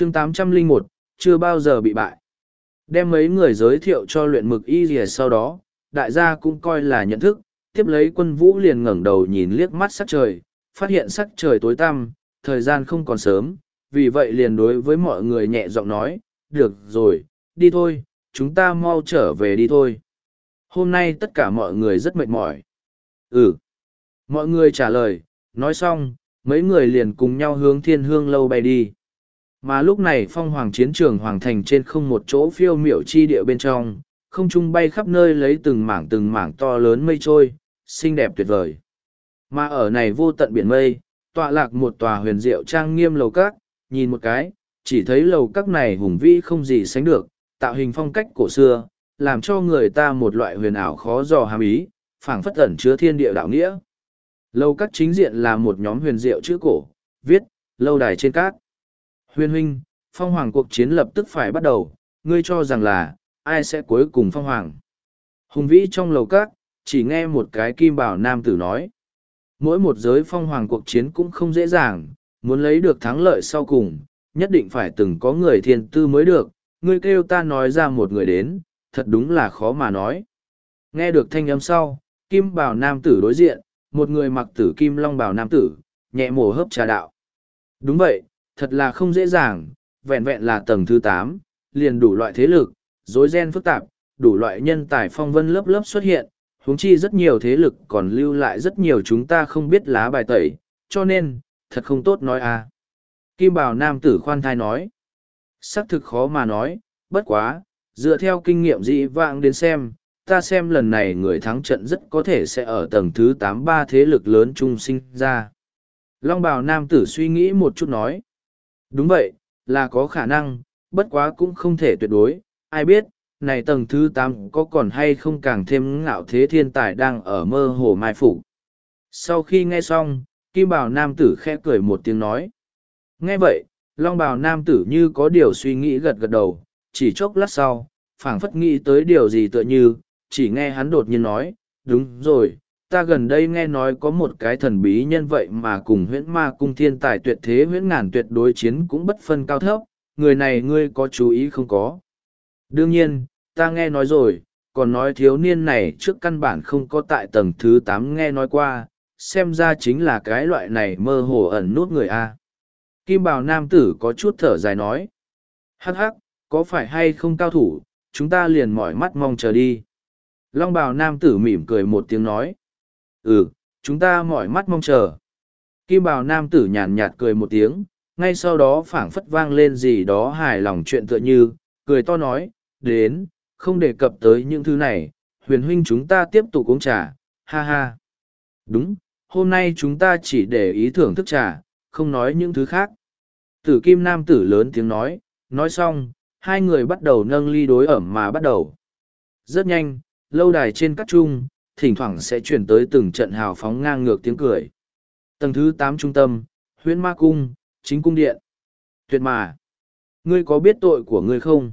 chương 801, chưa bao giờ bị bại. Đem mấy người giới thiệu cho luyện mực y rìa sau đó, đại gia cũng coi là nhận thức, tiếp lấy quân vũ liền ngẩng đầu nhìn liếc mắt sắc trời, phát hiện sắc trời tối tăm, thời gian không còn sớm, vì vậy liền đối với mọi người nhẹ giọng nói, được rồi, đi thôi, chúng ta mau trở về đi thôi. Hôm nay tất cả mọi người rất mệt mỏi. Ừ. Mọi người trả lời, nói xong, mấy người liền cùng nhau hướng thiên hương lâu bay đi. Mà lúc này phong hoàng chiến trường hoàng thành trên không một chỗ phiêu miểu chi địa bên trong, không trung bay khắp nơi lấy từng mảng từng mảng to lớn mây trôi, xinh đẹp tuyệt vời. Mà ở này vô tận biển mây, tọa lạc một tòa huyền diệu trang nghiêm lầu các, nhìn một cái, chỉ thấy lầu các này hùng vĩ không gì sánh được, tạo hình phong cách cổ xưa, làm cho người ta một loại huyền ảo khó dò hàm ý, phảng phất ẩn chứa thiên địa đạo nghĩa. Lầu các chính diện là một nhóm huyền diệu chữ cổ, viết, lâu đài trên cát. Huyền huynh, phong hoàng cuộc chiến lập tức phải bắt đầu, ngươi cho rằng là, ai sẽ cuối cùng phong hoàng. Hùng vĩ trong lầu các, chỉ nghe một cái kim bảo nam tử nói. Mỗi một giới phong hoàng cuộc chiến cũng không dễ dàng, muốn lấy được thắng lợi sau cùng, nhất định phải từng có người thiên tư mới được, ngươi kêu ta nói ra một người đến, thật đúng là khó mà nói. Nghe được thanh âm sau, kim bảo nam tử đối diện, một người mặc tử kim long bảo nam tử, nhẹ mổ hớp trà đạo. Đúng vậy, thật là không dễ dàng, vẹn vẹn là tầng thứ tám, liền đủ loại thế lực, rối ren phức tạp, đủ loại nhân tài phong vân lớp lớp xuất hiện, huống chi rất nhiều thế lực còn lưu lại rất nhiều chúng ta không biết lá bài tẩy, cho nên, thật không tốt nói à. Kim Bảo Nam tử khoan thai nói, xác thực khó mà nói, bất quá, dựa theo kinh nghiệm dị vãng đến xem, ta xem lần này người thắng trận rất có thể sẽ ở tầng thứ tám ba thế lực lớn trung sinh ra. Long Bảo Nam tử suy nghĩ một chút nói, đúng vậy, là có khả năng, bất quá cũng không thể tuyệt đối, ai biết, này tầng thứ tám có còn hay không càng thêm ngạo thế thiên tài đang ở mơ hồ mai phủ. Sau khi nghe xong, Kim Bảo Nam tử khẽ cười một tiếng nói. Nghe vậy, Long Bảo Nam tử như có điều suy nghĩ gật gật đầu, chỉ chốc lát sau, phảng phất nghĩ tới điều gì tựa như, chỉ nghe hắn đột nhiên nói, đúng rồi, ta gần đây nghe nói có một cái thần bí nhân vậy mà cùng huyễn ma cung thiên tài tuyệt thế huyễn ngàn tuyệt đối chiến cũng bất phân cao thấp, người này ngươi có chú ý không có? Đương nhiên, ta nghe nói rồi, còn nói thiếu niên này trước căn bản không có tại tầng thứ tám nghe nói qua, xem ra chính là cái loại này mơ hồ ẩn nút người A. Kim bào nam tử có chút thở dài nói. Hắc hắc, có phải hay không cao thủ, chúng ta liền mỏi mắt mong chờ đi. Long bào nam tử mỉm cười một tiếng nói. Ừ, chúng ta mỏi mắt mong chờ. Kim bào nam tử nhàn nhạt cười một tiếng, ngay sau đó phảng phất vang lên gì đó hài lòng chuyện tựa như, cười to nói, đến, không đề cập tới những thứ này, huyền huynh chúng ta tiếp tục uống trà, ha ha. Đúng, hôm nay chúng ta chỉ để ý thưởng thức trà, không nói những thứ khác. Tử kim nam tử lớn tiếng nói, nói xong, hai người bắt đầu nâng ly đối ẩm mà bắt đầu. Rất nhanh, lâu đài trên các trung, thỉnh thoảng sẽ chuyển tới từng trận hào phóng ngang ngược tiếng cười. Tầng thứ tám trung tâm, huyễn ma cung, chính cung điện. Tuyệt mà! Ngươi có biết tội của ngươi không?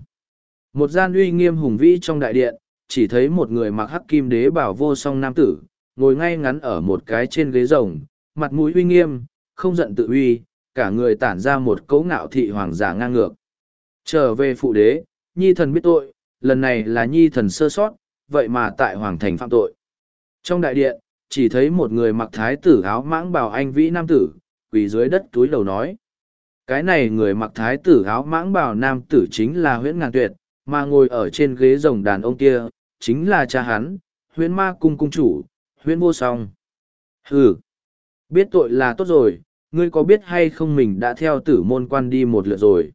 Một gian uy nghiêm hùng vĩ trong đại điện, chỉ thấy một người mặc hắc kim đế bảo vô song nam tử, ngồi ngay ngắn ở một cái trên ghế rồng, mặt mũi uy nghiêm, không giận tự uy, cả người tản ra một cấu ngạo thị hoàng giả ngang ngược. Trở về phụ đế, nhi thần biết tội, lần này là nhi thần sơ sót, vậy mà tại hoàng thành phạm tội. Trong đại điện, chỉ thấy một người mặc thái tử áo mãng bào anh vĩ nam tử, quỳ dưới đất túi đầu nói. Cái này người mặc thái tử áo mãng bào nam tử chính là huyễn ngàn tuyệt, mà ngồi ở trên ghế rồng đàn ông kia, chính là cha hắn, huyễn ma cung cung chủ, huyễn vô song. Hừ, biết tội là tốt rồi, ngươi có biết hay không mình đã theo tử môn quan đi một lượt rồi.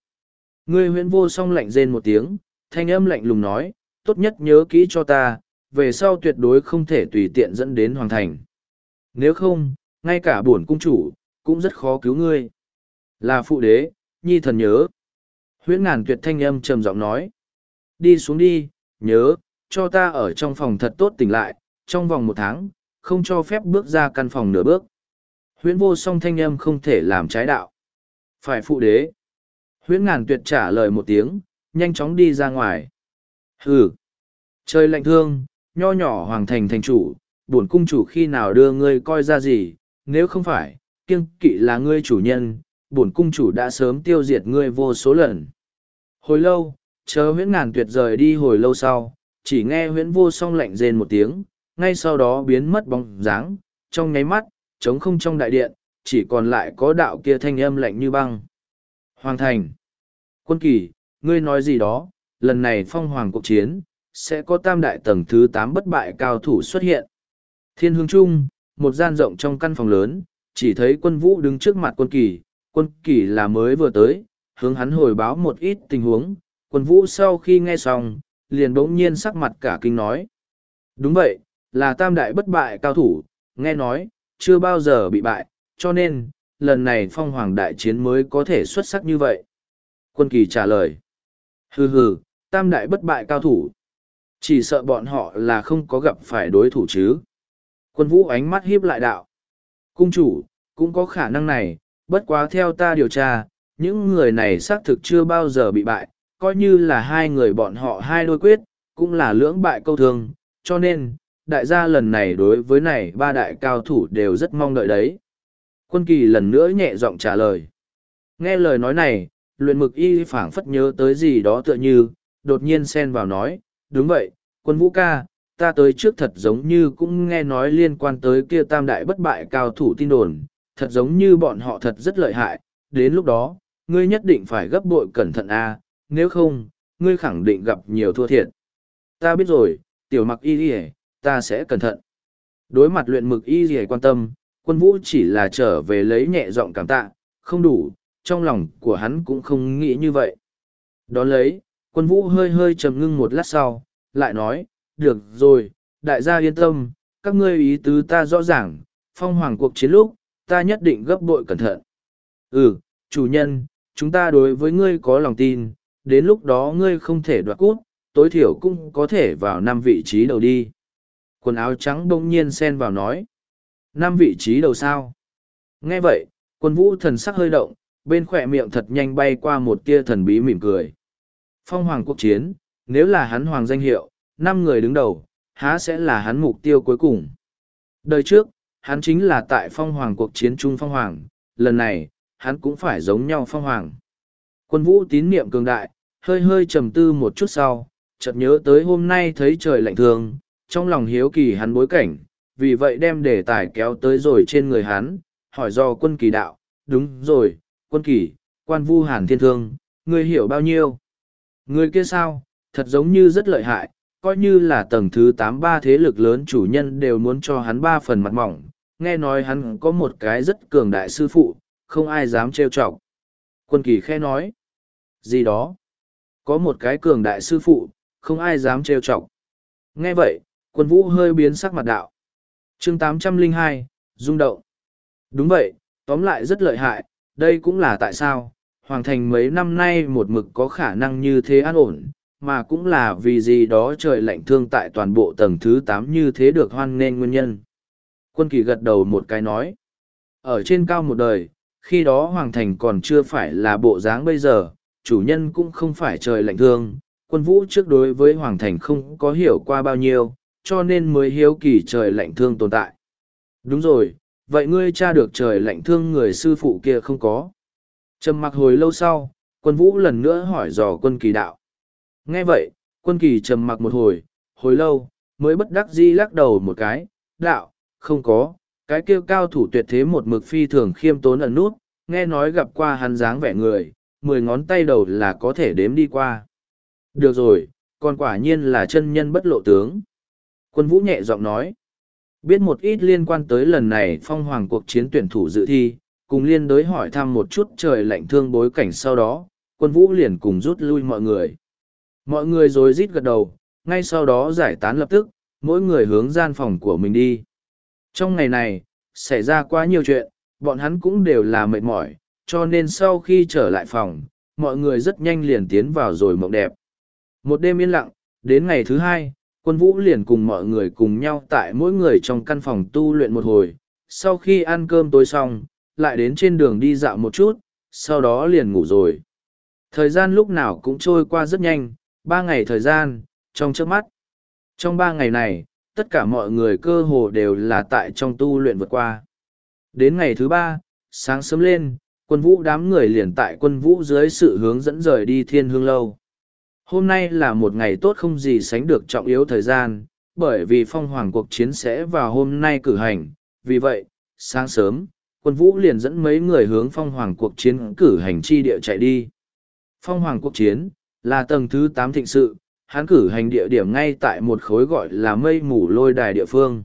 Ngươi huyễn vô song lạnh rên một tiếng, thanh âm lạnh lùng nói, tốt nhất nhớ kỹ cho ta, về sau tuyệt đối không thể tùy tiện dẫn đến hoàng thành. Nếu không, ngay cả bổn cung chủ, cũng rất khó cứu ngươi. Là phụ đế, nhi thần nhớ. Huyễn ngàn tuyệt thanh âm trầm giọng nói. Đi xuống đi, nhớ, cho ta ở trong phòng thật tốt tỉnh lại, trong vòng một tháng, không cho phép bước ra căn phòng nửa bước. Huyễn vô song thanh âm không thể làm trái đạo. Phải phụ đế. Huyễn ngàn tuyệt trả lời một tiếng, nhanh chóng đi ra ngoài. Hừ. Trời lạnh thương, nho nhỏ hoàng thành thành chủ, buồn cung chủ khi nào đưa ngươi coi ra gì, nếu không phải, kiêng kỵ là ngươi chủ nhân, bổn cung chủ đã sớm tiêu diệt ngươi vô số lần. Hồi lâu, chờ huyễn ngàn tuyệt rời đi hồi lâu sau, chỉ nghe huyễn vô song lạnh rên một tiếng, ngay sau đó biến mất bóng dáng, trong nháy mắt, trống không trong đại điện, chỉ còn lại có đạo kia thanh âm lạnh như băng. Hoàng thành. Quân kỳ, ngươi nói gì đó, lần này phong hoàng cuộc chiến, sẽ có tam đại tầng thứ tám bất bại cao thủ xuất hiện. Thiên hướng trung, một gian rộng trong căn phòng lớn, chỉ thấy quân vũ đứng trước mặt quân kỳ, quân kỳ là mới vừa tới, hướng hắn hồi báo một ít tình huống, quân vũ sau khi nghe xong, liền bỗng nhiên sắc mặt cả kinh nói. Đúng vậy, là tam đại bất bại cao thủ, nghe nói, chưa bao giờ bị bại, cho nên, lần này phong hoàng đại chiến mới có thể xuất sắc như vậy. Quân kỳ trả lời. Hừ hừ, tam đại bất bại cao thủ. Chỉ sợ bọn họ là không có gặp phải đối thủ chứ. Quân vũ ánh mắt hiếp lại đạo. Cung chủ, cũng có khả năng này, bất quá theo ta điều tra, những người này xác thực chưa bao giờ bị bại, coi như là hai người bọn họ hai đôi quyết, cũng là lưỡng bại câu thương, cho nên, đại gia lần này đối với này ba đại cao thủ đều rất mong đợi đấy. Quân kỳ lần nữa nhẹ giọng trả lời. Nghe lời nói này, luyện mực y phảng phất nhớ tới gì đó tựa như, đột nhiên xen vào nói, đúng vậy, quân vũ ca, ta tới trước thật giống như cũng nghe nói liên quan tới kia tam đại bất bại cao thủ tin đồn, thật giống như bọn họ thật rất lợi hại, đến lúc đó, ngươi nhất định phải gấp bội cẩn thận a, nếu không, ngươi khẳng định gặp nhiều thua thiệt. Ta biết rồi, tiểu mặc y đi ta sẽ cẩn thận. Đối mặt luyện mực y gì quan tâm, quân vũ chỉ là trở về lấy nhẹ giọng cảm tạ, không đủ, trong lòng của hắn cũng không nghĩ như vậy. Đón lấy, quân vũ hơi hơi trầm ngưng một lát sau, lại nói, được rồi, đại gia yên tâm, các ngươi ý tứ ta rõ ràng, phong hoàng cuộc chiến lúc, ta nhất định gấp bội cẩn thận. Ừ, chủ nhân, chúng ta đối với ngươi có lòng tin, đến lúc đó ngươi không thể đoạt cút, tối thiểu cũng có thể vào năm vị trí đầu đi. Quần áo trắng đông nhiên xen vào nói. Năm vị trí đầu sao? Nghe vậy, quân vũ thần sắc hơi động, bên khỏe miệng thật nhanh bay qua một tia thần bí mỉm cười. Phong hoàng quốc chiến, nếu là hắn hoàng danh hiệu, năm người đứng đầu, há sẽ là hắn mục tiêu cuối cùng. Đời trước, hắn chính là tại phong hoàng cuộc chiến trung phong hoàng, lần này, hắn cũng phải giống nhau phong hoàng. Quân vũ tín niệm cường đại, hơi hơi trầm tư một chút sau, chợt nhớ tới hôm nay thấy trời lạnh thường, trong lòng hiếu kỳ hắn bối cảnh, vì vậy đem đề tài kéo tới rồi trên người hắn, hỏi do quân kỳ đạo, đúng rồi, quân kỳ, quan vu hàn thiên thương, ngươi hiểu bao nhiêu? Người kia sao, thật giống như rất lợi hại, coi như là tầng thứ tám ba thế lực lớn chủ nhân đều muốn cho hắn ba phần mặt mỏng, nghe nói hắn có một cái rất cường đại sư phụ, không ai dám trêu chọc. Quân kỳ khe nói, gì đó, có một cái cường đại sư phụ, không ai dám trêu chọc. Nghe vậy, quân vũ hơi biến sắc mặt đạo. chương 802, rung động. Đúng vậy, tóm lại rất lợi hại, đây cũng là tại sao, Hoàng Thành mấy năm nay một mực có khả năng như thế an ổn, mà cũng là vì gì đó trời lạnh thương tại toàn bộ tầng thứ tám như thế được hoan nên nguyên nhân. Quân kỳ gật đầu một cái nói. Ở trên cao một đời, khi đó Hoàng Thành còn chưa phải là bộ dáng bây giờ, chủ nhân cũng không phải trời lạnh thương. Quân vũ trước đối với Hoàng Thành không có hiểu qua bao nhiêu, cho nên mới hiếu kỳ trời lạnh thương tồn tại. Đúng rồi, vậy ngươi tra được trời lạnh thương người sư phụ kia không có. Trầm mặc hồi lâu sau, quân vũ lần nữa hỏi dò quân kỳ đạo. Nghe vậy, quân kỳ trầm mặc một hồi, hồi lâu, mới bất đắc dĩ lắc đầu một cái, đạo, không có, cái kia cao thủ tuyệt thế một mực phi thường khiêm tốn ẩn nút, nghe nói gặp qua hắn dáng vẻ người, mười ngón tay đầu là có thể đếm đi qua. Được rồi, còn quả nhiên là chân nhân bất lộ tướng. Quân vũ nhẹ giọng nói, biết một ít liên quan tới lần này phong hoàng cuộc chiến tuyển thủ dự thi, cùng liên đối hỏi thăm một chút trời lạnh thương bối cảnh sau đó, quân vũ liền cùng rút lui mọi người. Mọi người rồi rít gật đầu, ngay sau đó giải tán lập tức, mỗi người hướng gian phòng của mình đi. Trong ngày này, xảy ra quá nhiều chuyện, bọn hắn cũng đều là mệt mỏi, cho nên sau khi trở lại phòng, mọi người rất nhanh liền tiến vào rồi mộng đẹp. Một đêm yên lặng, đến ngày thứ hai, quân vũ liền cùng mọi người cùng nhau tại mỗi người trong căn phòng tu luyện một hồi. Sau khi ăn cơm tối xong, lại đến trên đường đi dạo một chút, sau đó liền ngủ rồi. Thời gian lúc nào cũng trôi qua rất nhanh, ba ngày thời gian, trong trước mắt. Trong ba ngày này, tất cả mọi người cơ hồ đều là tại trong tu luyện vượt qua. Đến ngày thứ ba, sáng sớm lên, quân vũ đám người liền tại quân vũ dưới sự hướng dẫn rời đi thiên hương lâu. Hôm nay là một ngày tốt không gì sánh được trọng yếu thời gian, bởi vì phong hoàng cuộc chiến sẽ vào hôm nay cử hành, vì vậy, sáng sớm, quân vũ liền dẫn mấy người hướng phong hoàng cuộc chiến cử hành chi địa chạy đi. Phong hoàng cuộc chiến, là tầng thứ tám thịnh sự, hắn cử hành địa điểm ngay tại một khối gọi là mây mù lôi đài địa phương.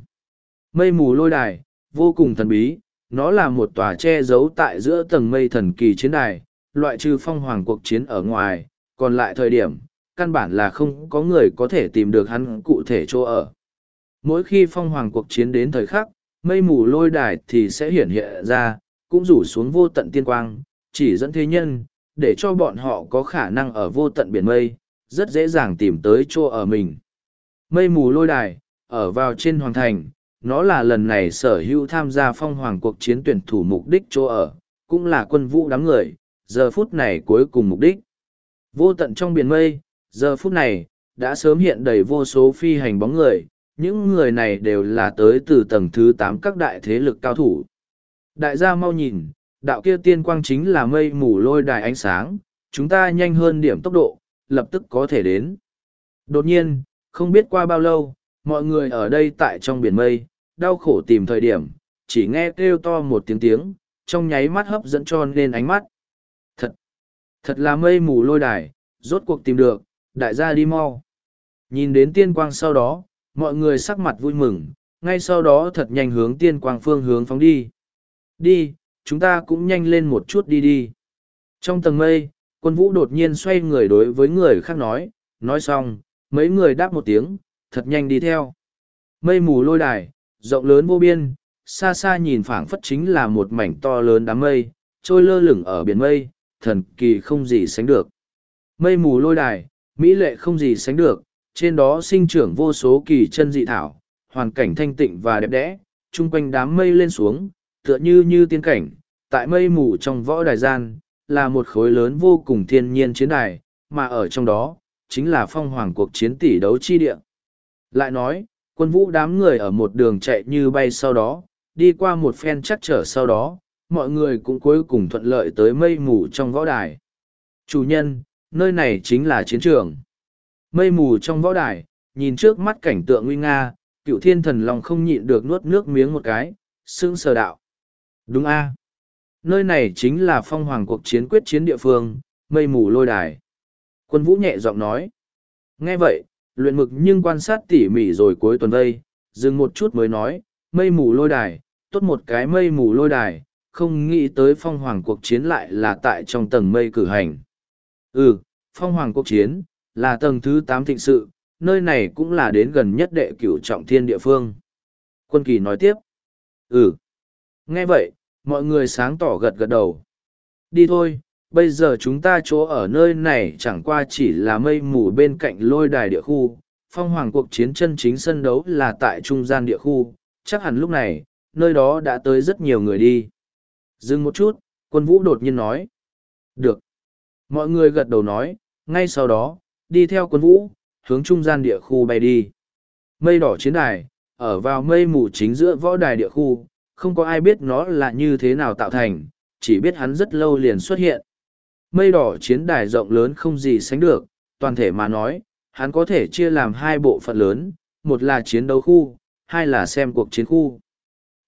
Mây mù lôi đài, vô cùng thần bí, nó là một tòa che giấu tại giữa tầng mây thần kỳ chiến đài, loại trừ phong hoàng cuộc chiến ở ngoài, còn lại thời điểm, căn bản là không có người có thể tìm được hắn cụ thể chỗ ở. Mỗi khi phong hoàng cuộc chiến đến thời khắc, mây mù lôi đài thì sẽ hiển hiện ra, cũng rủ xuống vô tận tiên quang, chỉ dẫn thế nhân, để cho bọn họ có khả năng ở vô tận biển mây, rất dễ dàng tìm tới chỗ ở mình. Mây mù lôi đài, ở vào trên hoàng thành, nó là lần này sở hữu tham gia phong hoàng cuộc chiến tuyển thủ mục đích chỗ ở, cũng là quân vũ đám người, giờ phút này cuối cùng mục đích. Vô tận trong biển mây, giờ phút này, đã sớm hiện đầy vô số phi hành bóng người, những người này đều là tới từ tầng thứ tám các đại thế lực cao thủ. Đại gia mau nhìn, đạo kia tiên quang chính là mây mù lôi đài ánh sáng, chúng ta nhanh hơn điểm tốc độ, lập tức có thể đến. Đột nhiên, không biết qua bao lâu, mọi người ở đây tại trong biển mây, đau khổ tìm thời điểm, chỉ nghe kêu to một tiếng tiếng, trong nháy mắt hấp dẫn cho nên ánh mắt. Thật, thật là mây mù lôi đài, rốt cuộc tìm được, đại gia đi mau. Nhìn đến tiên quang sau đó, mọi người sắc mặt vui mừng, ngay sau đó thật nhanh hướng tiên quang phương hướng phóng đi. Đi, chúng ta cũng nhanh lên một chút đi đi. Trong tầng mây, quân vũ đột nhiên xoay người đối với người khác nói, nói xong, mấy người đáp một tiếng, thật nhanh đi theo. Mây mù lôi đài, rộng lớn vô biên, xa xa nhìn phảng phất chính là một mảnh to lớn đám mây, trôi lơ lửng ở biển mây, thần kỳ không gì sánh được. Mây mù lôi đài, mỹ lệ không gì sánh được, trên đó sinh trưởng vô số kỳ chân dị thảo, hoàn cảnh thanh tịnh và đẹp đẽ, chung quanh đám mây lên xuống, tựa như như tiên cảnh, tại mây mù trong võ đài gian, là một khối lớn vô cùng thiên nhiên chiến đài, mà ở trong đó, chính là phong hoàng cuộc chiến tỷ đấu chi địa. Lại nói, quân vũ đám người ở một đường chạy như bay sau đó, đi qua một phen chắc trở sau đó, mọi người cũng cuối cùng thuận lợi tới mây mù trong võ đài. Chủ nhân, nơi này chính là chiến trường. Mây mù trong võ đài, nhìn trước mắt cảnh tượng nguy nga, cựu thiên thần lòng không nhịn được nuốt nước miếng một cái, sững sờ đạo. Đúng a Nơi này chính là phong hoàng cuộc chiến quyết chiến địa phương, mây mù lôi đài. Quân vũ nhẹ giọng nói. Nghe vậy, luyện mực nhưng quan sát tỉ mỉ rồi cuối tuần đây, dừng một chút mới nói, mây mù lôi đài, tốt một cái mây mù lôi đài, không nghĩ tới phong hoàng cuộc chiến lại là tại trong tầng mây cử hành. Ừ, phong hoàng cuộc chiến, là tầng thứ tám thịnh sự, nơi này cũng là đến gần nhất đệ cửu trọng thiên địa phương. Quân kỳ nói tiếp. Ừ. Nghe vậy, mọi người sáng tỏ gật gật đầu. Đi thôi, bây giờ chúng ta chỗ ở nơi này chẳng qua chỉ là mây mù bên cạnh lôi đài địa khu. Phong hoàng cuộc chiến chân chính sân đấu là tại trung gian địa khu, chắc hẳn lúc này, nơi đó đã tới rất nhiều người đi. Dừng một chút, quân vũ đột nhiên nói. Được. Mọi người gật đầu nói, ngay sau đó, đi theo quân vũ, hướng trung gian địa khu bay đi. Mây đỏ chiến đài, ở vào mây mù chính giữa võ đài địa khu, không có ai biết nó là như thế nào tạo thành, chỉ biết hắn rất lâu liền xuất hiện. Mây đỏ chiến đài rộng lớn không gì sánh được, toàn thể mà nói, hắn có thể chia làm hai bộ phận lớn, một là chiến đấu khu, hai là xem cuộc chiến khu.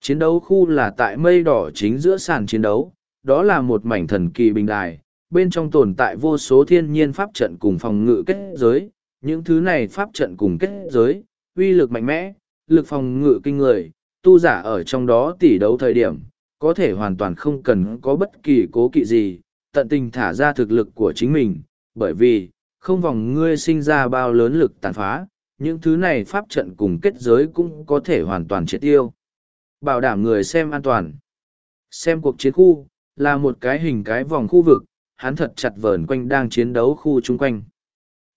Chiến đấu khu là tại mây đỏ chính giữa sàn chiến đấu, đó là một mảnh thần kỳ bình đài, bên trong tồn tại vô số thiên nhiên pháp trận cùng phòng ngự kết giới, những thứ này pháp trận cùng kết giới, uy lực mạnh mẽ, lực phòng ngự kinh người, tu giả ở trong đó tỉ đấu thời điểm, có thể hoàn toàn không cần có bất kỳ cố kỵ gì, tận tình thả ra thực lực của chính mình, bởi vì, không vòng ngươi sinh ra bao lớn lực tàn phá, những thứ này pháp trận cùng kết giới cũng có thể hoàn toàn triệt tiêu. Bảo đảm người xem an toàn. Xem cuộc chiến khu, là một cái hình cái vòng khu vực, hắn thật chặt vờn quanh đang chiến đấu khu chung quanh.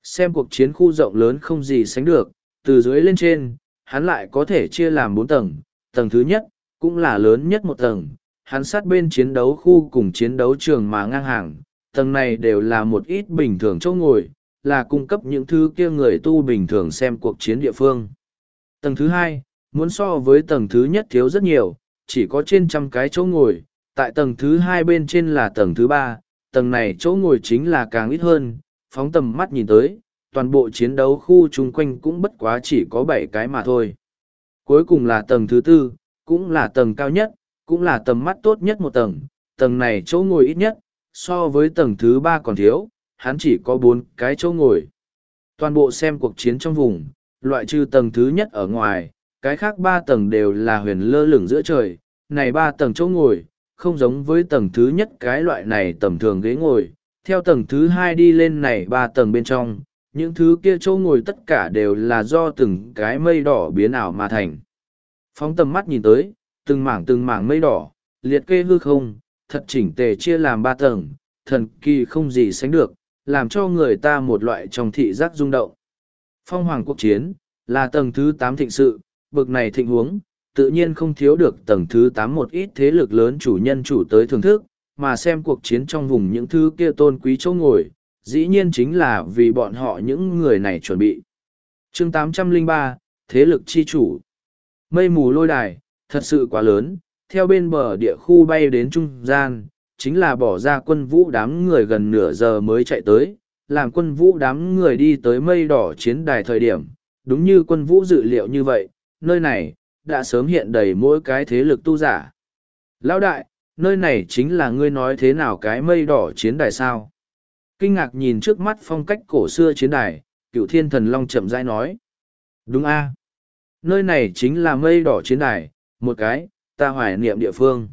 Xem cuộc chiến khu rộng lớn không gì sánh được, từ dưới lên trên, hắn lại có thể chia làm bốn tầng, tầng thứ nhất, cũng là lớn nhất một tầng, hắn sát bên chiến đấu khu cùng chiến đấu trường mà ngang hàng, tầng này đều là một ít bình thường chỗ ngồi, là cung cấp những thứ kia người tu bình thường xem cuộc chiến địa phương. Tầng thứ hai, muốn so với tầng thứ nhất thiếu rất nhiều, chỉ có trên trăm cái chỗ ngồi, tại tầng thứ hai bên trên là tầng thứ ba, tầng này chỗ ngồi chính là càng ít hơn, phóng tầm mắt nhìn tới, toàn bộ chiến đấu khu chung quanh cũng bất quá chỉ có bảy cái mà thôi. Cuối cùng là tầng thứ tư, cũng là tầng cao nhất, cũng là tầm mắt tốt nhất một tầng, tầng này chỗ ngồi ít nhất, so với tầng thứ ba còn thiếu, hắn chỉ có bốn cái chỗ ngồi. Toàn bộ xem cuộc chiến trong vùng, loại trừ tầng thứ nhất ở ngoài, cái khác ba tầng đều là huyền lơ lửng giữa trời, này ba tầng chỗ ngồi, không giống với tầng thứ nhất cái loại này tầm thường ghế ngồi, theo tầng thứ hai đi lên này ba tầng bên trong, những thứ kia chỗ ngồi tất cả đều là do từng cái mây đỏ biến ảo mà thành. Phóng tầm mắt nhìn tới, từng mảng từng mảng mây đỏ, liệt kê hư không, thật chỉnh tề chia làm ba tầng, thần kỳ không gì sánh được, làm cho người ta một loại trong thị giác rung động. Phong hoàng quốc chiến, là tầng thứ tám thịnh sự, bực này thịnh huống, tự nhiên không thiếu được tầng thứ tám một ít thế lực lớn chủ nhân chủ tới thưởng thức, mà xem cuộc chiến trong vùng những thứ kia tôn quý chỗ ngồi, dĩ nhiên chính là vì bọn họ những người này chuẩn bị. chương 803, Thế lực chi chủ Mây mù lôi đài, thật sự quá lớn, theo bên bờ địa khu bay đến trung gian, chính là bỏ ra quân vũ đám người gần nửa giờ mới chạy tới, làm quân vũ đám người đi tới mây đỏ chiến đài thời điểm, đúng như quân vũ dự liệu như vậy, nơi này, đã sớm hiện đầy mỗi cái thế lực tu giả. Lão đại, nơi này chính là ngươi nói thế nào cái mây đỏ chiến đài sao? Kinh ngạc nhìn trước mắt phong cách cổ xưa chiến đài, cựu thiên thần long chậm rãi nói. Đúng a Nơi này chính là mây đỏ chiến đài, một cái, ta hoài niệm địa phương.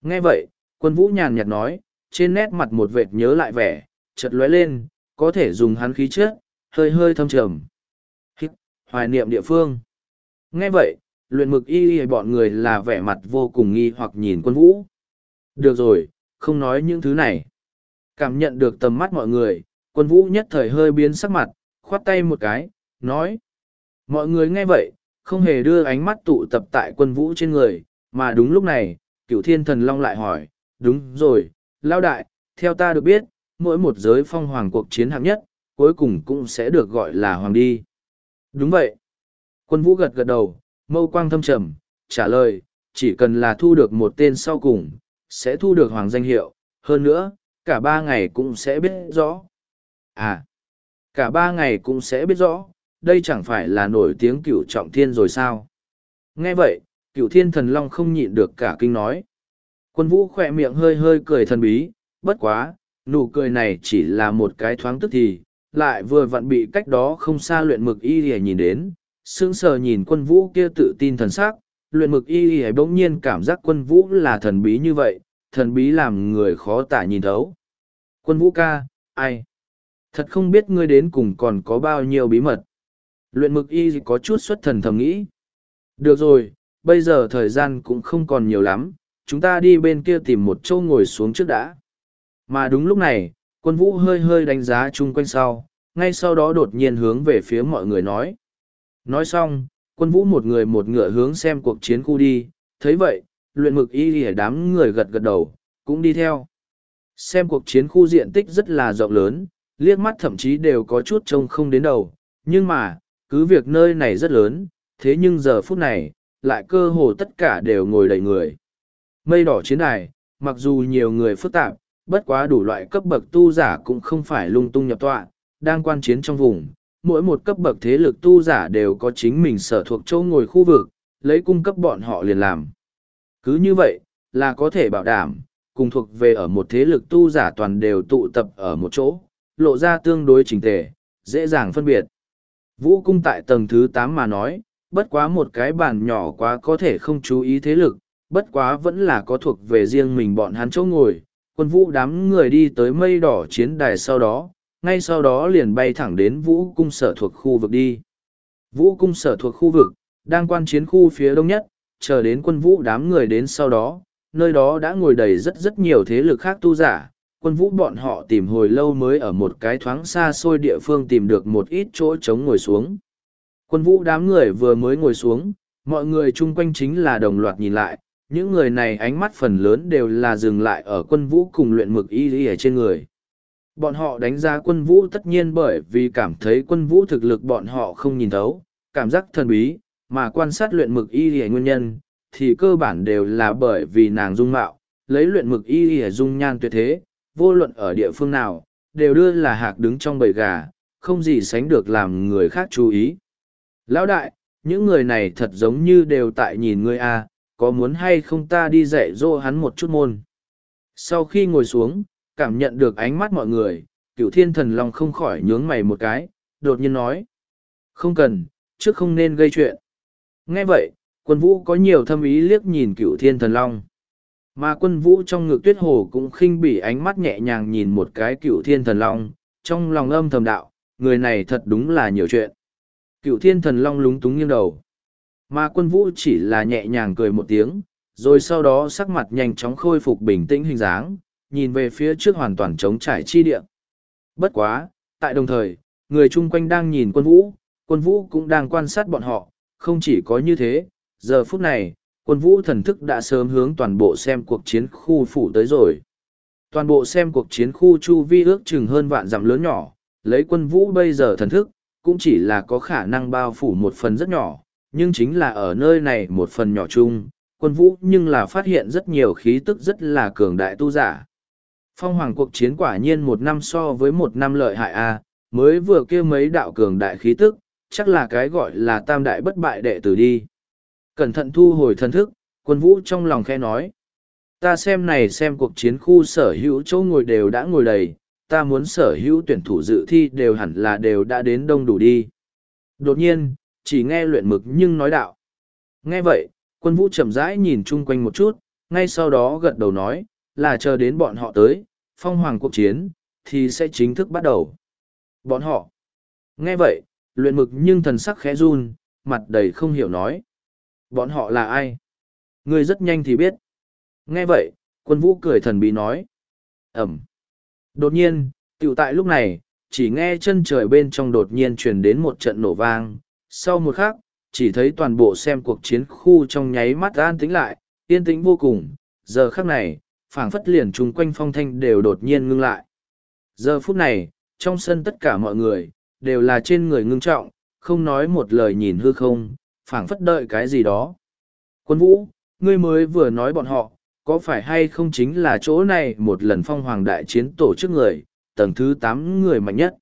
Nghe vậy, quân vũ nhàn nhạt nói, trên nét mặt một vệt nhớ lại vẻ, chợt lóe lên, có thể dùng hắn khí chất, hơi hơi thâm trầm. Hít, hoài niệm địa phương. Nghe vậy, luyện mực y y bọn người là vẻ mặt vô cùng nghi hoặc nhìn quân vũ. Được rồi, không nói những thứ này. Cảm nhận được tầm mắt mọi người, quân vũ nhất thời hơi biến sắc mặt, khoát tay một cái, nói. Mọi người nghe vậy, không hề đưa ánh mắt tụ tập tại quân vũ trên người, mà đúng lúc này, cửu thiên thần long lại hỏi, đúng rồi, lao đại, theo ta được biết, mỗi một giới phong hoàng cuộc chiến hạng nhất, cuối cùng cũng sẽ được gọi là hoàng đi. Đúng vậy. Quân vũ gật gật đầu, mâu quang thâm trầm, trả lời, chỉ cần là thu được một tên sau cùng, sẽ thu được hoàng danh hiệu, hơn nữa, cả ba ngày cũng sẽ biết rõ. À, cả ba ngày cũng sẽ biết rõ, đây chẳng phải là nổi tiếng cửu trọng thiên rồi sao? Nghe vậy, cửu thiên thần long không nhịn được cả kinh nói. Quân vũ khỏe miệng hơi hơi cười thần bí, bất quá, nụ cười này chỉ là một cái thoáng tức thì, lại vừa vặn bị cách đó không xa luyện mực y để nhìn đến, sững sờ nhìn quân vũ kia tự tin thần sắc, luyện mực y lìa bỗng nhiên cảm giác quân vũ là thần bí như vậy, thần bí làm người khó tả nhìn thấu. Quân vũ ca, ai? Thật không biết ngươi đến cùng còn có bao nhiêu bí mật. Luyện mực y có chút xuất thần thầm nghĩ. Được rồi, bây giờ thời gian cũng không còn nhiều lắm, chúng ta đi bên kia tìm một chỗ ngồi xuống trước đã. Mà đúng lúc này, quân vũ hơi hơi đánh giá chung quanh sau, ngay sau đó đột nhiên hướng về phía mọi người nói. Nói xong, quân vũ một người một ngựa hướng xem cuộc chiến khu đi, thấy vậy, luyện mực y lìa đám người gật gật đầu, cũng đi theo. Xem cuộc chiến khu diện tích rất là rộng lớn, liếc mắt thậm chí đều có chút trông không đến đầu, nhưng mà, cứ việc nơi này rất lớn, thế nhưng giờ phút này, lại cơ hồ tất cả đều ngồi đầy người. Mây đỏ chiến đài, mặc dù nhiều người phức tạp, bất quá đủ loại cấp bậc tu giả cũng không phải lung tung nhập tọa, đang quan chiến trong vùng. Mỗi một cấp bậc thế lực tu giả đều có chính mình sở thuộc chỗ ngồi khu vực, lấy cung cấp bọn họ liền làm. Cứ như vậy, là có thể bảo đảm, cùng thuộc về ở một thế lực tu giả toàn đều tụ tập ở một chỗ, lộ ra tương đối chỉnh tề, dễ dàng phân biệt. Vũ cung tại tầng thứ tám mà nói, bất quá một cái bàn nhỏ quá có thể không chú ý thế lực, bất quá vẫn là có thuộc về riêng mình bọn hắn chỗ ngồi. Quân vũ đám người đi tới mây đỏ chiến đài sau đó, ngay sau đó liền bay thẳng đến vũ cung sở thuộc khu vực đi. Vũ cung sở thuộc khu vực, đang quan chiến khu phía đông nhất, chờ đến quân vũ đám người đến sau đó, nơi đó đã ngồi đầy rất rất nhiều thế lực khác tu giả, quân vũ bọn họ tìm hồi lâu mới ở một cái thoáng xa xôi địa phương tìm được một ít chỗ trống ngồi xuống. Quân vũ đám người vừa mới ngồi xuống, mọi người chung quanh chính là đồng loạt nhìn lại, những người này ánh mắt phần lớn đều là dừng lại ở quân vũ cùng luyện mực y lý ở trên người. Bọn họ đánh giá quân vũ tất nhiên bởi vì cảm thấy quân vũ thực lực bọn họ không nhìn thấu, cảm giác thần bí, mà quan sát luyện mực y lì nguyên nhân, thì cơ bản đều là bởi vì nàng dung mạo, lấy luyện mực y lì dung nhan tuyệt thế, vô luận ở địa phương nào, đều đưa là hạc đứng trong bầy gà, không gì sánh được làm người khác chú ý. Lão đại, những người này thật giống như đều tại nhìn ngươi a, có muốn hay không ta đi dạy dỗ hắn một chút môn. Sau khi ngồi xuống, cảm nhận được ánh mắt mọi người, cựu thiên thần long không khỏi nhướng mày một cái, đột nhiên nói. Không cần, trước không nên gây chuyện. Nghe vậy, quân vũ có nhiều thâm ý liếc nhìn cựu thiên thần long. Mà quân vũ trong ngực tuyết hồ cũng khinh bỉ ánh mắt nhẹ nhàng nhìn một cái cựu thiên thần long, trong lòng âm thầm đạo, người này thật đúng là nhiều chuyện. Cựu thiên thần long lúng túng nghiêng đầu. Mà quân vũ chỉ là nhẹ nhàng cười một tiếng, rồi sau đó sắc mặt nhanh chóng khôi phục bình tĩnh hình dáng, nhìn về phía trước hoàn toàn trống trải chi địa. Bất quá, tại đồng thời, người chung quanh đang nhìn quân vũ, quân vũ cũng đang quan sát bọn họ, không chỉ có như thế, giờ phút này, quân vũ thần thức đã sớm hướng toàn bộ xem cuộc chiến khu phủ tới rồi. Toàn bộ xem cuộc chiến khu chu vi ước chừng hơn vạn dặm lớn nhỏ, lấy quân vũ bây giờ thần thức, cũng chỉ là có khả năng bao phủ một phần rất nhỏ, nhưng chính là ở nơi này một phần nhỏ chung, quân vũ nhưng là phát hiện rất nhiều khí tức rất là cường đại tu giả. Phong hoàng cuộc chiến quả nhiên một năm so với một năm lợi hại a mới vừa kia mấy đạo cường đại khí tức, chắc là cái gọi là tam đại bất bại đệ tử đi. Cẩn thận thu hồi thần thức, quân vũ trong lòng khe nói. Ta xem này xem cuộc chiến khu sở hữu chỗ ngồi đều đã ngồi đầy, ta muốn sở hữu tuyển thủ dự thi đều hẳn là đều đã đến đông đủ đi. Đột nhiên, chỉ nghe luyện mực nhưng nói đạo. Nghe vậy, quân vũ chậm rãi nhìn chung quanh một chút, ngay sau đó gật đầu nói, là chờ đến bọn họ tới, phong hoàng cuộc chiến, thì sẽ chính thức bắt đầu. Bọn họ. Nghe vậy, luyện mực nhưng thần sắc khẽ run, mặt đầy không hiểu nói. Bọn họ là ai? Ngươi rất nhanh thì biết. Nghe vậy, quân vũ cười thần bí nói. Ẩm. Đột nhiên, tiểu tại lúc này, chỉ nghe chân trời bên trong đột nhiên truyền đến một trận nổ vang. Sau một khắc, chỉ thấy toàn bộ xem cuộc chiến khu trong nháy mắt an tĩnh lại, yên tĩnh vô cùng. Giờ khắc này, phảng phất liền chung quanh phong thanh đều đột nhiên ngưng lại. Giờ phút này, trong sân tất cả mọi người, đều là trên người ngưng trọng, không nói một lời nhìn hư không, phảng phất đợi cái gì đó. Quân vũ, ngươi mới vừa nói bọn họ, có phải hay không chính là chỗ này một lần phong hoàng đại chiến tổ chức người, tầng thứ tám người mạnh nhất.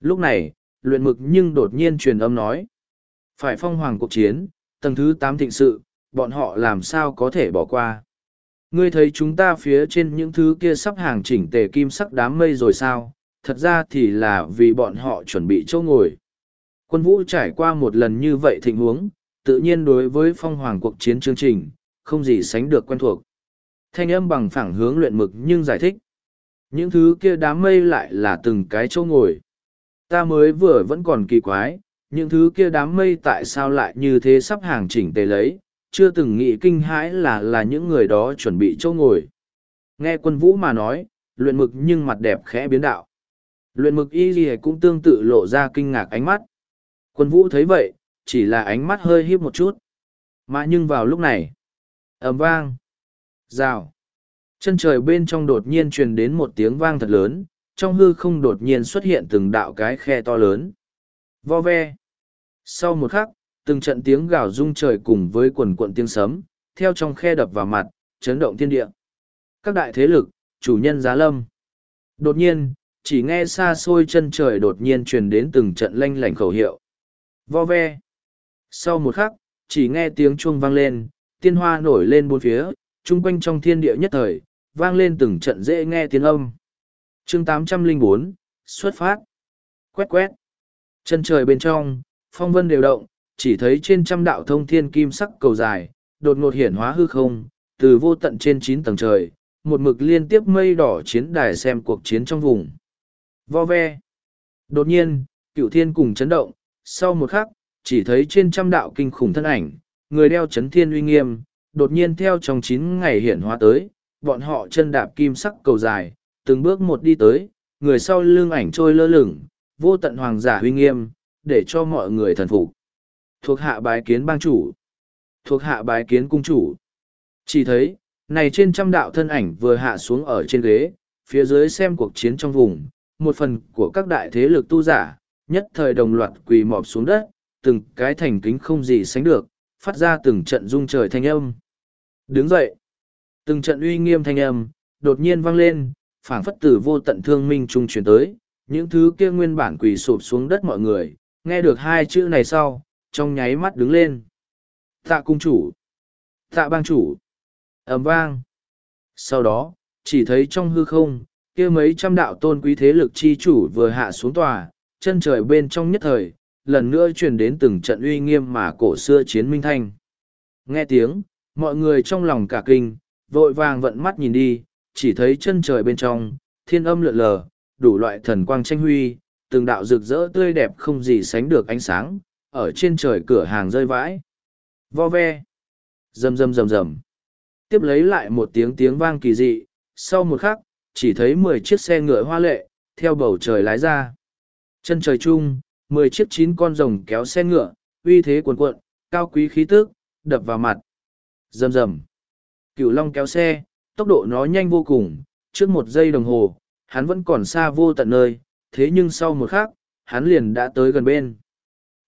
Lúc này, luyện mực nhưng đột nhiên truyền âm nói. Phải phong hoàng cuộc chiến, tầng thứ tám thịnh sự, bọn họ làm sao có thể bỏ qua. Ngươi thấy chúng ta phía trên những thứ kia sắp hàng chỉnh tề kim sắc đám mây rồi sao, thật ra thì là vì bọn họ chuẩn bị chỗ ngồi. Quân vũ trải qua một lần như vậy thịnh huống, tự nhiên đối với phong hoàng cuộc chiến chương trình, không gì sánh được quen thuộc. Thanh âm bằng phẳng hướng luyện mực nhưng giải thích. Những thứ kia đám mây lại là từng cái chỗ ngồi. Ta mới vừa vẫn còn kỳ quái, những thứ kia đám mây tại sao lại như thế sắp hàng chỉnh tề lấy, chưa từng nghĩ kinh hãi là là những người đó chuẩn bị chỗ ngồi. Nghe quân vũ mà nói, luyện mực nhưng mặt đẹp khẽ biến đạo. Luyện mực y gì cũng tương tự lộ ra kinh ngạc ánh mắt. Quân vũ thấy vậy, chỉ là ánh mắt hơi híp một chút. Mà nhưng vào lúc này, ầm vang, rào, chân trời bên trong đột nhiên truyền đến một tiếng vang thật lớn, trong hư không đột nhiên xuất hiện từng đạo cái khe to lớn. Vo ve. Sau một khắc, từng trận tiếng gào rung trời cùng với quần cuộn tiếng sấm, theo trong khe đập vào mặt, chấn động thiên địa. Các đại thế lực, chủ nhân giá lâm. Đột nhiên, chỉ nghe xa xôi chân trời đột nhiên truyền đến từng trận lanh lảnh khẩu hiệu. Vo ve. Sau một khắc, chỉ nghe tiếng chuông vang lên, tiên hoa nổi lên bốn phía, chung quanh trong thiên địa nhất thời, vang lên từng trận dễ nghe tiếng âm. chương 804, xuất phát. Quét quét. Chân trời bên trong, phong vân đều động, chỉ thấy trên trăm đạo thông thiên kim sắc cầu dài, đột ngột hiển hóa hư không, từ vô tận trên chín tầng trời, một mực liên tiếp mây đỏ chiến đài xem cuộc chiến trong vùng. Vo ve. Đột nhiên, cựu thiên cùng chấn động, sau một khắc, chỉ thấy trên trăm đạo kinh khủng thân ảnh, người đeo chấn thiên uy nghiêm, đột nhiên theo trong chín ngày hiển hóa tới, bọn họ chân đạp kim sắc cầu dài, từng bước một đi tới, người sau lưng ảnh trôi lơ lửng, vô tận hoàng giả uy nghiêm, để cho mọi người thần phục. Thuộc hạ bái kiến bang chủ, thuộc hạ bái kiến cung chủ. Chỉ thấy, này trên trăm đạo thân ảnh vừa hạ xuống ở trên ghế, phía dưới xem cuộc chiến trong vùng, một phần của các đại thế lực tu giả, nhất thời đồng loạt quỳ mọp xuống đất, từng cái thành kính không gì sánh được, phát ra từng trận rung trời thanh âm. Đứng dậy. Từng trận uy nghiêm thanh âm, đột nhiên vang lên, phảng phất từ vô tận thương minh trung truyền tới, những thứ kia nguyên bản quỳ sụp xuống đất mọi người, nghe được hai chữ này sau, trong nháy mắt đứng lên. Tạ cung chủ, tạ bang chủ, ầm vang. Sau đó, chỉ thấy trong hư không, kia mấy trăm đạo tôn quý thế lực chi chủ vừa hạ xuống tòa, chân trời bên trong nhất thời, lần nữa truyền đến từng trận uy nghiêm mà cổ xưa chiến minh thanh. Nghe tiếng, mọi người trong lòng cả kinh, vội vàng vận mắt nhìn đi, chỉ thấy chân trời bên trong, thiên âm lượn lờ, đủ loại thần quang tranh huy, từng đạo rực rỡ tươi đẹp không gì sánh được ánh sáng, ở trên trời cửa hàng rơi vãi. Vo ve. Rầm rầm rầm rầm. Tiếp lấy lại một tiếng tiếng vang kỳ dị, sau một khắc, chỉ thấy mười chiếc xe ngựa hoa lệ, theo bầu trời lái ra. Chân trời chung, mười chiếc chín con rồng kéo xe ngựa, uy thế cuồn cuộn, cao quý khí tức, đập vào mặt. Rầm rầm. Cửu Long kéo xe, tốc độ nó nhanh vô cùng, trước một giây đồng hồ, hắn vẫn còn xa vô tận nơi, thế nhưng sau một khắc, hắn liền đã tới gần bên.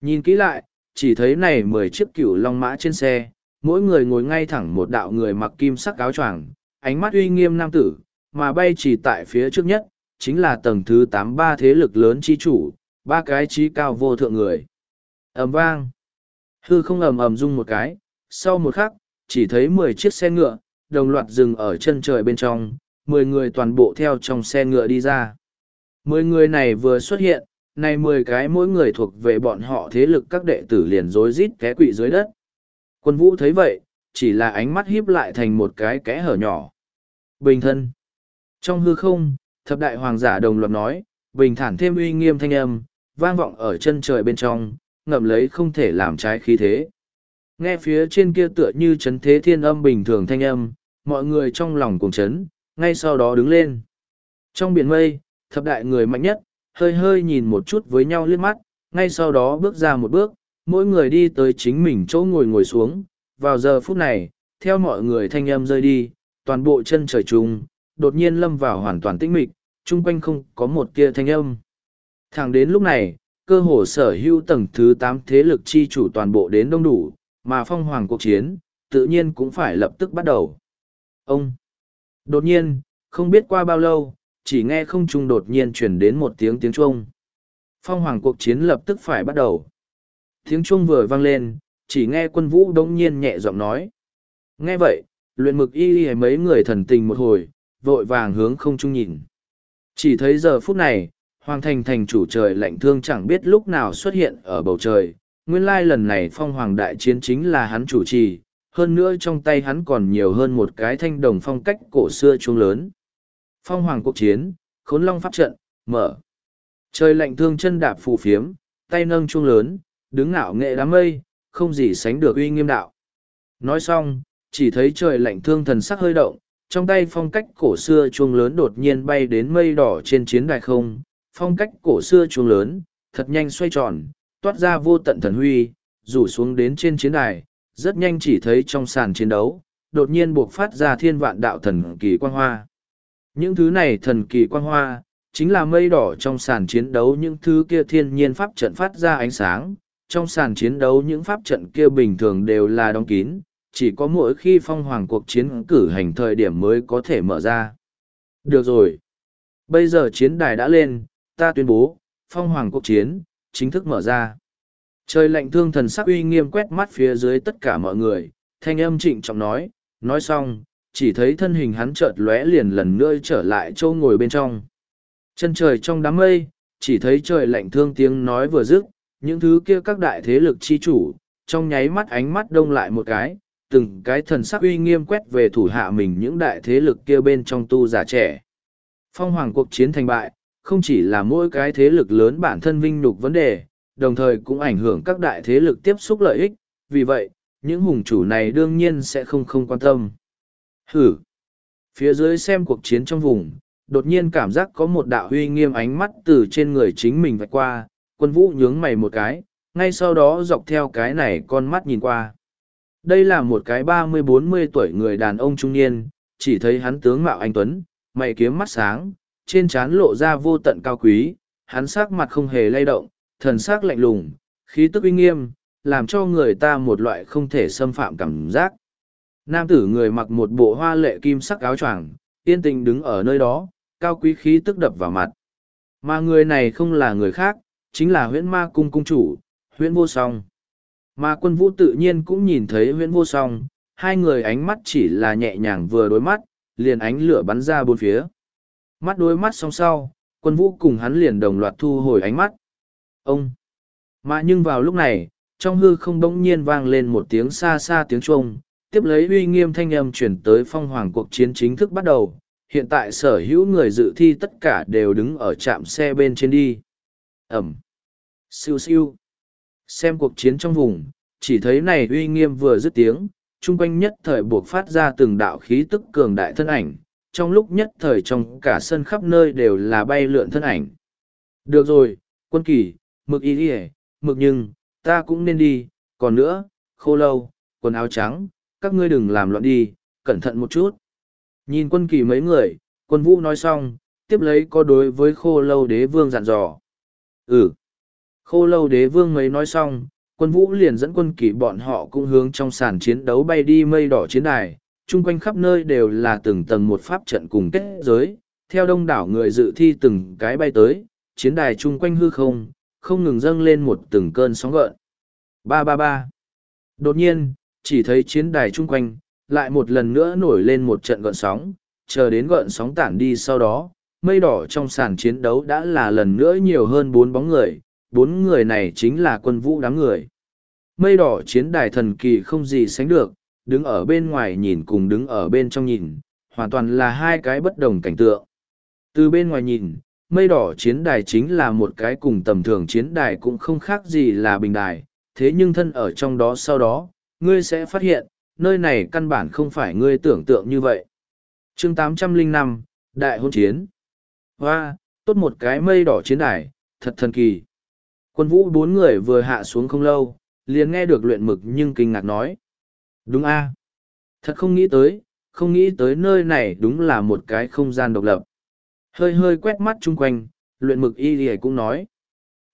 Nhìn kỹ lại, chỉ thấy này mười chiếc cửu long mã trên xe, mỗi người ngồi ngay thẳng một đạo người mặc kim sắc áo choàng, ánh mắt uy nghiêm nam tử, mà bay chỉ tại phía trước nhất, chính là tầng thứ tám ba thế lực lớn chi chủ, ba cái trí cao vô thượng người. ầm vang, hư không ầm ầm rung một cái, sau một khắc, chỉ thấy mười chiếc xe ngựa, đồng loạt dừng ở chân trời bên trong, mười người toàn bộ theo trong xe ngựa đi ra. Mười người này vừa xuất hiện, nay mười cái mỗi người thuộc về bọn họ thế lực các đệ tử liền rối rít té quỵ dưới đất. Quân vũ thấy vậy, chỉ là ánh mắt híp lại thành một cái kẽ hở nhỏ. Bình thân. Trong hư không, thập đại hoàng giả đồng loạt nói, bình thản thêm uy nghiêm thanh âm, vang vọng ở chân trời bên trong, ngậm lấy không thể làm trái khí thế. Nghe phía trên kia tựa như chấn thế thiên âm bình thường thanh âm, mọi người trong lòng cùng chấn, ngay sau đó đứng lên. Trong biển mây, thập đại người mạnh nhất, hơi hơi nhìn một chút với nhau liếc mắt, ngay sau đó bước ra một bước, mỗi người đi tới chính mình chỗ ngồi ngồi xuống. Vào giờ phút này, theo mọi người thanh âm rơi đi, toàn bộ chân trời trùng, đột nhiên lâm vào hoàn toàn tĩnh mịch, chung quanh không có một kia thanh âm. Thẳng đến lúc này, cơ hồ sở hữu tầng thứ tám thế lực chi chủ toàn bộ đến đông đủ, mà phong hoàng cuộc chiến, tự nhiên cũng phải lập tức bắt đầu. Ông! Đột nhiên, không biết qua bao lâu, chỉ nghe không trung đột nhiên truyền đến một tiếng tiếng chuông. Phong hoàng cuộc chiến lập tức phải bắt đầu. Tiếng chuông vừa vang lên, chỉ nghe quân vũ đống nhiên nhẹ giọng nói. Nghe vậy, luyện mực y y mấy người thần tình một hồi, vội vàng hướng không trung nhìn. Chỉ thấy giờ phút này, hoàng thành thành chủ trời lạnh thương chẳng biết lúc nào xuất hiện ở bầu trời. Nguyên lai lần này phong hoàng đại chiến chính là hắn chủ trì, hơn nữa trong tay hắn còn nhiều hơn một cái thanh đồng phong cách cổ xưa chuông lớn. Phong hoàng cuộc chiến, khốn long pháp trận, mở. Trời lạnh thương chân đạp phù phiếm, tay nâng chuông lớn, đứng ngạo nghệ đám mây, không gì sánh được uy nghiêm đạo. Nói xong, chỉ thấy trời lạnh thương thần sắc hơi động, trong tay phong cách cổ xưa chuông lớn đột nhiên bay đến mây đỏ trên chiến đài không. Phong cách cổ xưa chuông lớn, thật nhanh xoay tròn, toát ra vô tận thần huy, rủ xuống đến trên chiến đài, rất nhanh chỉ thấy trong sàn chiến đấu, đột nhiên buộc phát ra thiên vạn đạo thần kỳ quang hoa. Những thứ này thần kỳ quang hoa, chính là mây đỏ trong sàn chiến đấu những thứ kia thiên nhiên pháp trận phát ra ánh sáng. Trong sàn chiến đấu những pháp trận kia bình thường đều là đóng kín, chỉ có mỗi khi phong hoàng cuộc chiến cử hành thời điểm mới có thể mở ra. Được rồi. Bây giờ chiến đài đã lên, ta tuyên bố, phong hoàng cuộc chiến, chính thức mở ra. Trời lạnh thương thần sắc uy nghiêm quét mắt phía dưới tất cả mọi người, thanh âm trịnh trọng nói, nói xong, chỉ thấy thân hình hắn chợt lóe liền lần nữa trở lại châu ngồi bên trong. Chân trời trong đám mây, chỉ thấy trời lạnh thương tiếng nói vừa dứt, những thứ kia các đại thế lực chi chủ, trong nháy mắt ánh mắt đông lại một cái, từng cái thần sắc uy nghiêm quét về thủ hạ mình những đại thế lực kia bên trong tu giả trẻ. Phong hoàng cuộc chiến thành bại, không chỉ là mỗi cái thế lực lớn bản thân vinh nhục vấn đề, đồng thời cũng ảnh hưởng các đại thế lực tiếp xúc lợi ích, vì vậy, những hùng chủ này đương nhiên sẽ không không quan tâm. Hử! Phía dưới xem cuộc chiến trong vùng, đột nhiên cảm giác có một đạo huy nghiêm ánh mắt từ trên người chính mình vạch qua, quân vũ nhướng mày một cái, ngay sau đó dọc theo cái này con mắt nhìn qua. Đây là một cái ba mươi bốn mươi tuổi người đàn ông trung niên, chỉ thấy hắn tướng mạo anh Tuấn, mày kiếm mắt sáng, trên trán lộ ra vô tận cao quý, hắn sắc mặt không hề lay động, thần sắc lạnh lùng, khí tức uy nghiêm, làm cho người ta một loại không thể xâm phạm cảm giác. Nam tử người mặc một bộ hoa lệ kim sắc áo choàng, yên tình đứng ở nơi đó, cao quý khí tức đập vào mặt. Mà người này không là người khác, chính là huyễn ma cung cung chủ, huyễn vô song. Mà quân vũ tự nhiên cũng nhìn thấy huyễn vô song, hai người ánh mắt chỉ là nhẹ nhàng vừa đối mắt, liền ánh lửa bắn ra bốn phía. Mắt đối mắt song sau, quân vũ cùng hắn liền đồng loạt thu hồi ánh mắt. Ông! Mà nhưng vào lúc này, trong hư không bỗng nhiên vang lên một tiếng xa xa tiếng chuông, tiếp lấy uy nghiêm thanh âm chuyển tới phong hoàng cuộc chiến chính thức bắt đầu. Hiện tại sở hữu người dự thi tất cả đều đứng ở trạm xe bên trên đi. Ẩm! Siêu siêu! Xem cuộc chiến trong vùng, chỉ thấy này uy nghiêm vừa dứt tiếng, chung quanh nhất thời buộc phát ra từng đạo khí tức cường đại thân ảnh, trong lúc nhất thời trong cả sân khắp nơi đều là bay lượn thân ảnh. Được rồi, quân kỳ, mực y đi mực nhưng, ta cũng nên đi, còn nữa, khô lâu, quần áo trắng, các ngươi đừng làm loạn đi, cẩn thận một chút. Nhìn quân kỳ mấy người, quân vũ nói xong, tiếp lấy có đối với khô lâu đế vương dặn dò. Ừ. Khô lâu đế vương mấy nói xong, quân vũ liền dẫn quân kỳ bọn họ cũng hướng trong sàn chiến đấu bay đi mây đỏ chiến đài, chung quanh khắp nơi đều là từng tầng một pháp trận cùng kết giới, theo đông đảo người dự thi từng cái bay tới, chiến đài chung quanh hư không, không ngừng dâng lên một từng cơn sóng gợn. Ba ba ba. Đột nhiên, chỉ thấy chiến đài chung quanh, lại một lần nữa nổi lên một trận gợn sóng, chờ đến gợn sóng tản đi sau đó, mây đỏ trong sàn chiến đấu đã là lần nữa nhiều hơn bốn bóng người, bốn người này chính là quân vũ đám người. Mây đỏ chiến đài thần kỳ không gì sánh được, đứng ở bên ngoài nhìn cùng đứng ở bên trong nhìn, hoàn toàn là hai cái bất đồng cảnh tượng. Từ bên ngoài nhìn, mây đỏ chiến đài chính là một cái cùng tầm thường chiến đài cũng không khác gì là bình đài, thế nhưng thân ở trong đó sau đó, ngươi sẽ phát hiện, nơi này căn bản không phải ngươi tưởng tượng như vậy. chương 805, Đại hôn chiến. Hoa, tốt một cái mây đỏ chiến đài, thật thần kỳ. Quân vũ bốn người vừa hạ xuống không lâu, liền nghe được luyện mực nhưng kinh ngạc nói. Đúng a Thật không nghĩ tới, không nghĩ tới nơi này đúng là một cái không gian độc lập. Hơi hơi quét mắt chung quanh, luyện mực y lì cũng nói.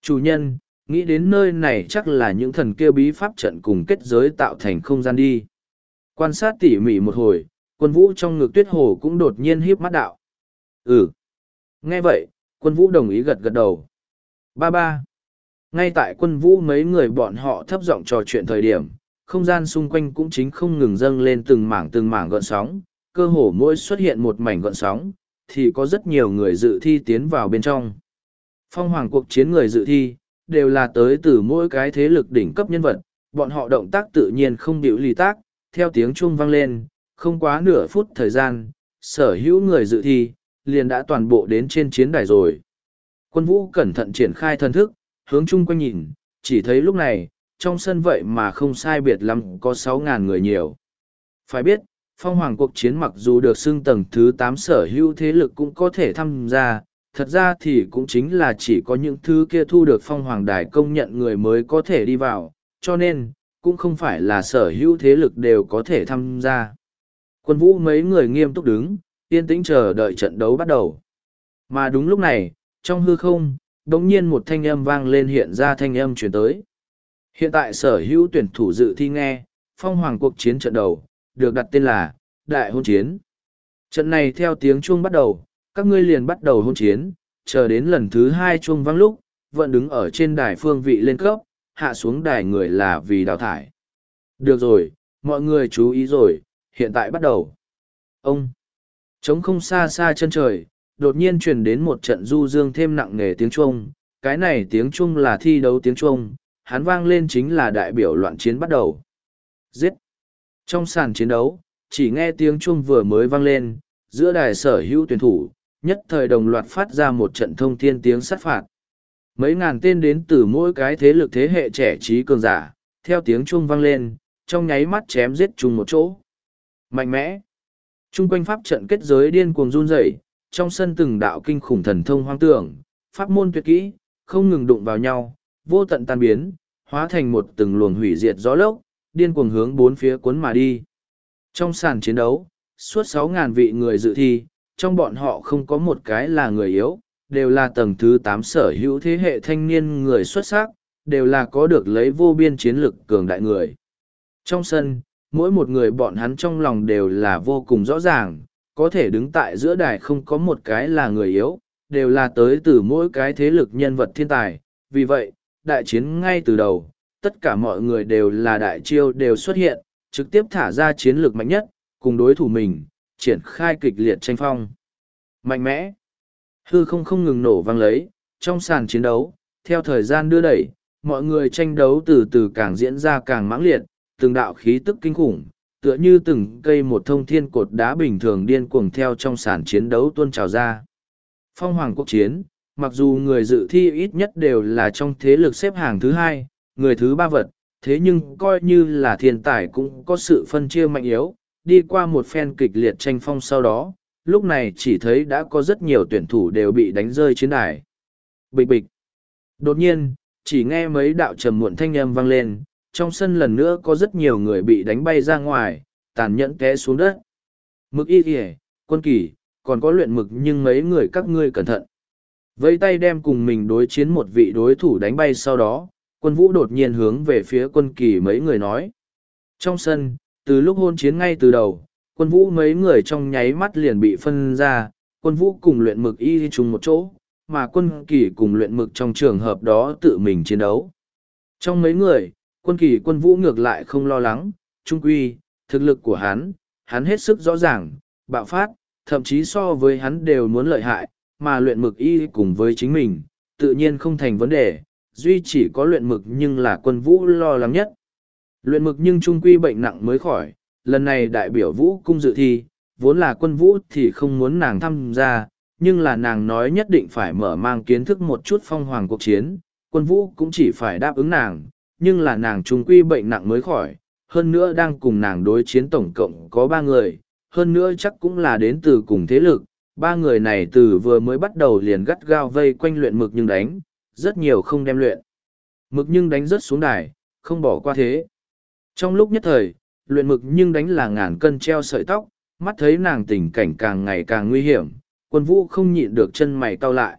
Chủ nhân, nghĩ đến nơi này chắc là những thần kêu bí pháp trận cùng kết giới tạo thành không gian đi. Quan sát tỉ mỉ một hồi, quân vũ trong ngực tuyết hồ cũng đột nhiên híp mắt đạo. Ừ. Nghe vậy, quân vũ đồng ý gật gật đầu. Ba ba. Ngay tại quân vũ mấy người bọn họ thấp giọng trò chuyện thời điểm, không gian xung quanh cũng chính không ngừng dâng lên từng mảng từng mảng gợn sóng, cơ hồ mỗi xuất hiện một mảnh gợn sóng, thì có rất nhiều người dự thi tiến vào bên trong. Phong hoàng cuộc chiến người dự thi, đều là tới từ mỗi cái thế lực đỉnh cấp nhân vật, bọn họ động tác tự nhiên không biểu lì tác, theo tiếng chuông vang lên, không quá nửa phút thời gian, sở hữu người dự thi, liền đã toàn bộ đến trên chiến đài rồi. Quân vũ cẩn thận triển khai thân thức, hướng chung quanh nhìn, chỉ thấy lúc này, trong sân vậy mà không sai biệt lắm có sáu ngàn người nhiều. Phải biết, phong hoàng cuộc chiến mặc dù được xưng tầng thứ tám sở hữu thế lực cũng có thể tham gia, thật ra thì cũng chính là chỉ có những thứ kia thu được phong hoàng đài công nhận người mới có thể đi vào, cho nên, cũng không phải là sở hữu thế lực đều có thể tham gia. Quân vũ mấy người nghiêm túc đứng, yên tĩnh chờ đợi trận đấu bắt đầu. Mà đúng lúc này, trong hư không, đống nhiên một thanh âm vang lên hiện ra thanh âm chuyển tới. Hiện tại sở hữu tuyển thủ dự thi nghe, phong hoàng cuộc chiến trận đầu, được đặt tên là Đại hôn chiến. Trận này theo tiếng chuông bắt đầu, các ngươi liền bắt đầu hôn chiến, chờ đến lần thứ hai chuông vang lúc, vẫn đứng ở trên đài phương vị lên cấp, hạ xuống đài người là vì đào thải. Được rồi, mọi người chú ý rồi, hiện tại bắt đầu. Ông, trống không xa xa chân trời, đột nhiên truyền đến một trận du dương thêm nặng nề tiếng chuông, cái này tiếng chuông là thi đấu tiếng chuông, hắn vang lên chính là đại biểu loạn chiến bắt đầu. Giết! Trong sàn chiến đấu, chỉ nghe tiếng chuông vừa mới vang lên, giữa đài sở hữu tuyển thủ, nhất thời đồng loạt phát ra một trận thông thiên tiếng sát phạt. Mấy ngàn tên đến từ mỗi cái thế lực thế hệ trẻ trí cường giả, theo tiếng chuông vang lên, trong nháy mắt chém giết chung một chỗ. Mạnh mẽ! Trung quanh pháp trận kết giới điên cuồng run rẩy, trong sân từng đạo kinh khủng thần thông hoang tưởng, pháp môn tuyệt kỹ, không ngừng đụng vào nhau, vô tận tan biến, hóa thành một từng luồng hủy diệt gió lốc, điên cuồng hướng bốn phía cuốn mà đi. Trong sàn chiến đấu, suốt sáu ngàn vị người dự thi, trong bọn họ không có một cái là người yếu, đều là tầng thứ tám sở hữu thế hệ thanh niên người xuất sắc, đều là có được lấy vô biên chiến lực cường đại người. Trong sân, mỗi một người bọn hắn trong lòng đều là vô cùng rõ ràng, có thể đứng tại giữa đài không có một cái là người yếu, đều là tới từ mỗi cái thế lực nhân vật thiên tài. Vì vậy, đại chiến ngay từ đầu, tất cả mọi người đều là đại chiêu đều xuất hiện, trực tiếp thả ra chiến lược mạnh nhất, cùng đối thủ mình, triển khai kịch liệt tranh phong. Mạnh mẽ, hư không không ngừng nổ vang lấy, trong sàn chiến đấu, theo thời gian đưa đẩy, mọi người tranh đấu từ từ càng diễn ra càng mãng liệt, từng đạo khí tức kinh khủng, tựa như từng cây một thông thiên cột đá bình thường điên cuồng theo trong sàn chiến đấu tuôn trào ra. Phong hoàng quốc chiến, mặc dù người dự thi ít nhất đều là trong thế lực xếp hàng thứ hai, người thứ ba vật, thế nhưng coi như là thiên tài cũng có sự phân chia mạnh yếu, đi qua một phen kịch liệt tranh phong sau đó, lúc này chỉ thấy đã có rất nhiều tuyển thủ đều bị đánh rơi trên đài. Bịch bịch. Đột nhiên, chỉ nghe mấy đạo trầm muộn thanh âm vang lên, trong sân lần nữa có rất nhiều người bị đánh bay ra ngoài, tàn nhẫn té xuống đất. Mực y kìa, quân kỳ, còn có luyện mực nhưng mấy người các ngươi cẩn thận. Vây tay đem cùng mình đối chiến một vị đối thủ đánh bay sau đó, quân vũ đột nhiên hướng về phía quân kỳ mấy người nói. Trong sân, từ lúc hôn chiến ngay từ đầu, quân vũ mấy người trong nháy mắt liền bị phân ra, quân vũ cùng luyện mực y chung một chỗ, mà quân kỳ cùng luyện mực trong trường hợp đó tự mình chiến đấu. Trong mấy người, quân kỳ quân vũ ngược lại không lo lắng, trung quy, thực lực của hắn, hắn hết sức rõ ràng, bạo phát, thậm chí so với hắn đều muốn lợi hại, mà luyện mực y cùng với chính mình, tự nhiên không thành vấn đề, duy chỉ có luyện mực nhưng là quân vũ lo lắng nhất. Luyện mực nhưng trung quy bệnh nặng mới khỏi, lần này đại biểu vũ cung dự thi, vốn là quân vũ thì không muốn nàng tham gia, nhưng là nàng nói nhất định phải mở mang kiến thức một chút phong hoàng cuộc chiến, quân vũ cũng chỉ phải đáp ứng nàng, nhưng là nàng trung quy bệnh nặng mới khỏi, hơn nữa đang cùng nàng đối chiến tổng cộng có ba người, hơn nữa chắc cũng là đến từ cùng thế lực, ba người này từ vừa mới bắt đầu liền gắt gao vây quanh luyện mực nhưng đánh, rất nhiều không đem luyện. Mực nhưng đánh rất xuống đài, không bỏ qua thế. Trong lúc nhất thời, luyện mực nhưng đánh là ngàn cân treo sợi tóc, mắt thấy nàng tình cảnh càng ngày càng nguy hiểm, quân vũ không nhịn được chân mày cau lại.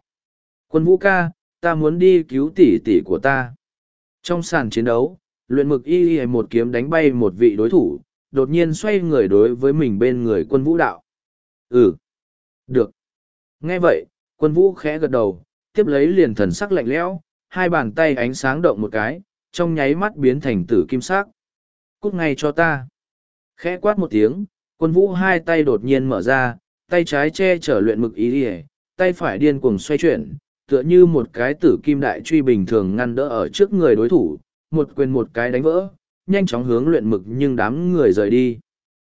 Quân vũ ca, ta muốn đi cứu tỷ tỷ của ta. Trong sàn chiến đấu, luyện mực y y một kiếm đánh bay một vị đối thủ, đột nhiên xoay người đối với mình bên người quân vũ đạo. Ừ. Được. Nghe vậy, quân vũ khẽ gật đầu, tiếp lấy liền thần sắc lạnh lẽo, hai bàn tay ánh sáng động một cái, trong nháy mắt biến thành tử kim sắc. Cút ngay cho ta. Khẽ quát một tiếng, quân vũ hai tay đột nhiên mở ra, tay trái che chở luyện mực ý đi tay phải điên cuồng xoay chuyển tựa như một cái tử kim đại truy bình thường ngăn đỡ ở trước người đối thủ một quyền một cái đánh vỡ nhanh chóng hướng luyện mực nhưng đám người rời đi.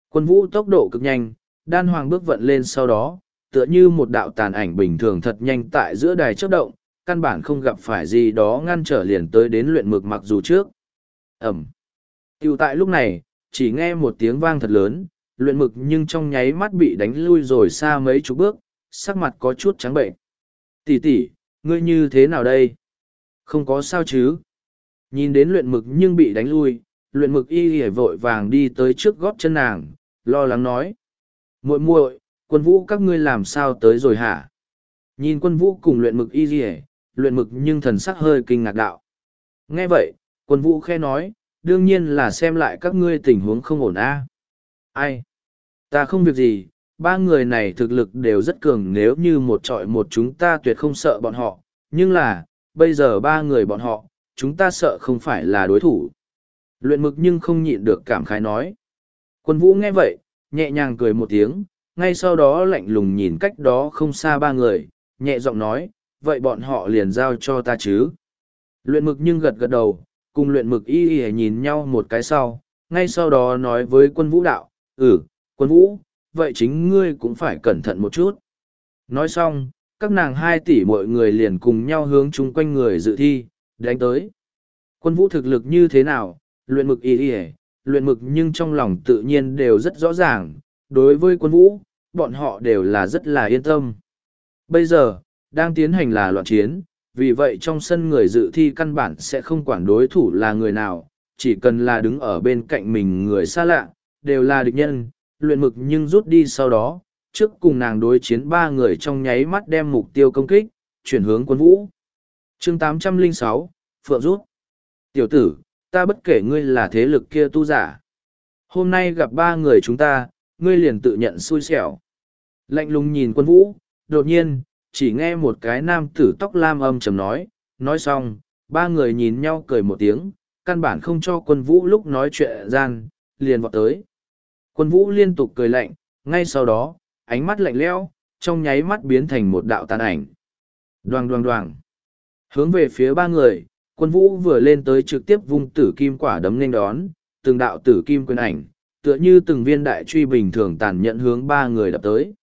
Quân vũ tốc độ cực nhanh đan hoàng bước vận lên sau đó tựa như một đạo tàn ảnh bình thường thật nhanh tại giữa đài chớp động căn bản không gặp phải gì đó ngăn trở liền tới đến luyện mực mặc dù trước. Ẩm. Tiểu tại lúc này, chỉ nghe một tiếng vang thật lớn, luyện mực nhưng trong nháy mắt bị đánh lui rồi xa mấy chục bước, sắc mặt có chút trắng bệnh. Tỷ tỷ, ngươi như thế nào đây? Không có sao chứ? Nhìn đến luyện mực nhưng bị đánh lui, luyện mực y hề vội vàng đi tới trước gót chân nàng, lo lắng nói. muội muội quân vũ các ngươi làm sao tới rồi hả? Nhìn quân vũ cùng luyện mực y hề, luyện mực nhưng thần sắc hơi kinh ngạc đạo. Nghe vậy, quân vũ khe nói, đương nhiên là xem lại các ngươi tình huống không ổn a. Ai? Ta không việc gì, ba người này thực lực đều rất cường, nếu như một trọi một chúng ta tuyệt không sợ bọn họ. Nhưng là, bây giờ ba người bọn họ, chúng ta sợ không phải là đối thủ. Luyện mực nhưng không nhịn được cảm khái nói. Quân vũ nghe vậy, nhẹ nhàng cười một tiếng, ngay sau đó lạnh lùng nhìn cách đó không xa ba người, nhẹ giọng nói, vậy bọn họ liền giao cho ta chứ? Luyện mực nhưng gật gật đầu cùng luyện mực y y nhìn nhau một cái sau ngay sau đó nói với quân vũ đạo ừ, quân vũ, vậy chính ngươi cũng phải cẩn thận một chút. Nói xong, các nàng hai tỷ mọi người liền cùng nhau hướng chung quanh người dự thi, đánh tới. Quân vũ thực lực như thế nào, luyện mực y y luyện mực nhưng trong lòng tự nhiên đều rất rõ ràng, đối với quân vũ, bọn họ đều là rất là yên tâm. Bây giờ, đang tiến hành là loạn chiến, vì vậy trong sân người dự thi căn bản sẽ không quản đối thủ là người nào, chỉ cần là đứng ở bên cạnh mình người xa lạ, đều là địch nhân, luyện mực nhưng rút đi sau đó, trước cùng nàng đối chiến ba người trong nháy mắt đem mục tiêu công kích, chuyển hướng quân vũ. chương 806, Phượng rút. Tiểu tử, ta bất kể ngươi là thế lực kia tu giả. hôm nay gặp ba người chúng ta, ngươi liền tự nhận xui xẻo. Lạnh lùng nhìn quân vũ, đột nhiên, chỉ nghe một cái nam tử tóc lam âm trầm nói, nói xong, ba người nhìn nhau cười một tiếng, căn bản không cho quân vũ lúc nói chuyện gian, liền vọt tới. Quân vũ liên tục cười lạnh, ngay sau đó, ánh mắt lạnh lẽo, trong nháy mắt biến thành một đạo tàn ảnh. Đoàng đoàng đoàng. Hướng về phía ba người, quân vũ vừa lên tới trực tiếp vung tử kim quả đấm nên đón, từng đạo tử kim quyền ảnh, tựa như từng viên đại truy bình thường tàn nhẫn hướng ba người đập tới.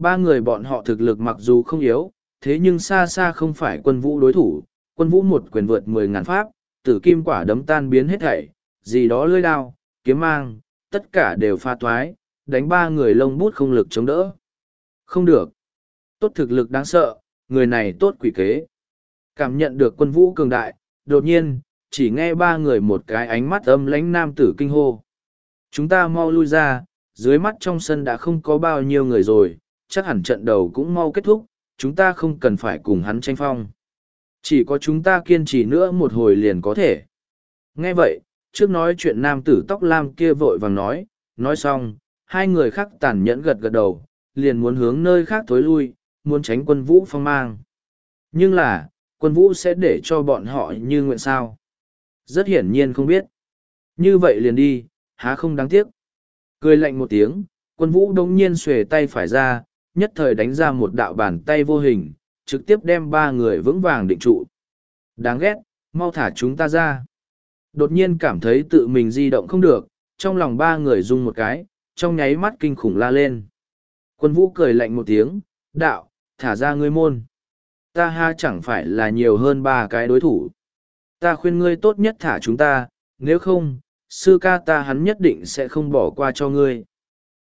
Ba người bọn họ thực lực mặc dù không yếu, thế nhưng xa xa không phải quân vũ đối thủ, quân vũ một quyền vượt mười ngàn pháp, tử kim quả đấm tan biến hết thảy, gì đó lưỡi đao, kiếm mang, tất cả đều pha toái, đánh ba người lông bút không lực chống đỡ. Không được. Tốt thực lực đáng sợ, người này tốt quỷ kế. Cảm nhận được quân vũ cường đại, đột nhiên, chỉ nghe ba người một cái ánh mắt âm lãnh nam tử kinh hô. Chúng ta mau lui ra, dưới mắt trong sân đã không có bao nhiêu người rồi, chắc hẳn trận đầu cũng mau kết thúc, chúng ta không cần phải cùng hắn tranh phong. Chỉ có chúng ta kiên trì nữa một hồi liền có thể. Nghe vậy, trước nói chuyện nam tử tóc lam kia vội vàng nói, nói xong, hai người khác tàn nhẫn gật gật đầu, liền muốn hướng nơi khác tối lui, muốn tránh quân vũ phong mang. Nhưng là, quân vũ sẽ để cho bọn họ như nguyện sao? Rất hiển nhiên không biết. Như vậy liền đi, há không đáng tiếc. Cười lạnh một tiếng, quân vũ đống nhiên xuề tay phải ra, nhất thời đánh ra một đạo bàn tay vô hình, trực tiếp đem ba người vững vàng định trụ. Đáng ghét, mau thả chúng ta ra. Đột nhiên cảm thấy tự mình di động không được, trong lòng ba người rung một cái, trong nháy mắt kinh khủng la lên. Quân vũ cười lạnh một tiếng, đạo, thả ra ngươi môn. Ta ha chẳng phải là nhiều hơn ba cái đối thủ. Ta khuyên ngươi tốt nhất thả chúng ta, nếu không, sư ca ta hắn nhất định sẽ không bỏ qua cho ngươi.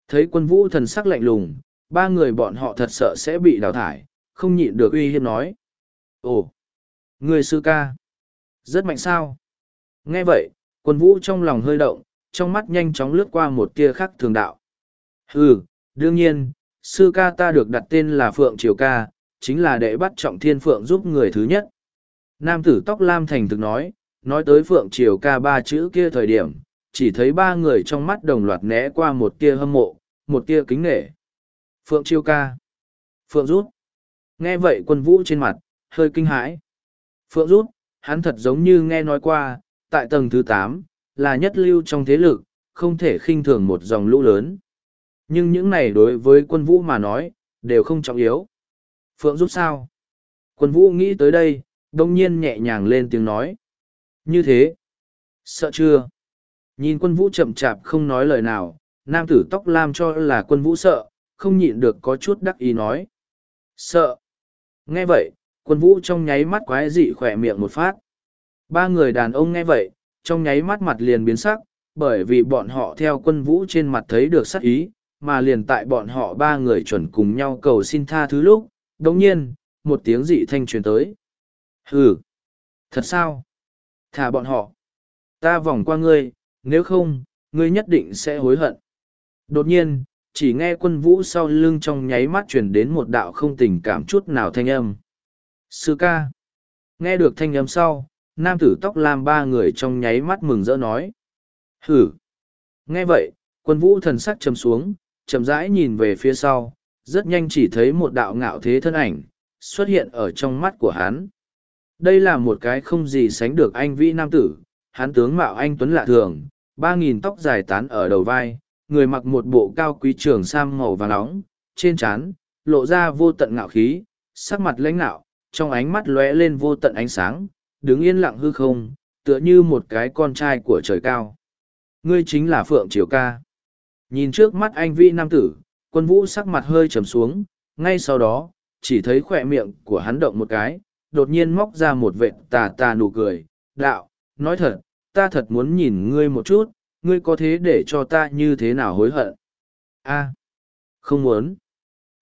Thấy quân vũ thần sắc lạnh lùng, ba người bọn họ thật sợ sẽ bị đào thải, không nhịn được uy hiếp nói. Ồ, người sư ca, rất mạnh sao? Nghe vậy, quân vũ trong lòng hơi động, trong mắt nhanh chóng lướt qua một tia khắc thường đạo. Hừ, đương nhiên, sư ca ta được đặt tên là Phượng Triều Ca, chính là đệ bắt trọng thiên Phượng giúp người thứ nhất. Nam tử tóc lam thành thực nói, nói tới Phượng Triều Ca ba chữ kia thời điểm, chỉ thấy ba người trong mắt đồng loạt né qua một tia hâm mộ, một tia kính nghệ. Phượng chiêu Ca. Phượng rút. Nghe vậy quân vũ trên mặt, hơi kinh hãi. Phượng rút, hắn thật giống như nghe nói qua, tại tầng thứ tám là nhất lưu trong thế lực, không thể khinh thường một dòng lũ lớn. Nhưng những này đối với quân vũ mà nói, đều không trọng yếu. Phượng rút sao? Quân vũ nghĩ tới đây, đông nhiên nhẹ nhàng lên tiếng nói. Như thế. Sợ chưa? Nhìn quân vũ chậm chạp không nói lời nào, nam tử tóc lam cho là quân vũ sợ, không nhịn được có chút đắc ý nói. Sợ. Nghe vậy, quân vũ trong nháy mắt quái dị khỏe miệng một phát. Ba người đàn ông nghe vậy, trong nháy mắt mặt liền biến sắc, bởi vì bọn họ theo quân vũ trên mặt thấy được sắc ý, mà liền tại bọn họ ba người chuẩn cùng nhau cầu xin tha thứ lúc, đồng nhiên, một tiếng dị thanh truyền tới. Hừ! Thật sao? Thả bọn họ! Ta vòng qua ngươi, nếu không, ngươi nhất định sẽ hối hận. Đột nhiên, chỉ nghe quân vũ sau lưng trong nháy mắt truyền đến một đạo không tình cảm chút nào thanh âm. Sư ca! Nghe được thanh âm sau, nam tử tóc lam ba người trong nháy mắt mừng rỡ nói. Hử! Nghe vậy, quân vũ thần sắc trầm xuống, chậm rãi nhìn về phía sau, rất nhanh chỉ thấy một đạo ngạo thế thân ảnh, xuất hiện ở trong mắt của hắn. Đây là một cái không gì sánh được anh vĩ nam tử, hắn tướng mạo anh tuấn lạ thường, ba nghìn tóc dài tán ở đầu vai, người mặc một bộ cao quý trường sam màu vàng nóng, trên trán lộ ra vô tận ngạo khí, sắc mặt lãnh nạo, trong ánh mắt lóe lên vô tận ánh sáng, đứng yên lặng hư không, tựa như một cái con trai của trời cao. Ngươi chính là Phượng Triều Ca. Nhìn trước mắt anh vi nam tử, quân vũ sắc mặt hơi trầm xuống, ngay sau đó, chỉ thấy khỏe miệng của hắn động một cái, đột nhiên móc ra một vệt tà tà nụ cười, đạo, nói thật, ta thật muốn nhìn ngươi một chút, ngươi có thế để cho ta như thế nào hối hận? A, không muốn.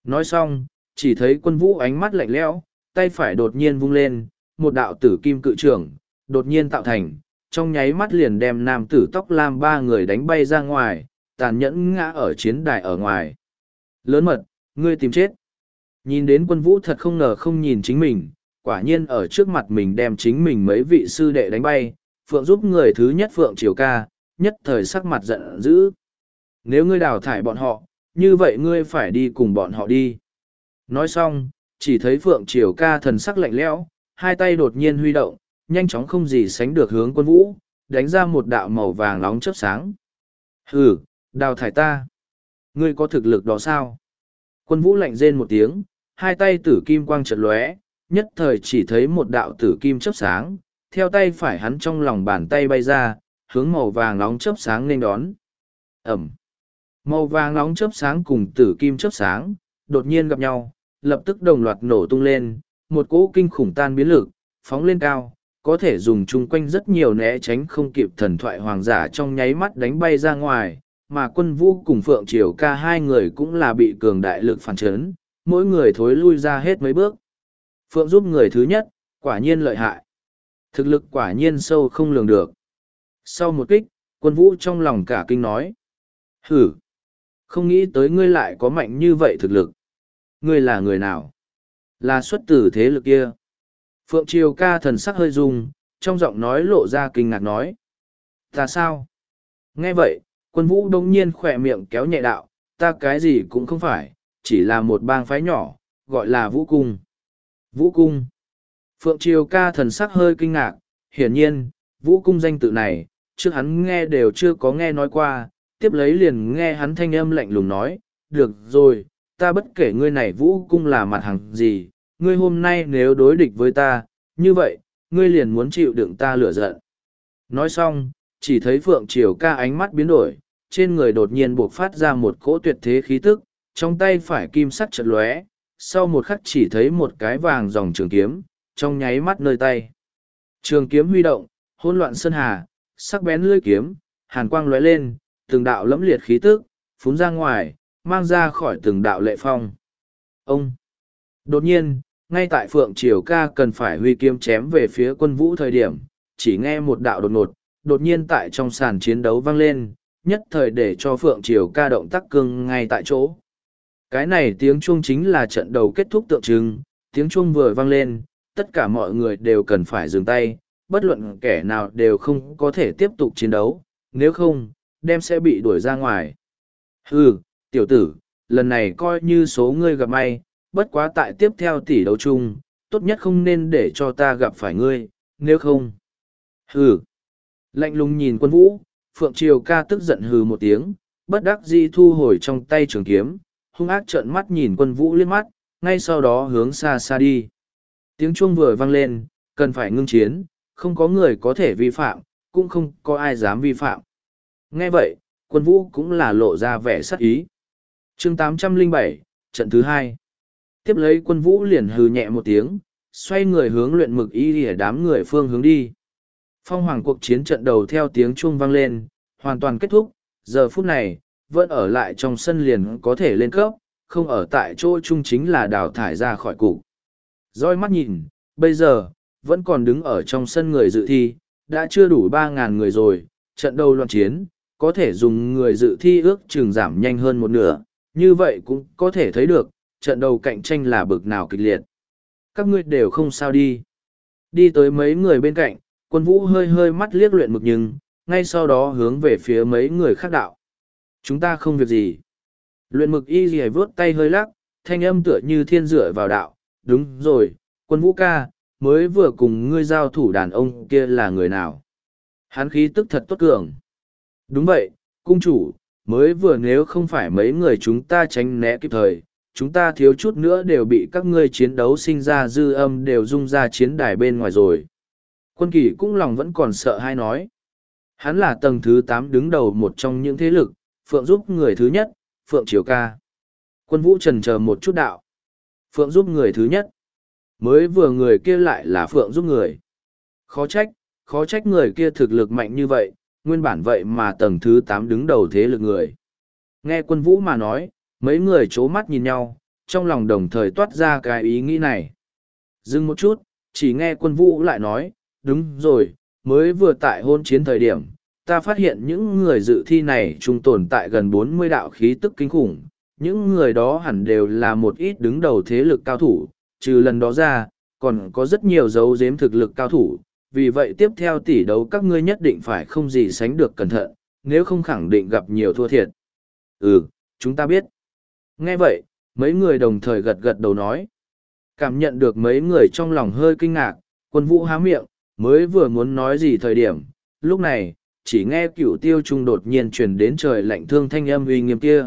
Nói xong, chỉ thấy quân vũ ánh mắt lạnh lẽo, tay phải đột nhiên vung lên, một đạo tử kim cự trưởng, đột nhiên tạo thành, trong nháy mắt liền đem nam tử tóc lam ba người đánh bay ra ngoài, tàn nhẫn ngã ở chiến đài ở ngoài. Lớn mật, ngươi tìm chết. Nhìn đến quân vũ thật không ngờ không nhìn chính mình, quả nhiên ở trước mặt mình đem chính mình mấy vị sư đệ đánh bay, phượng giúp người thứ nhất phượng triều ca, nhất thời sắc mặt giận dữ. Nếu ngươi đào thải bọn họ, như vậy ngươi phải đi cùng bọn họ đi. Nói xong, chỉ thấy Phượng Triều ca thần sắc lạnh lẽo, hai tay đột nhiên huy động, nhanh chóng không gì sánh được hướng quân vũ, đánh ra một đạo màu vàng nóng chớp sáng. Hừ, đào thải ta. Ngươi có thực lực đó sao? Quân vũ lạnh rên một tiếng, hai tay tử kim quang chợt lóe, nhất thời chỉ thấy một đạo tử kim chớp sáng, theo tay phải hắn trong lòng bàn tay bay ra, hướng màu vàng nóng chớp sáng nên đón. Ẩm. Màu vàng nóng chớp sáng cùng tử kim chớp sáng, đột nhiên gặp nhau, lập tức đồng loạt nổ tung lên, một cỗ kinh khủng tan biến lực, phóng lên cao, có thể dùng chung quanh rất nhiều né tránh không kịp thần thoại hoàng giả trong nháy mắt đánh bay ra ngoài, mà quân vũ cùng Phượng Triều ca hai người cũng là bị cường đại lực phản chấn, mỗi người thối lui ra hết mấy bước. Phượng giúp người thứ nhất, quả nhiên lợi hại. Thực lực quả nhiên sâu không lường được. Sau một kích, quân vũ trong lòng cả kinh nói. Hử! Không nghĩ tới ngươi lại có mạnh như vậy thực lực. Ngươi là người nào? Là xuất tử thế lực kia. Phượng Triều ca thần sắc hơi rung, trong giọng nói lộ ra kinh ngạc nói. Ta sao? Nghe vậy, quân vũ đông nhiên khỏe miệng kéo nhẹ đạo, ta cái gì cũng không phải, chỉ là một bang phái nhỏ, gọi là vũ cung. Vũ cung. Phượng Triều ca thần sắc hơi kinh ngạc, hiển nhiên, vũ cung danh tự này, trước hắn nghe đều chưa có nghe nói qua, tiếp lấy liền nghe hắn thanh âm lạnh lùng nói, được rồi, ta bất kể ngươi này vũ cung là mặt hàng gì, ngươi hôm nay nếu đối địch với ta, như vậy, ngươi liền muốn chịu đựng ta lửa giận. Nói xong, chỉ thấy Phượng Triều ca ánh mắt biến đổi, trên người đột nhiên buộc phát ra một cỗ tuyệt thế khí tức, trong tay phải kim sắc chật lóe, sau một khắc chỉ thấy một cái vàng dòng trường kiếm, trong nháy mắt nơi tay. Trường kiếm huy động, hỗn loạn sơn hà, sắc bén lưỡi kiếm, hàn quang lóe lên, từng đạo lẫm liệt khí tức, phún ra ngoài, mang ra khỏi từng đạo lệ phong. Ông! Đột nhiên, ngay tại Phượng Triều ca cần phải huy kiếm chém về phía quân vũ thời điểm, chỉ nghe một đạo đột ngột, đột nhiên tại trong sàn chiến đấu vang lên, nhất thời để cho Phượng Triều ca động tác cương ngay tại chỗ. Cái này tiếng chuông chính là trận đầu kết thúc tượng trưng, tiếng chuông vừa vang lên, tất cả mọi người đều cần phải dừng tay, bất luận kẻ nào đều không có thể tiếp tục chiến đấu, nếu không, đem sẽ bị đuổi ra ngoài. Hừ, tiểu tử, lần này coi như số ngươi gặp may, bất quá tại tiếp theo tỷ đấu chung, tốt nhất không nên để cho ta gặp phải ngươi, nếu không. Hừ. Lạnh lùng nhìn quân vũ, Phượng Triều ca tức giận hừ một tiếng, bất đắc dĩ thu hồi trong tay trường kiếm, hung ác trợn mắt nhìn quân vũ liếc mắt, ngay sau đó hướng xa xa đi. Tiếng chuông vừa vang lên, cần phải ngưng chiến, không có người có thể vi phạm, cũng không có ai dám vi phạm. Nghe vậy, quân vũ cũng là lộ ra vẻ sắc ý. Chương 807, trận thứ hai. Tiếp lấy quân vũ liền hừ nhẹ một tiếng, xoay người hướng luyện mực y lìa đám người phương hướng đi. Phong hoàng cuộc chiến trận đầu theo tiếng chuông vang lên, hoàn toàn kết thúc, giờ phút này, vẫn ở lại trong sân liền có thể lên cấp, không ở tại chỗ chung chính là đào thải ra khỏi cục. Rồi mắt nhìn, bây giờ, vẫn còn đứng ở trong sân người dự thi, đã chưa đủ ba ngàn người rồi, trận đầu loạn chiến, có thể dùng người dự thi ước chừng giảm nhanh hơn một nửa, như vậy cũng có thể thấy được, trận đầu cạnh tranh là bực nào kịch liệt. Các ngươi đều không sao đi. Đi tới mấy người bên cạnh, quân vũ hơi hơi mắt liếc luyện mực nhưng, ngay sau đó hướng về phía mấy người khác đạo. Chúng ta không việc gì. Luyện mực y gì vướt tay hơi lắc, thanh âm tựa như thiên rửa vào đạo. Đúng rồi, quân vũ ca, mới vừa cùng ngươi giao thủ đàn ông kia là người nào? Hắn khí tức thật tốt cường. Đúng vậy, cung chủ, mới vừa nếu không phải mấy người chúng ta tránh né kịp thời, chúng ta thiếu chút nữa đều bị các ngươi chiến đấu sinh ra dư âm đều rung ra chiến đài bên ngoài rồi. Quân kỳ cũng lòng vẫn còn sợ hay nói. Hắn là tầng thứ tám đứng đầu một trong những thế lực, Phượng giúp người thứ nhất, Phượng Triều Ca. Quân vũ trần chờ một chút đạo. Phượng giúp người thứ nhất. Mới vừa người kia lại là Phượng giúp người. Khó trách, khó trách người kia thực lực mạnh như vậy, nguyên bản vậy mà tầng thứ tám đứng đầu thế lực người. Nghe quân vũ mà nói, mấy người chố mắt nhìn nhau, trong lòng đồng thời toát ra cái ý nghĩ này. Dừng một chút, chỉ nghe quân vũ lại nói, đúng rồi, mới vừa tại hôn chiến thời điểm, ta phát hiện những người dự thi này trung tồn tại gần bốn mươi đạo khí tức kinh khủng, những người đó hẳn đều là một ít đứng đầu thế lực cao thủ, trừ lần đó ra, còn có rất nhiều dấu giếm thực lực cao thủ, vì vậy tiếp theo tỷ đấu các ngươi nhất định phải không gì sánh được cẩn thận, nếu không khẳng định gặp nhiều thua thiệt. Ừ, chúng ta biết. Nghe vậy, mấy người đồng thời gật gật đầu nói. Cảm nhận được mấy người trong lòng hơi kinh ngạc, quân vũ há miệng, mới vừa muốn nói gì thời điểm. Lúc này, chỉ nghe cửu tiêu trung đột nhiên truyền đến trời lạnh thương thanh âm uy nghiêm kia.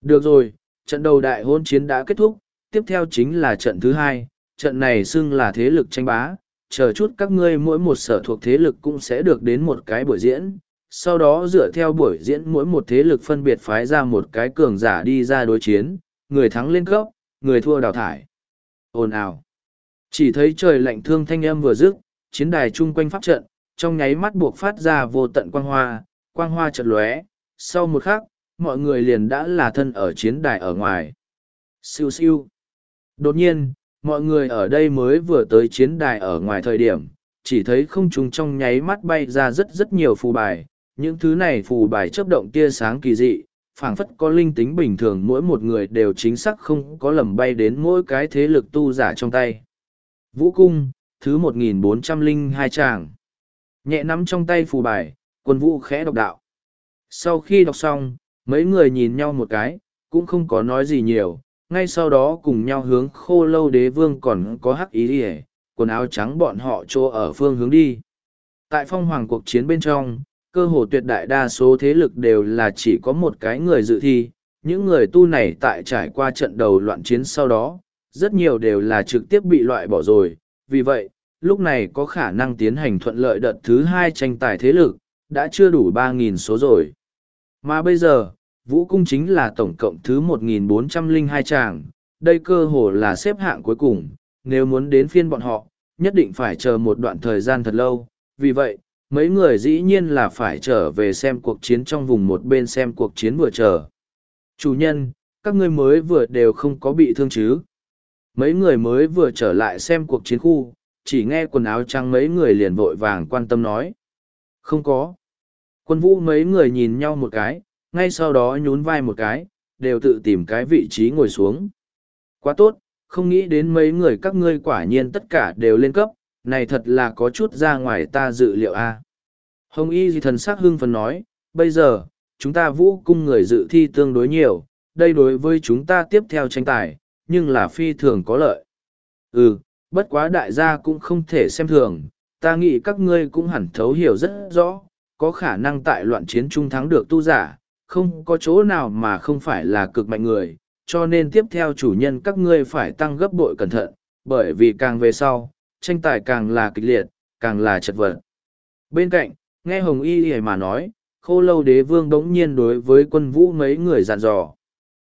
Được rồi, trận đầu đại hôn chiến đã kết thúc, tiếp theo chính là trận thứ hai, trận này xưng là thế lực tranh bá, chờ chút các ngươi mỗi một sở thuộc thế lực cũng sẽ được đến một cái buổi diễn, sau đó dựa theo buổi diễn mỗi một thế lực phân biệt phái ra một cái cường giả đi ra đối chiến, người thắng lên cấp, người thua đào thải. Ồn ào. Chỉ thấy trời lạnh thương thanh âm vừa dứt, chiến đài chung quanh pháp trận, trong nháy mắt buộc phát ra vô tận quang hoa, quang hoa trận lóe, sau một khắc, mọi người liền đã là thân ở chiến đài ở ngoài. Siêu siêu. Đột nhiên, mọi người ở đây mới vừa tới chiến đài ở ngoài thời điểm, chỉ thấy không trùng trong nháy mắt bay ra rất rất nhiều phù bài. Những thứ này phù bài chấp động tia sáng kỳ dị, phảng phất có linh tính bình thường mỗi một người đều chính xác không có lầm bay đến mỗi cái thế lực tu giả trong tay. Vũ cung, thứ 1402 tràng. Nhẹ nắm trong tay phù bài, quân vũ khẽ đọc đạo. Sau khi đọc xong, mấy người nhìn nhau một cái, cũng không có nói gì nhiều, ngay sau đó cùng nhau hướng khô lâu đế vương còn có hắc ý ỉa quần áo trắng bọn họ chỗ ở phương hướng đi. Tại phong hoàng cuộc chiến bên trong, cơ hồ tuyệt đại đa số thế lực đều là chỉ có một cái người dự thi. Những người tu này tại trải qua trận đầu loạn chiến sau đó, rất nhiều đều là trực tiếp bị loại bỏ rồi. Vì vậy, lúc này có khả năng tiến hành thuận lợi đợt thứ hai tranh tài thế lực, đã chưa đủ ba nghìn số rồi. Mà bây giờ vũ cung chính là tổng cộng thứ 1402 tràng, đây cơ hồ là xếp hạng cuối cùng, nếu muốn đến phiên bọn họ, nhất định phải chờ một đoạn thời gian thật lâu, vì vậy, mấy người dĩ nhiên là phải trở về xem cuộc chiến trong vùng một bên xem cuộc chiến vừa chờ. Chủ nhân, các ngươi mới vừa đều không có bị thương chứ. Mấy người mới vừa trở lại xem cuộc chiến khu, chỉ nghe quần áo trắng mấy người liền vội vàng quan tâm nói. Không có. Quân vũ mấy người nhìn nhau một cái, ngay sau đó nhún vai một cái, đều tự tìm cái vị trí ngồi xuống. Quá tốt, không nghĩ đến mấy người các ngươi quả nhiên tất cả đều lên cấp, này thật là có chút ra ngoài ta dự liệu a. Hồng Y Di thần sắc hưng phấn nói, bây giờ, chúng ta vũ cung người dự thi tương đối nhiều, đây đối với chúng ta tiếp theo tranh tài, nhưng là phi thường có lợi. Ừ, bất quá đại gia cũng không thể xem thường, ta nghĩ các ngươi cũng hẳn thấu hiểu rất rõ, có khả năng tại loạn chiến trung thắng được tu giả, không có chỗ nào mà không phải là cực mạnh người, cho nên tiếp theo chủ nhân các ngươi phải tăng gấp bội cẩn thận, bởi vì càng về sau, tranh tài càng là kịch liệt, càng là chật vật. Bên cạnh, nghe Hồng Y Y mà nói, khô lâu đế vương đống nhiên đối với quân vũ mấy người dặn dò.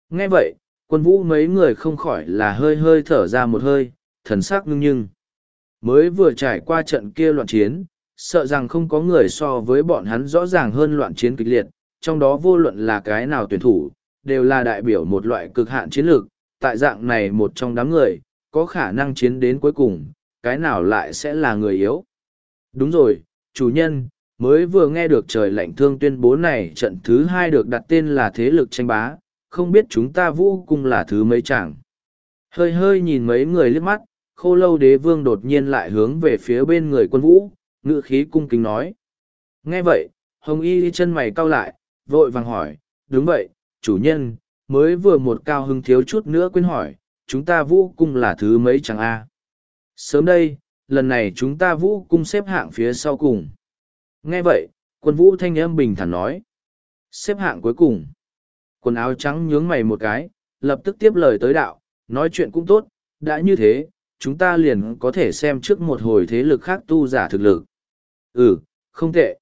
Nghe vậy, quân vũ mấy người không khỏi là hơi hơi thở ra một hơi, thần sắc ngưng nhưng. Mới vừa trải qua trận kia loạn chiến, sợ rằng không có người so với bọn hắn rõ ràng hơn loạn chiến kịch liệt, trong đó vô luận là cái nào tuyển thủ, đều là đại biểu một loại cực hạn chiến lược, tại dạng này một trong đám người, có khả năng chiến đến cuối cùng, cái nào lại sẽ là người yếu. Đúng rồi, chủ nhân, mới vừa nghe được trời lạnh thương tuyên bố này trận thứ hai được đặt tên là thế lực tranh bá, không biết chúng ta vũ cung là thứ mấy chẳng. Hơi hơi nhìn mấy người liếc mắt, khô lâu đế vương đột nhiên lại hướng về phía bên người quân vũ, ngự khí cung kính nói. Nghe vậy, hồng y chân mày cau lại, vội vàng hỏi, đúng vậy, chủ nhân, mới vừa một cao hưng thiếu chút nữa quên hỏi, chúng ta vũ cung là thứ mấy chẳng a Sớm đây, lần này chúng ta vũ cung xếp hạng phía sau cùng. Nghe vậy, quân vũ thanh âm bình thản nói. Xếp hạng cuối cùng. Quần áo trắng nhướng mày một cái, lập tức tiếp lời tới đạo, nói chuyện cũng tốt, đã như thế, chúng ta liền có thể xem trước một hồi thế lực khác tu giả thực lực. Ừ, không tệ.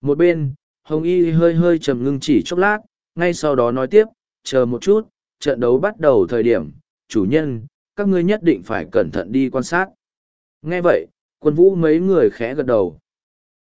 Một bên, Hồng Y hơi hơi trầm ngưng chỉ chốc lát, ngay sau đó nói tiếp, chờ một chút, trận đấu bắt đầu thời điểm, chủ nhân, các ngươi nhất định phải cẩn thận đi quan sát. Nghe vậy, quân vũ mấy người khẽ gật đầu.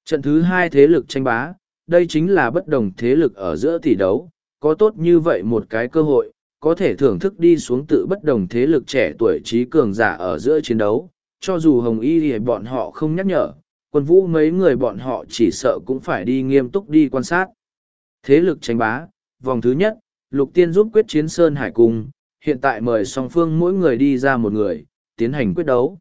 Trận thứ hai thế lực tranh bá, đây chính là bất đồng thế lực ở giữa tỷ đấu, có tốt như vậy một cái cơ hội, có thể thưởng thức đi xuống tự bất đồng thế lực trẻ tuổi trí cường giả ở giữa chiến đấu, cho dù Hồng Y thì bọn họ không nhắc nhở, quân vũ mấy người bọn họ chỉ sợ cũng phải đi nghiêm túc đi quan sát. Thế lực tranh bá, vòng thứ nhất, Lục Tiên giúp quyết chiến Sơn Hải Cung, hiện tại mời song phương mỗi người đi ra một người, tiến hành quyết đấu.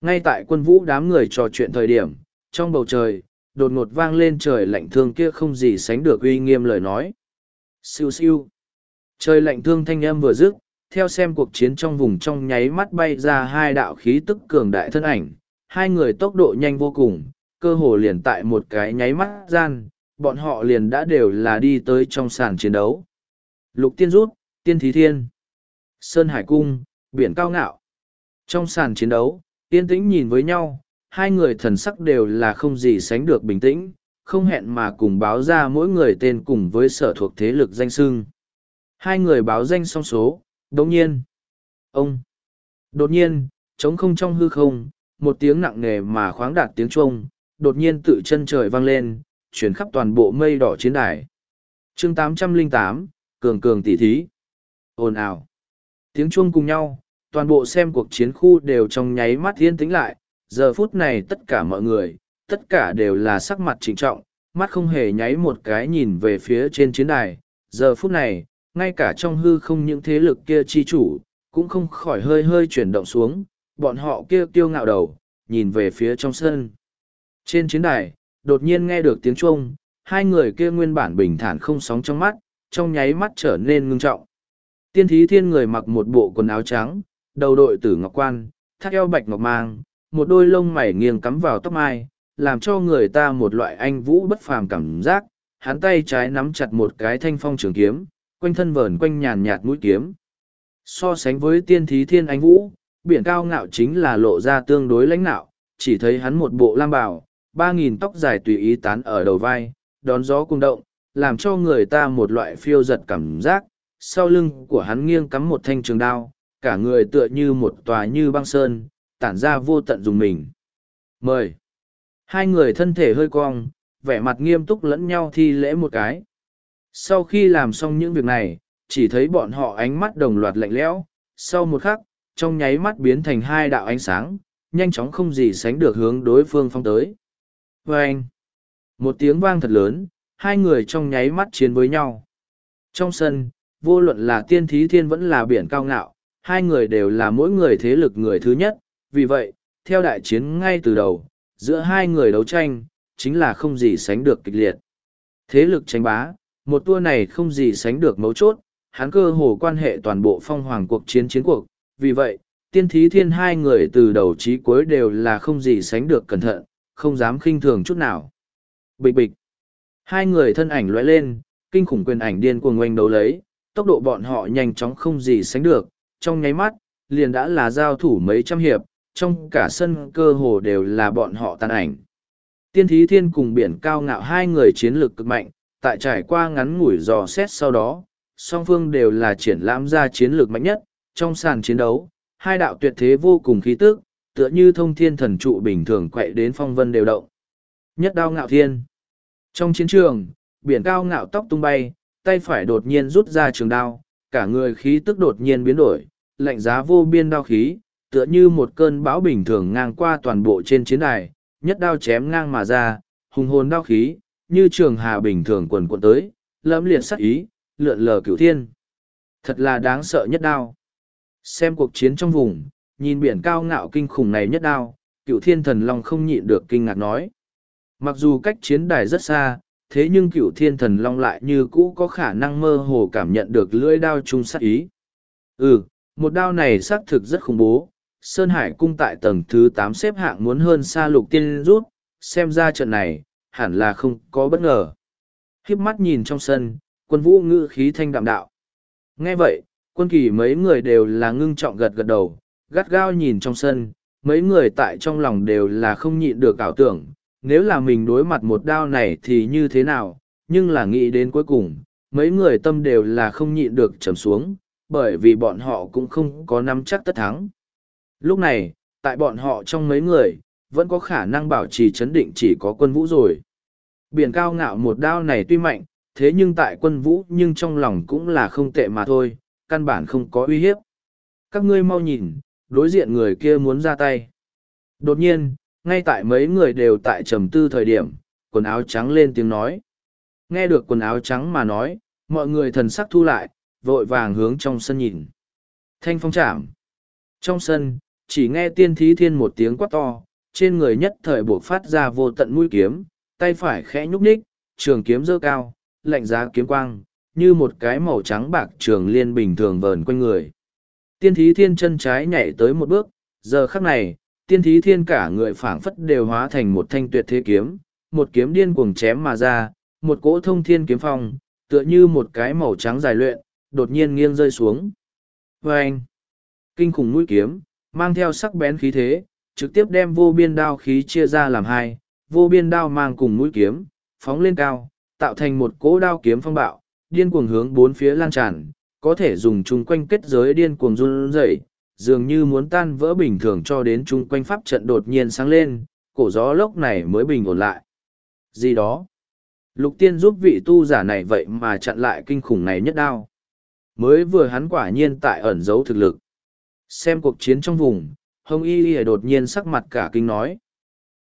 Ngay tại quân vũ đám người trò chuyện thời điểm, trong bầu trời, đột ngột vang lên trời lạnh thương kia không gì sánh được uy nghiêm lời nói. Siêu siêu. Trời lạnh thương thanh âm vừa dứt, theo xem cuộc chiến trong vùng trong nháy mắt bay ra hai đạo khí tức cường đại thân ảnh, hai người tốc độ nhanh vô cùng, cơ hồ liền tại một cái nháy mắt gian, bọn họ liền đã đều là đi tới trong sàn chiến đấu. Lục tiên rút, tiên thí thiên, sơn hải cung, biển cao ngạo. Trong sàn chiến đấu, tiên tĩnh nhìn với nhau, hai người thần sắc đều là không gì sánh được bình tĩnh, không hẹn mà cùng báo ra mỗi người tên cùng với sở thuộc thế lực danh sưng. Hai người báo danh song số, đồng nhiên. Ông. Đột nhiên, trống không trong hư không, một tiếng nặng nề mà khoáng đạt tiếng chuông, đột nhiên tự chân trời vang lên, chuyển khắp toàn bộ mây đỏ chiến đài. chương 808, Cường Cường tỷ thí. ồn ào. Tiếng chuông cùng nhau, toàn bộ xem cuộc chiến khu đều trong nháy mắt yên tĩnh lại, giờ phút này tất cả mọi người, tất cả đều là sắc mặt trịnh trọng, mắt không hề nháy một cái nhìn về phía trên chiến đài. Giờ phút này, ngay cả trong hư không những thế lực kia chi chủ, cũng không khỏi hơi hơi chuyển động xuống, bọn họ kia kiêu ngạo đầu, nhìn về phía trong sân. Trên chiến đài, đột nhiên nghe được tiếng chuông, hai người kia nguyên bản bình thản không sóng trong mắt, trong nháy mắt trở nên ngưng trọng. Tiên thí thiên người mặc một bộ quần áo trắng, đầu đội tử ngọc quan, thắt eo bạch ngọc mang, một đôi lông mày nghiêng cắm vào tóc mai, làm cho người ta một loại anh vũ bất phàm cảm giác. Hắn tay trái nắm chặt một cái thanh phong trường kiếm, quanh thân vờn quanh nhàn nhạt mũi kiếm. So sánh với tiên thí thiên anh vũ, biển cao ngạo chính là lộ ra tương đối lãnh nạo, chỉ thấy hắn một bộ lam bào, ba nghìn tóc dài tùy ý tán ở đầu vai, đón gió cung động, làm cho người ta một loại phiêu giật cảm giác. Sau lưng của hắn nghiêng cắm một thanh trường đao, cả người tựa như một tòa như băng sơn, tản ra vô tận dùng mình. Mời! Hai người thân thể hơi cong, vẻ mặt nghiêm túc lẫn nhau thi lễ một cái. Sau khi làm xong những việc này, chỉ thấy bọn họ ánh mắt đồng loạt lạnh lẽo, sau một khắc, trong nháy mắt biến thành hai đạo ánh sáng, nhanh chóng không gì sánh được hướng đối phương phong tới. Và anh, một tiếng vang thật lớn, hai người trong nháy mắt chiến với nhau. Trong sân, vô luận là tiên thí thiên vẫn là biển cao ngạo, hai người đều là mỗi người thế lực người thứ nhất, vì vậy, theo đại chiến ngay từ đầu, giữa hai người đấu tranh, chính là không gì sánh được kịch liệt. Thế lực tranh bá, một tour này không gì sánh được mấu chốt, hắn cơ hồ quan hệ toàn bộ phong hoàng cuộc chiến chiến cuộc, vì vậy, tiên thí thiên hai người từ đầu chí cuối đều là không gì sánh được cẩn thận, không dám khinh thường chút nào. Bịch bịch. Hai người thân ảnh lóe lên, kinh khủng quyền ảnh điên cuồng oanh đấu lấy, tốc độ bọn họ nhanh chóng không gì sánh được, trong nháy mắt, liền đã là giao thủ mấy trăm hiệp, trong cả sân cơ hồ đều là bọn họ tàn ảnh. Tiên thí thiên cùng biển cao ngạo hai người chiến lược cực mạnh, tại trải qua ngắn ngủi dò xét sau đó, song phương đều là triển lãm ra chiến lược mạnh nhất, trong sàn chiến đấu, hai đạo tuyệt thế vô cùng khí tức, tựa như thông thiên thần trụ bình thường quậy đến phong vân đều động. Nhất đao ngạo thiên. Trong chiến trường, biển cao ngạo tóc tung bay, tay phải đột nhiên rút ra trường đao, cả người khí tức đột nhiên biến đổi, lạnh giá vô biên đao khí, tựa như một cơn bão bình thường ngang qua toàn bộ trên chiến đài, nhất đao chém ngang mà ra, hùng hồn đao khí, như trường hà bình thường quần cuộn tới, lẫm liệt sắc ý, lượn lờ cửu thiên. Thật là đáng sợ nhất đao. Xem cuộc chiến trong vùng, nhìn biển cao ngạo kinh khủng này nhất đao, cựu thiên thần long không nhịn được kinh ngạc nói. Mặc dù cách chiến đài rất xa, thế nhưng cựu thiên thần long lại như cũ có khả năng mơ hồ cảm nhận được lưỡi đao chung sát ý. Ừ, một đao này xác thực rất khủng bố. Sơn Hải cung tại tầng thứ tám xếp hạng muốn hơn xa lục tiên rút, xem ra trận này, hẳn là không có bất ngờ. Khiếp mắt nhìn trong sân, quân vũ ngữ khí thanh đạm đạo. Nghe vậy, quân kỳ mấy người đều là ngưng trọng gật gật đầu, gắt gao nhìn trong sân, mấy người tại trong lòng đều là không nhịn được ảo tưởng, nếu là mình đối mặt một đao này thì như thế nào, nhưng là nghĩ đến cuối cùng, mấy người tâm đều là không nhịn được trầm xuống, bởi vì bọn họ cũng không có nắm chắc tất thắng. Lúc này, tại bọn họ trong mấy người, vẫn có khả năng bảo trì chấn định chỉ có quân vũ rồi. Biển cao ngạo một đao này tuy mạnh, thế nhưng tại quân vũ nhưng trong lòng cũng là không tệ mà thôi, căn bản không có uy hiếp. Các ngươi mau nhìn, đối diện người kia muốn ra tay. Đột nhiên, ngay tại mấy người đều tại trầm tư thời điểm, quần áo trắng lên tiếng nói. Nghe được quần áo trắng mà nói, mọi người thần sắc thu lại, vội vàng hướng trong sân nhìn. Thanh phong chạm. Trong sân, chỉ nghe tiên thí thiên một tiếng quát to, trên người nhất thời buộc phát ra vô tận mũi kiếm, tay phải khẽ nhúc nhích, trường kiếm dơ cao, lạnh giá kiếm quang, như một cái màu trắng bạc trường liên bình thường vờn quanh người. Tiên thí thiên chân trái nhảy tới một bước, giờ khắc này, tiên thí thiên cả người phảng phất đều hóa thành một thanh tuyệt thế kiếm, một kiếm điên cuồng chém mà ra, một cỗ thông thiên kiếm phong, tựa như một cái màu trắng dài luyện, đột nhiên nghiêng rơi xuống. Vâng! Kinh khủng mũi kiếm, mang theo sắc bén khí thế, trực tiếp đem vô biên đao khí chia ra làm hai, vô biên đao mang cùng mũi kiếm, phóng lên cao, tạo thành một cỗ đao kiếm phong bạo, điên cuồng hướng bốn phía lan tràn, có thể dùng chung quanh kết giới điên cuồng run rẩy, dường như muốn tan vỡ bình thường cho đến chung quanh pháp trận đột nhiên sáng lên, cổ gió lốc này mới bình ổn lại. Gì đó? Lục tiên giúp vị tu giả này vậy mà chặn lại kinh khủng này nhất đao. Mới vừa hắn quả nhiên tại ẩn giấu thực lực. Xem cuộc chiến trong vùng, Hồng Y Y đột nhiên sắc mặt cả kinh nói.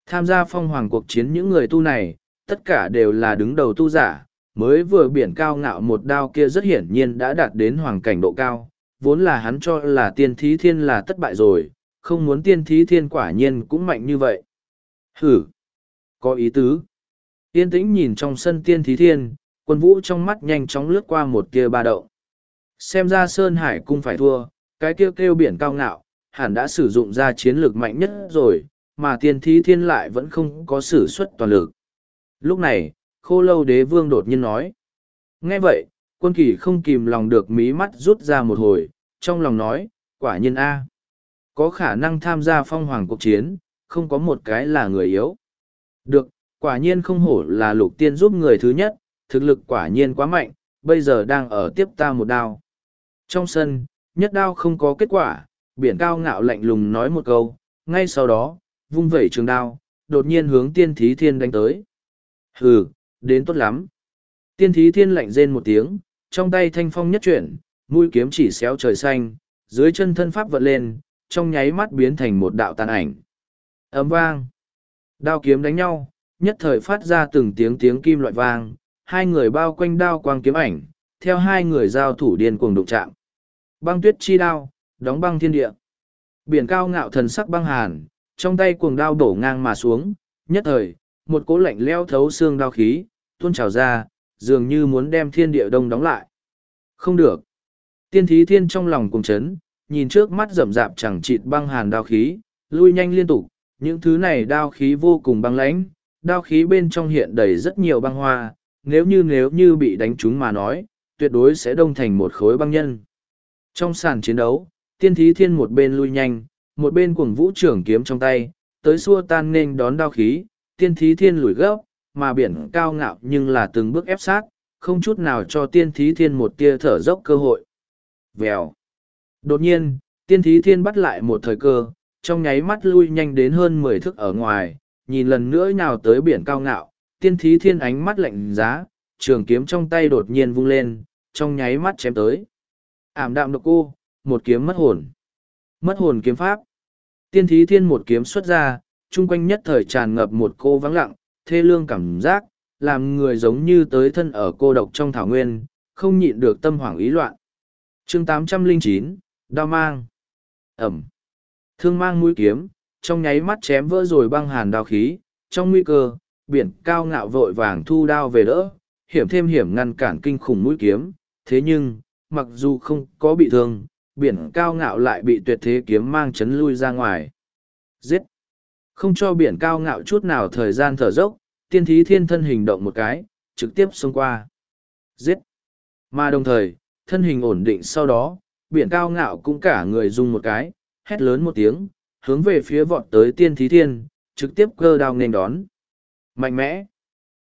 Tham gia phong hoàng cuộc chiến những người tu này, tất cả đều là đứng đầu tu giả, mới vừa biển cao ngạo một đao kia rất hiển nhiên đã đạt đến hoàng cảnh độ cao, vốn là hắn cho là tiên thí thiên là thất bại rồi, không muốn tiên thí thiên quả nhiên cũng mạnh như vậy. Hử! Có ý tứ. Yên tĩnh nhìn trong sân tiên thí thiên, quân vũ trong mắt nhanh chóng lướt qua một tia ba đậu. Xem ra Sơn Hải cung phải thua, cái kêu kêu biển cao ngạo, hẳn đã sử dụng ra chiến lược mạnh nhất rồi, mà tiên thí thiên lại vẫn không có sử xuất toàn lực. Lúc này, khô lâu đế vương đột nhiên nói. Nghe vậy, quân kỳ không kìm lòng được mí mắt rút ra một hồi, trong lòng nói, quả nhiên A. Có khả năng tham gia phong hoàng cuộc chiến, không có một cái là người yếu. Được, quả nhiên không hổ là lục tiên giúp người thứ nhất, thực lực quả nhiên quá mạnh, bây giờ đang ở tiếp ta một đao. Trong sân, nhất đao không có kết quả, biển cao ngạo lạnh lùng nói một câu, ngay sau đó, vung vẩy trường đao, đột nhiên hướng tiên thí thiên đánh tới. Hừ, đến tốt lắm. Tiên thí thiên lạnh rên một tiếng, trong tay thanh phong nhất chuyển, mũi kiếm chỉ xéo trời xanh, dưới chân thân pháp vận lên, trong nháy mắt biến thành một đạo tàn ảnh. Ấm vang. Đao kiếm đánh nhau, nhất thời phát ra từng tiếng tiếng kim loại vang, hai người bao quanh đao quang kiếm ảnh, theo hai người giao thủ điên cuồng đụng chạm. Băng tuyết chi đao, đóng băng thiên địa. Biển cao ngạo thần sắc băng hàn, trong tay cuồng đao đổ ngang mà xuống, nhất thời, một cỗ lạnh leo thấu xương đao khí, tuôn trào ra, dường như muốn đem thiên địa đông đóng lại. Không được. Tiên thí thiên trong lòng cùng chấn, nhìn trước mắt rậm rạp chẳng chịt băng hàn đao khí, lui nhanh liên tục, những thứ này đao khí vô cùng băng lãnh, đao khí bên trong hiện đầy rất nhiều băng hoa, nếu như nếu như bị đánh trúng mà nói, tuyệt đối sẽ đông thành một khối băng nhân. Trong sàn chiến đấu, tiên thí thiên một bên lui nhanh, một bên cuồng vũ trưởng kiếm trong tay, tới xua tan nên đón đao khí, tiên thí thiên lùi gấp, mà biển cao ngạo nhưng là từng bước ép sát, không chút nào cho tiên thí thiên một tia thở dốc cơ hội. Vèo. Đột nhiên, tiên thí thiên bắt lại một thời cơ, trong nháy mắt lui nhanh đến hơn mười thước ở ngoài, nhìn lần nữa nào tới biển cao ngạo, tiên thí thiên ánh mắt lạnh giá, trường kiếm trong tay đột nhiên vung lên, trong nháy mắt chém tới. Ảm đạm độc cô, một kiếm mất hồn. Mất hồn kiếm pháp. Tiên thí thiên một kiếm xuất ra, chung quanh nhất thời tràn ngập một cô vắng lặng, thê lương cảm giác, làm người giống như tới thân ở cô độc trong thảo nguyên, không nhịn được tâm hoảng ý loạn. chương 809, Đao Mang. Ẩm. Thương mang mũi kiếm, trong nháy mắt chém vỡ rồi băng hàn đao khí, trong nguy cơ, biển cao ngạo vội vàng thu đao về đỡ, hiểm thêm hiểm ngăn cản kinh khủng mũi kiếm. Thế nhưng, mặc dù không có bị thương, biển cao ngạo lại bị tuyệt thế kiếm mang chấn lui ra ngoài. Giết! Không cho biển cao ngạo chút nào thời gian thở dốc, tiên thí thiên thân hình động một cái, trực tiếp xông qua. Giết! Mà đồng thời, thân hình ổn định sau đó, biển cao ngạo cũng cả người dùng một cái, hét lớn một tiếng, hướng về phía vọt tới tiên thí thiên, trực tiếp cơ đao nên đón. Mạnh mẽ!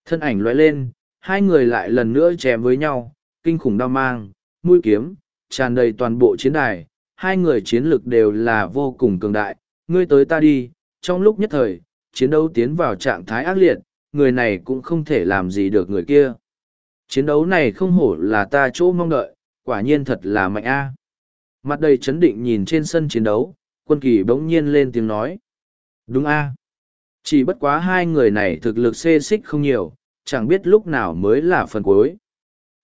Thân ảnh lóe lên, hai người lại lần nữa chém với nhau, kinh khủng đao mang, mũi kiếm, tràn đầy toàn bộ chiến đài, hai người chiến lực đều là vô cùng cường đại, ngươi tới ta đi, trong lúc nhất thời, chiến đấu tiến vào trạng thái ác liệt, người này cũng không thể làm gì được người kia. Chiến đấu này không hổ là ta chỗ mong đợi, quả nhiên thật là mạnh a. Mặt đầy chấn định nhìn trên sân chiến đấu, quân kỳ bỗng nhiên lên tiếng nói. Đúng a. Chỉ bất quá hai người này thực lực xê xích không nhiều, chẳng biết lúc nào mới là phần cuối.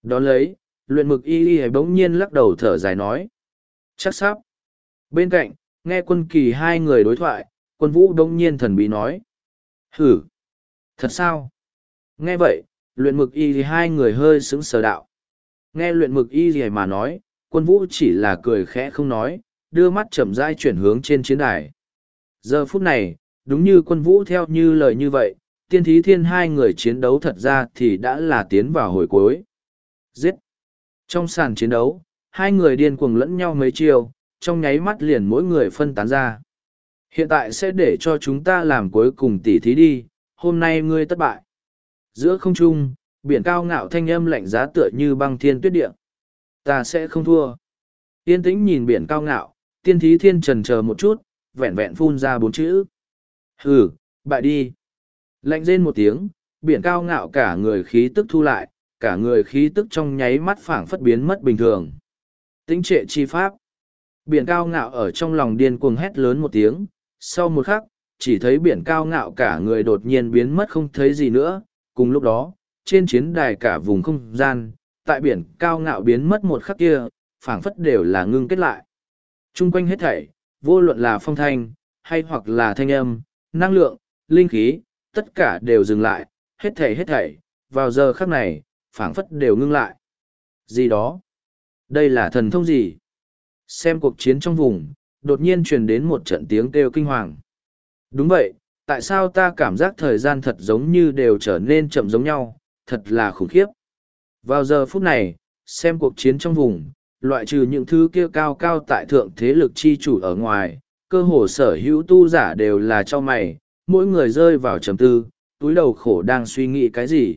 Đón lấy, luyện mực y y bỗng nhiên lắc đầu thở dài nói. Chắc sắp. Bên cạnh, nghe quân kỳ hai người đối thoại, quân vũ đông nhiên thần bí nói. Hử! Thật sao? Nghe vậy, luyện mực y thì hai người hơi sững sờ đạo. Nghe luyện mực y gì mà nói, quân vũ chỉ là cười khẽ không nói, đưa mắt chậm rãi chuyển hướng trên chiến đài. Giờ phút này, đúng như quân vũ theo như lời như vậy, tiên thí thiên hai người chiến đấu thật ra thì đã là tiến vào hồi cuối. Giết! Trong sàn chiến đấu, hai người điên cuồng lẫn nhau mấy chiều, trong nháy mắt liền mỗi người phân tán ra. Hiện tại sẽ để cho chúng ta làm cuối cùng tỉ thí đi, hôm nay ngươi thất bại. Giữa không trung, biển cao ngạo thanh âm lạnh giá tựa như băng thiên tuyết địa. Ta sẽ không thua. Yên tĩnh nhìn biển cao ngạo, tiên thí thiên trần chờ một chút, vẹn vẹn phun ra bốn chữ. Hừ, bại đi. Lạnh rên một tiếng, biển cao ngạo cả người khí tức thu lại, cả người khí tức trong nháy mắt phảng phất biến mất bình thường. Tĩnh trệ chi pháp. Biển cao ngạo ở trong lòng điên cuồng hét lớn một tiếng, sau một khắc, chỉ thấy biển cao ngạo cả người đột nhiên biến mất không thấy gì nữa, cùng lúc đó, trên chiến đài cả vùng không gian, tại biển cao ngạo biến mất một khắc kia, phảng phất đều là ngưng kết lại. Trung quanh hết thảy, vô luận là phong thanh, hay hoặc là thanh âm, năng lượng, linh khí, tất cả đều dừng lại, hết thảy hết thảy, vào giờ khắc này, phảng phất đều ngưng lại. Gì đó? Đây là thần thông gì? Xem cuộc chiến trong vùng, đột nhiên truyền đến một trận tiếng kêu kinh hoàng. Đúng vậy, tại sao ta cảm giác thời gian thật giống như đều trở nên chậm giống nhau, thật là khủng khiếp. Vào giờ phút này, xem cuộc chiến trong vùng, loại trừ những thứ kia cao cao tại thượng thế lực chi chủ ở ngoài, cơ hồ sở hữu tu giả đều là cho mày, mỗi người rơi vào trầm tư, túi đầu khổ đang suy nghĩ cái gì.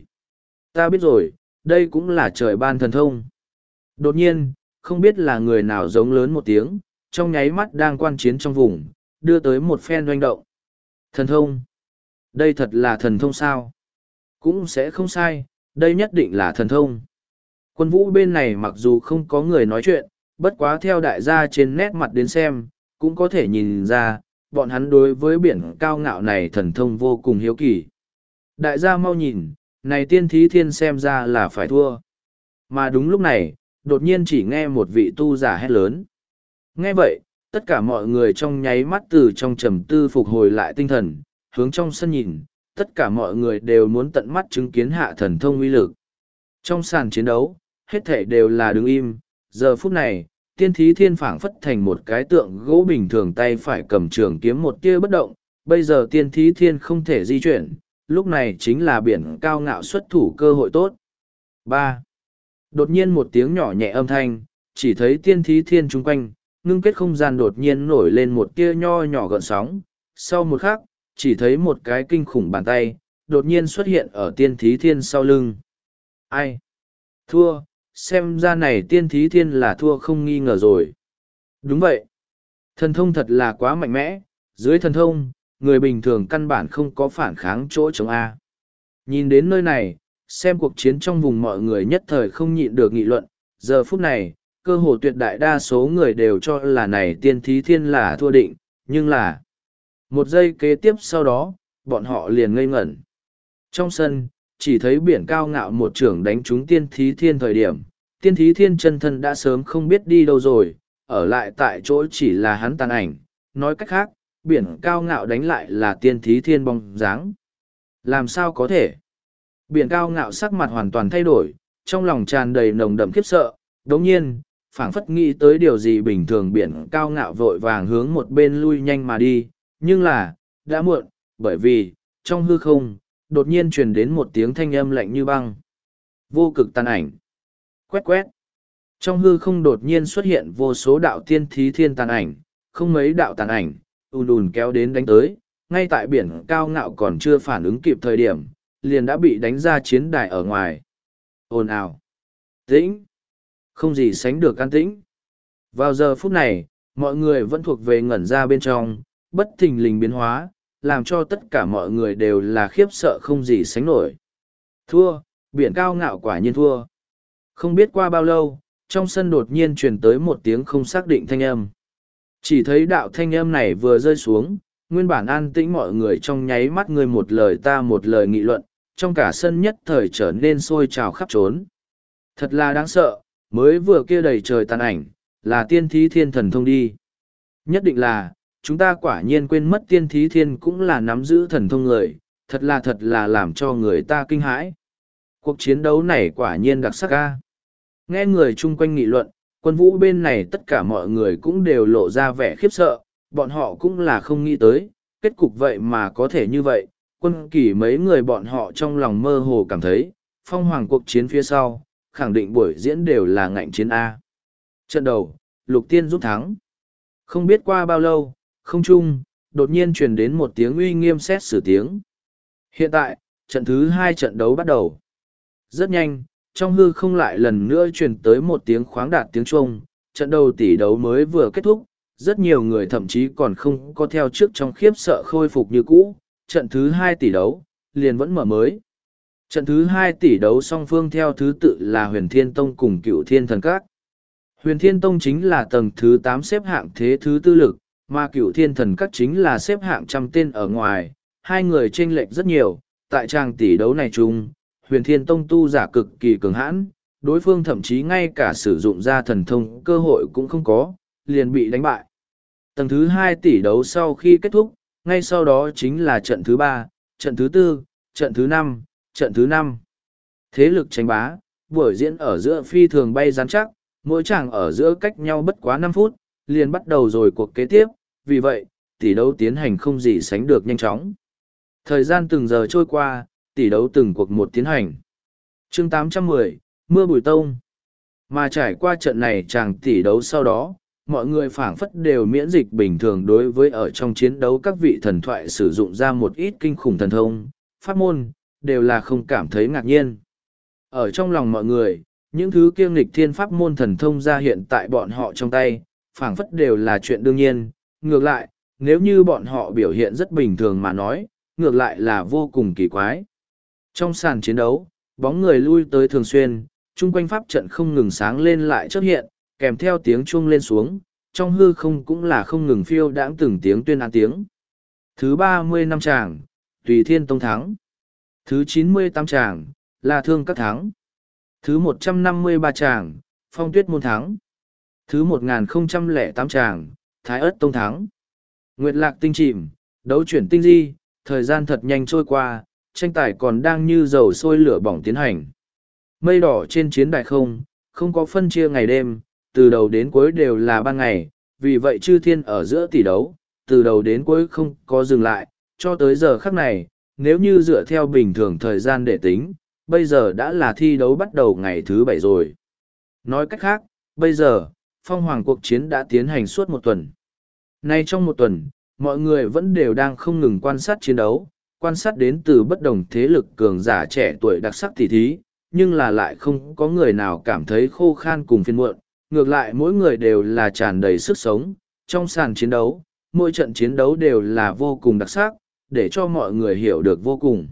Ta biết rồi, đây cũng là trời ban thần thông. Đột nhiên, không biết là người nào giống lớn một tiếng, trong nháy mắt đang quan chiến trong vùng, đưa tới một phen doanh động. Thần thông. Đây thật là thần thông sao? Cũng sẽ không sai, đây nhất định là thần thông. Quân vũ bên này mặc dù không có người nói chuyện, bất quá theo đại gia trên nét mặt đến xem, cũng có thể nhìn ra, bọn hắn đối với biển cao ngạo này thần thông vô cùng hiếu kỳ. Đại gia mau nhìn, này tiên thí thiên xem ra là phải thua. Mà đúng lúc này, đột nhiên chỉ nghe một vị tu giả hét lớn. Nghe vậy, tất cả mọi người trong nháy mắt từ trong trầm tư phục hồi lại tinh thần, hướng trong sân nhìn, tất cả mọi người đều muốn tận mắt chứng kiến hạ thần thông uy lực. Trong sàn chiến đấu, hết thể đều là đứng im, giờ phút này, tiên thí thiên phảng phất thành một cái tượng gỗ bình thường tay phải cầm trường kiếm một tia bất động, bây giờ tiên thí thiên không thể di chuyển, lúc này chính là biển cao ngạo xuất thủ cơ hội tốt. ba Đột nhiên một tiếng nhỏ nhẹ âm thanh, chỉ thấy tiên thí thiên chung quanh, ngưng kết không gian đột nhiên nổi lên một tia nho nhỏ gợn sóng. Sau một khắc, chỉ thấy một cái kinh khủng bàn tay, đột nhiên xuất hiện ở tiên thí thiên sau lưng. Ai? Thua, xem ra này tiên thí thiên là thua không nghi ngờ rồi. Đúng vậy. Thần thông thật là quá mạnh mẽ, dưới thần thông, người bình thường căn bản không có phản kháng chỗ chống A. Nhìn đến nơi này, xem cuộc chiến trong vùng mọi người nhất thời không nhịn được nghị luận, giờ phút này, cơ hồ tuyệt đại đa số người đều cho là này tiên thí thiên là thua định, nhưng là một giây kế tiếp sau đó, bọn họ liền ngây ngẩn. Trong sân, chỉ thấy biển cao ngạo một trưởng đánh trúng tiên thí thiên thời điểm, tiên thí thiên chân thân đã sớm không biết đi đâu rồi, ở lại tại chỗ chỉ là hắn tàn ảnh, nói cách khác, biển cao ngạo đánh lại là tiên thí thiên bóng dáng. Làm sao có thể? Biển cao ngạo sắc mặt hoàn toàn thay đổi, trong lòng tràn đầy nồng đậm khiếp sợ, đồng nhiên, phảng phất nghĩ tới điều gì bình thường biển cao ngạo vội vàng hướng một bên lui nhanh mà đi, nhưng là, đã muộn, bởi vì, trong hư không, đột nhiên truyền đến một tiếng thanh âm lạnh như băng. Vô cực tàn ảnh. Quét quét. Trong hư không đột nhiên xuất hiện vô số đạo tiên thí thiên tàn ảnh, không mấy đạo tàn ảnh, ùn ùn kéo đến đánh tới, ngay tại biển cao ngạo còn chưa phản ứng kịp thời điểm, liền đã bị đánh ra chiến đài ở ngoài. Ồn ào. Tĩnh. Không gì sánh được can tĩnh. Vào giờ phút này, mọi người vẫn thuộc về ngẩn ra bên trong, bất thình lình biến hóa, làm cho tất cả mọi người đều là khiếp sợ không gì sánh nổi. Thua, biển cao ngạo quả nhiên thua. Không biết qua bao lâu, trong sân đột nhiên truyền tới một tiếng không xác định thanh âm. Chỉ thấy đạo thanh âm này vừa rơi xuống, nguyên bản an tĩnh mọi người trong nháy mắt người một lời ta một lời nghị luận, trong cả sân nhất thời trở nên sôi trào khắp trốn. Thật là đáng sợ, mới vừa kia đầy trời tàn ảnh, là tiên thí thiên thần thông đi. Nhất định là, chúng ta quả nhiên quên mất tiên thí thiên cũng là nắm giữ thần thông người, thật là thật là làm cho người ta kinh hãi. Cuộc chiến đấu này quả nhiên đặc sắc ca. Nghe người chung quanh nghị luận, quân vũ bên này tất cả mọi người cũng đều lộ ra vẻ khiếp sợ, bọn họ cũng là không nghĩ tới, kết cục vậy mà có thể như vậy. Quân kỳ mấy người bọn họ trong lòng mơ hồ cảm thấy, phong hoàng cuộc chiến phía sau, khẳng định buổi diễn đều là ngạnh chiến A. Trận đầu, lục tiên rút thắng. Không biết qua bao lâu, không chung, đột nhiên truyền đến một tiếng uy nghiêm xét xử tiếng. Hiện tại, trận thứ hai trận đấu bắt đầu. Rất nhanh, trong hư không lại lần nữa truyền tới một tiếng khoáng đạt tiếng chung trận đầu tỷ đấu mới vừa kết thúc, rất nhiều người thậm chí còn không có theo trước trong khiếp sợ khôi phục như cũ, trận thứ hai tỷ đấu, liền vẫn mở mới. Trận thứ hai tỷ đấu song phương theo thứ tự là huyền thiên tông cùng cựu thiên thần các. Huyền thiên tông chính là tầng thứ tám xếp hạng thế thứ tư lực, mà cựu thiên thần các chính là xếp hạng trăm tên ở ngoài, hai người chênh lệch rất nhiều, tại trang tỷ đấu này chung, huyền thiên tông tu giả cực kỳ cường hãn, đối phương thậm chí ngay cả sử dụng ra thần thông cơ hội cũng không có, liền bị đánh bại. Tầng thứ hai tỷ đấu sau khi kết thúc, ngay sau đó chính là trận thứ ba, trận thứ tư, trận thứ năm, trận thứ năm. Thế lực tranh bá, buổi diễn ở giữa phi thường bay rắn chắc, mỗi chàng ở giữa cách nhau bất quá năm phút, liền bắt đầu rồi cuộc kế tiếp, vì vậy, tỷ đấu tiến hành không gì sánh được nhanh chóng. Thời gian từng giờ trôi qua, tỷ đấu từng cuộc một tiến hành. chương 810, Mưa Bùi Tông. Mà trải qua trận này chàng tỷ đấu sau đó, mọi người phảng phất đều miễn dịch bình thường đối với ở trong chiến đấu các vị thần thoại sử dụng ra một ít kinh khủng thần thông, pháp môn, đều là không cảm thấy ngạc nhiên. Ở trong lòng mọi người, những thứ kiêng nghịch thiên pháp môn thần thông ra hiện tại bọn họ trong tay, phảng phất đều là chuyện đương nhiên. Ngược lại, nếu như bọn họ biểu hiện rất bình thường mà nói, ngược lại là vô cùng kỳ quái. Trong sàn chiến đấu, bóng người lui tới thường xuyên, chung quanh pháp trận không ngừng sáng lên lại chấp hiện, kèm theo tiếng chuông lên xuống, trong hư không cũng là không ngừng phiêu đãng từng tiếng tuyên án tiếng. Thứ ba mươi năm tràng, Tùy Thiên Tông thắng. Thứ chín mươi tám tràng, là Thương Các thắng. Thứ một trăm năm mươi ba tràng, Phong Tuyết Môn thắng. Thứ một nghìn lẻ tám tràng, Thái Ất Tông thắng. Nguyệt Lạc tinh chìm, đấu chuyển tinh di, thời gian thật nhanh trôi qua, tranh tài còn đang như dầu sôi lửa bỏng tiến hành. Mây đỏ trên chiến đài không, không có phân chia ngày đêm, từ đầu đến cuối đều là ban ngày, vì vậy chư thiên ở giữa tỷ đấu, từ đầu đến cuối không có dừng lại, cho tới giờ khắc này, nếu như dựa theo bình thường thời gian để tính, bây giờ đã là thi đấu bắt đầu ngày thứ bảy rồi. Nói cách khác, bây giờ, phong hoàng cuộc chiến đã tiến hành suốt một tuần. Nay trong một tuần, mọi người vẫn đều đang không ngừng quan sát chiến đấu, quan sát đến từ bất đồng thế lực cường giả trẻ tuổi đặc sắc tỉ thí, nhưng là lại không có người nào cảm thấy khô khan cùng phiên muộn, ngược lại mỗi người đều là tràn đầy sức sống, trong sàn chiến đấu, mỗi trận chiến đấu đều là vô cùng đặc sắc, để cho mọi người hiểu được vô cùng.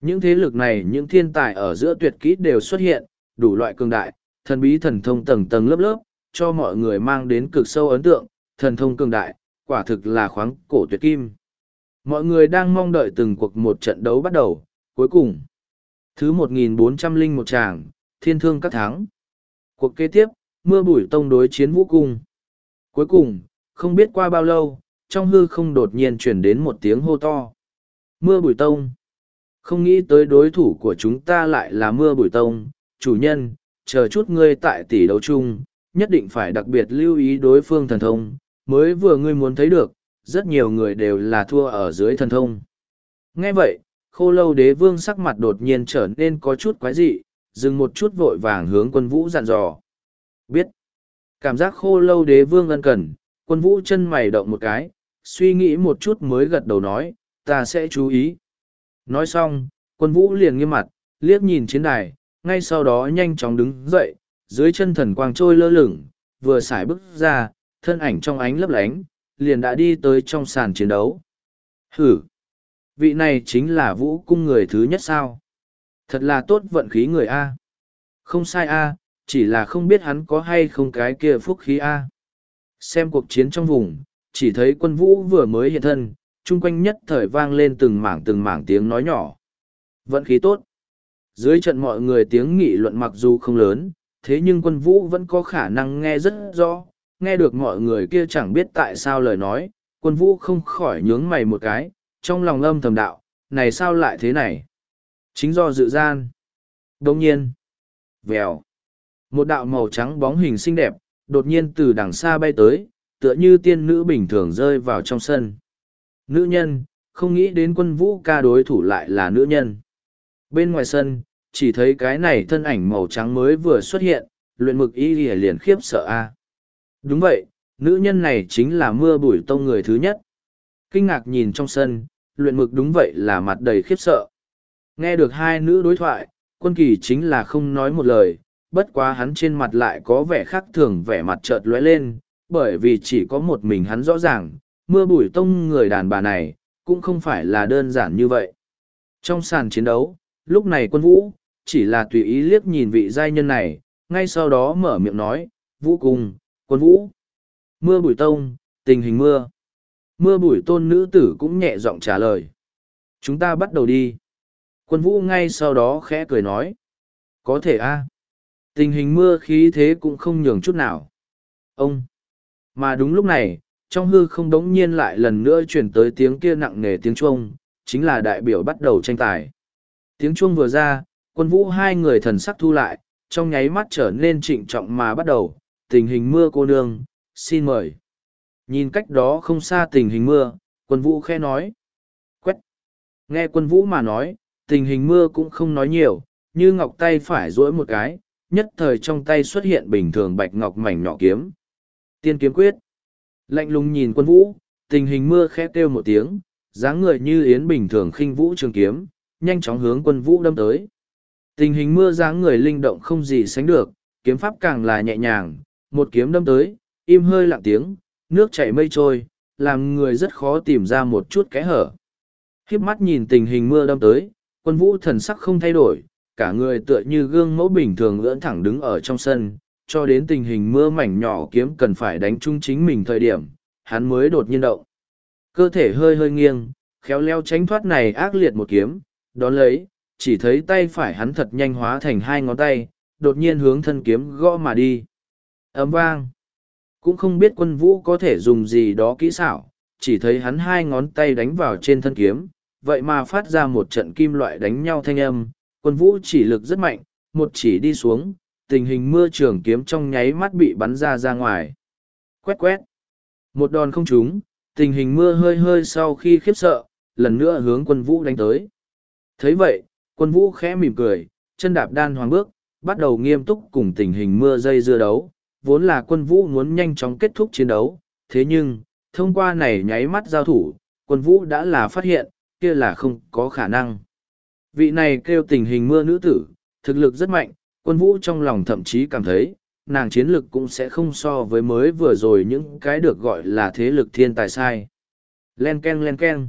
Những thế lực này, những thiên tài ở giữa tuyệt kỹ đều xuất hiện, đủ loại cường đại, thần bí thần thông tầng tầng lớp lớp, cho mọi người mang đến cực sâu ấn tượng, thần thông cường đại, quả thực là khoáng cổ tuyệt kim. Mọi người đang mong đợi từng cuộc một trận đấu bắt đầu, cuối cùng. Thứ 1401 tràng, thiên thương các thắng. Cuộc kế tiếp, mưa bụi tông đối chiến vũ cung. Cuối cùng, không biết qua bao lâu, trong hư không đột nhiên truyền đến một tiếng hô to. Mưa bụi tông. Không nghĩ tới đối thủ của chúng ta lại là mưa bụi tông, chủ nhân, chờ chút ngươi tại tỷ đấu chung, nhất định phải đặc biệt lưu ý đối phương thần thông, mới vừa ngươi muốn thấy được, rất nhiều người đều là thua ở dưới thần thông. Nghe vậy, khô lâu đế vương sắc mặt đột nhiên trở nên có chút quái dị, dừng một chút vội vàng hướng quân vũ dặn dò. Biết. Cảm giác khô lâu đế vương ân cần, quân vũ chân mày động một cái, suy nghĩ một chút mới gật đầu nói, ta sẽ chú ý. Nói xong, quân vũ liền nghiêm mặt, liếc nhìn chiến đài, ngay sau đó nhanh chóng đứng dậy, dưới chân thần quang trôi lơ lửng, vừa xài bước ra, thân ảnh trong ánh lấp lánh, liền đã đi tới trong sàn chiến đấu. Hử! Vị này chính là vũ cung người thứ nhất sao? Thật là tốt vận khí người A. Không sai A, chỉ là không biết hắn có hay không cái kia phúc khí A. Xem cuộc chiến trong vùng, chỉ thấy quân vũ vừa mới hiện thân, chung quanh nhất thời vang lên từng mảng từng mảng tiếng nói nhỏ. Vận khí tốt. Dưới trận mọi người tiếng nghị luận mặc dù không lớn, thế nhưng quân vũ vẫn có khả năng nghe rất rõ, nghe được mọi người kia chẳng biết tại sao lời nói, quân vũ không khỏi nhướng mày một cái, trong lòng âm thầm đạo, này sao lại thế này? Chính do dự gian. Đồng nhiên. Vèo. Một đạo màu trắng bóng hình xinh đẹp, đột nhiên từ đằng xa bay tới, tựa như tiên nữ bình thường rơi vào trong sân. Nữ nhân, không nghĩ đến quân vũ ca đối thủ lại là nữ nhân. Bên ngoài sân, chỉ thấy cái này thân ảnh màu trắng mới vừa xuất hiện, luyện mực y lìa liền khiếp sợ a. Đúng vậy, nữ nhân này chính là mưa bụi tông người thứ nhất. Kinh ngạc nhìn trong sân, luyện mực đúng vậy là mặt đầy khiếp sợ. Nghe được hai nữ đối thoại, quân kỳ chính là không nói một lời, bất quá hắn trên mặt lại có vẻ khác thường vẻ mặt chợt lóe lên, bởi vì chỉ có một mình hắn rõ ràng, mưa bụi tông người đàn bà này, cũng không phải là đơn giản như vậy. Trong sàn chiến đấu, lúc này quân vũ, chỉ là tùy ý liếc nhìn vị giai nhân này, ngay sau đó mở miệng nói, vũ cùng, quân vũ. Mưa bụi tông, tình hình mưa. Mưa bụi tôn nữ tử cũng nhẹ giọng trả lời. Chúng ta bắt đầu đi. Quân vũ ngay sau đó khẽ cười nói. Có thể a. Tình hình mưa khí thế cũng không nhường chút nào. Ông. Mà đúng lúc này, trong hư không đống nhiên lại lần nữa chuyển tới tiếng kia nặng nề tiếng chuông, chính là đại biểu bắt đầu tranh tài. Tiếng chuông vừa ra, quân vũ hai người thần sắc thu lại, trong nháy mắt trở nên trịnh trọng mà bắt đầu, tình hình mưa cô nương, xin mời. Nhìn cách đó không xa tình hình mưa, quân vũ khẽ nói. Quét. Nghe quân vũ mà nói, tình hình mưa cũng không nói nhiều, như ngọc tay phải duỗi một cái, nhất thời trong tay xuất hiện bình thường bạch ngọc mảnh nhỏ kiếm. Tiên kiếm quyết. Lạnh lùng nhìn quân vũ, tình hình mưa khẽ kêu một tiếng, dáng người như yến bình thường khinh vũ trường kiếm, nhanh chóng hướng quân vũ đâm tới. Tình hình mưa dáng người linh động không gì sánh được, kiếm pháp càng là nhẹ nhàng, một kiếm đâm tới, im hơi lặng tiếng, nước chảy mây trôi, làm người rất khó tìm ra một chút kẽ hở. Khiếp mắt nhìn tình hình mưa đâm tới, quân vũ thần sắc không thay đổi, cả người tựa như gương mẫu bình thường ưỡn thẳng đứng ở trong sân, cho đến tình hình mưa mảnh nhỏ kiếm cần phải đánh chung chính mình thời điểm, hắn mới đột nhiên động. Cơ thể hơi hơi nghiêng, khéo leo tránh thoát này ác liệt một kiếm, đón lấy, chỉ thấy tay phải hắn thật nhanh hóa thành hai ngón tay, đột nhiên hướng thân kiếm gõ mà đi. Ấm vang. Cũng không biết quân vũ có thể dùng gì đó kỹ xảo, chỉ thấy hắn hai ngón tay đánh vào trên thân kiếm, vậy mà phát ra một trận kim loại đánh nhau thanh âm, quân vũ chỉ lực rất mạnh, một chỉ đi xuống, tình hình mưa trường kiếm trong nháy mắt bị bắn ra ra ngoài. Quét quét. Một đòn không trúng, tình hình mưa hơi hơi sau khi khiếp sợ, lần nữa hướng quân vũ đánh tới. thấy vậy, quân vũ khẽ mỉm cười, chân đạp đan hoàng bước, bắt đầu nghiêm túc cùng tình hình mưa dây dưa đấu. Vốn là quân vũ muốn nhanh chóng kết thúc chiến đấu, thế nhưng, thông qua này nháy mắt giao thủ, quân vũ đã là phát hiện, kia là không có khả năng. Vị này kêu tình hình mưa nữ tử, thực lực rất mạnh, quân vũ trong lòng thậm chí cảm thấy, nàng chiến lực cũng sẽ không so với mới vừa rồi những cái được gọi là thế lực thiên tài sai. Len ken len ken.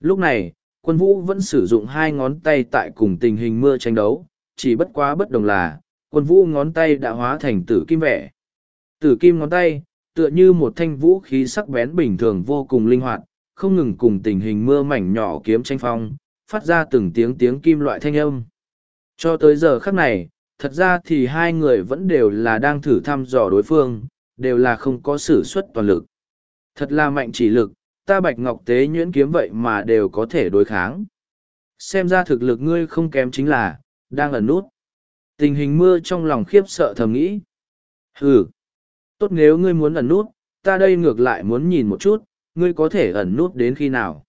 Lúc này, quân vũ vẫn sử dụng hai ngón tay tại cùng tình hình mưa tranh đấu, chỉ bất quá bất đồng là, quân vũ ngón tay đã hóa thành tử kim vẻ. Tử kim ngón tay, tựa như một thanh vũ khí sắc bén bình thường vô cùng linh hoạt, không ngừng cùng tình hình mưa mảnh nhỏ kiếm tranh phong, phát ra từng tiếng tiếng kim loại thanh âm. Cho tới giờ khắc này, thật ra thì hai người vẫn đều là đang thử thăm dò đối phương, đều là không có sử xuất toàn lực. Thật là mạnh chỉ lực, ta bạch ngọc tế nhuyễn kiếm vậy mà đều có thể đối kháng. Xem ra thực lực ngươi không kém chính là, đang ẩn nút. Tình hình mưa trong lòng khiếp sợ thầm nghĩ. Ừ, tốt nếu ngươi muốn ẩn nút, ta đây ngược lại muốn nhìn một chút, ngươi có thể ẩn nút đến khi nào.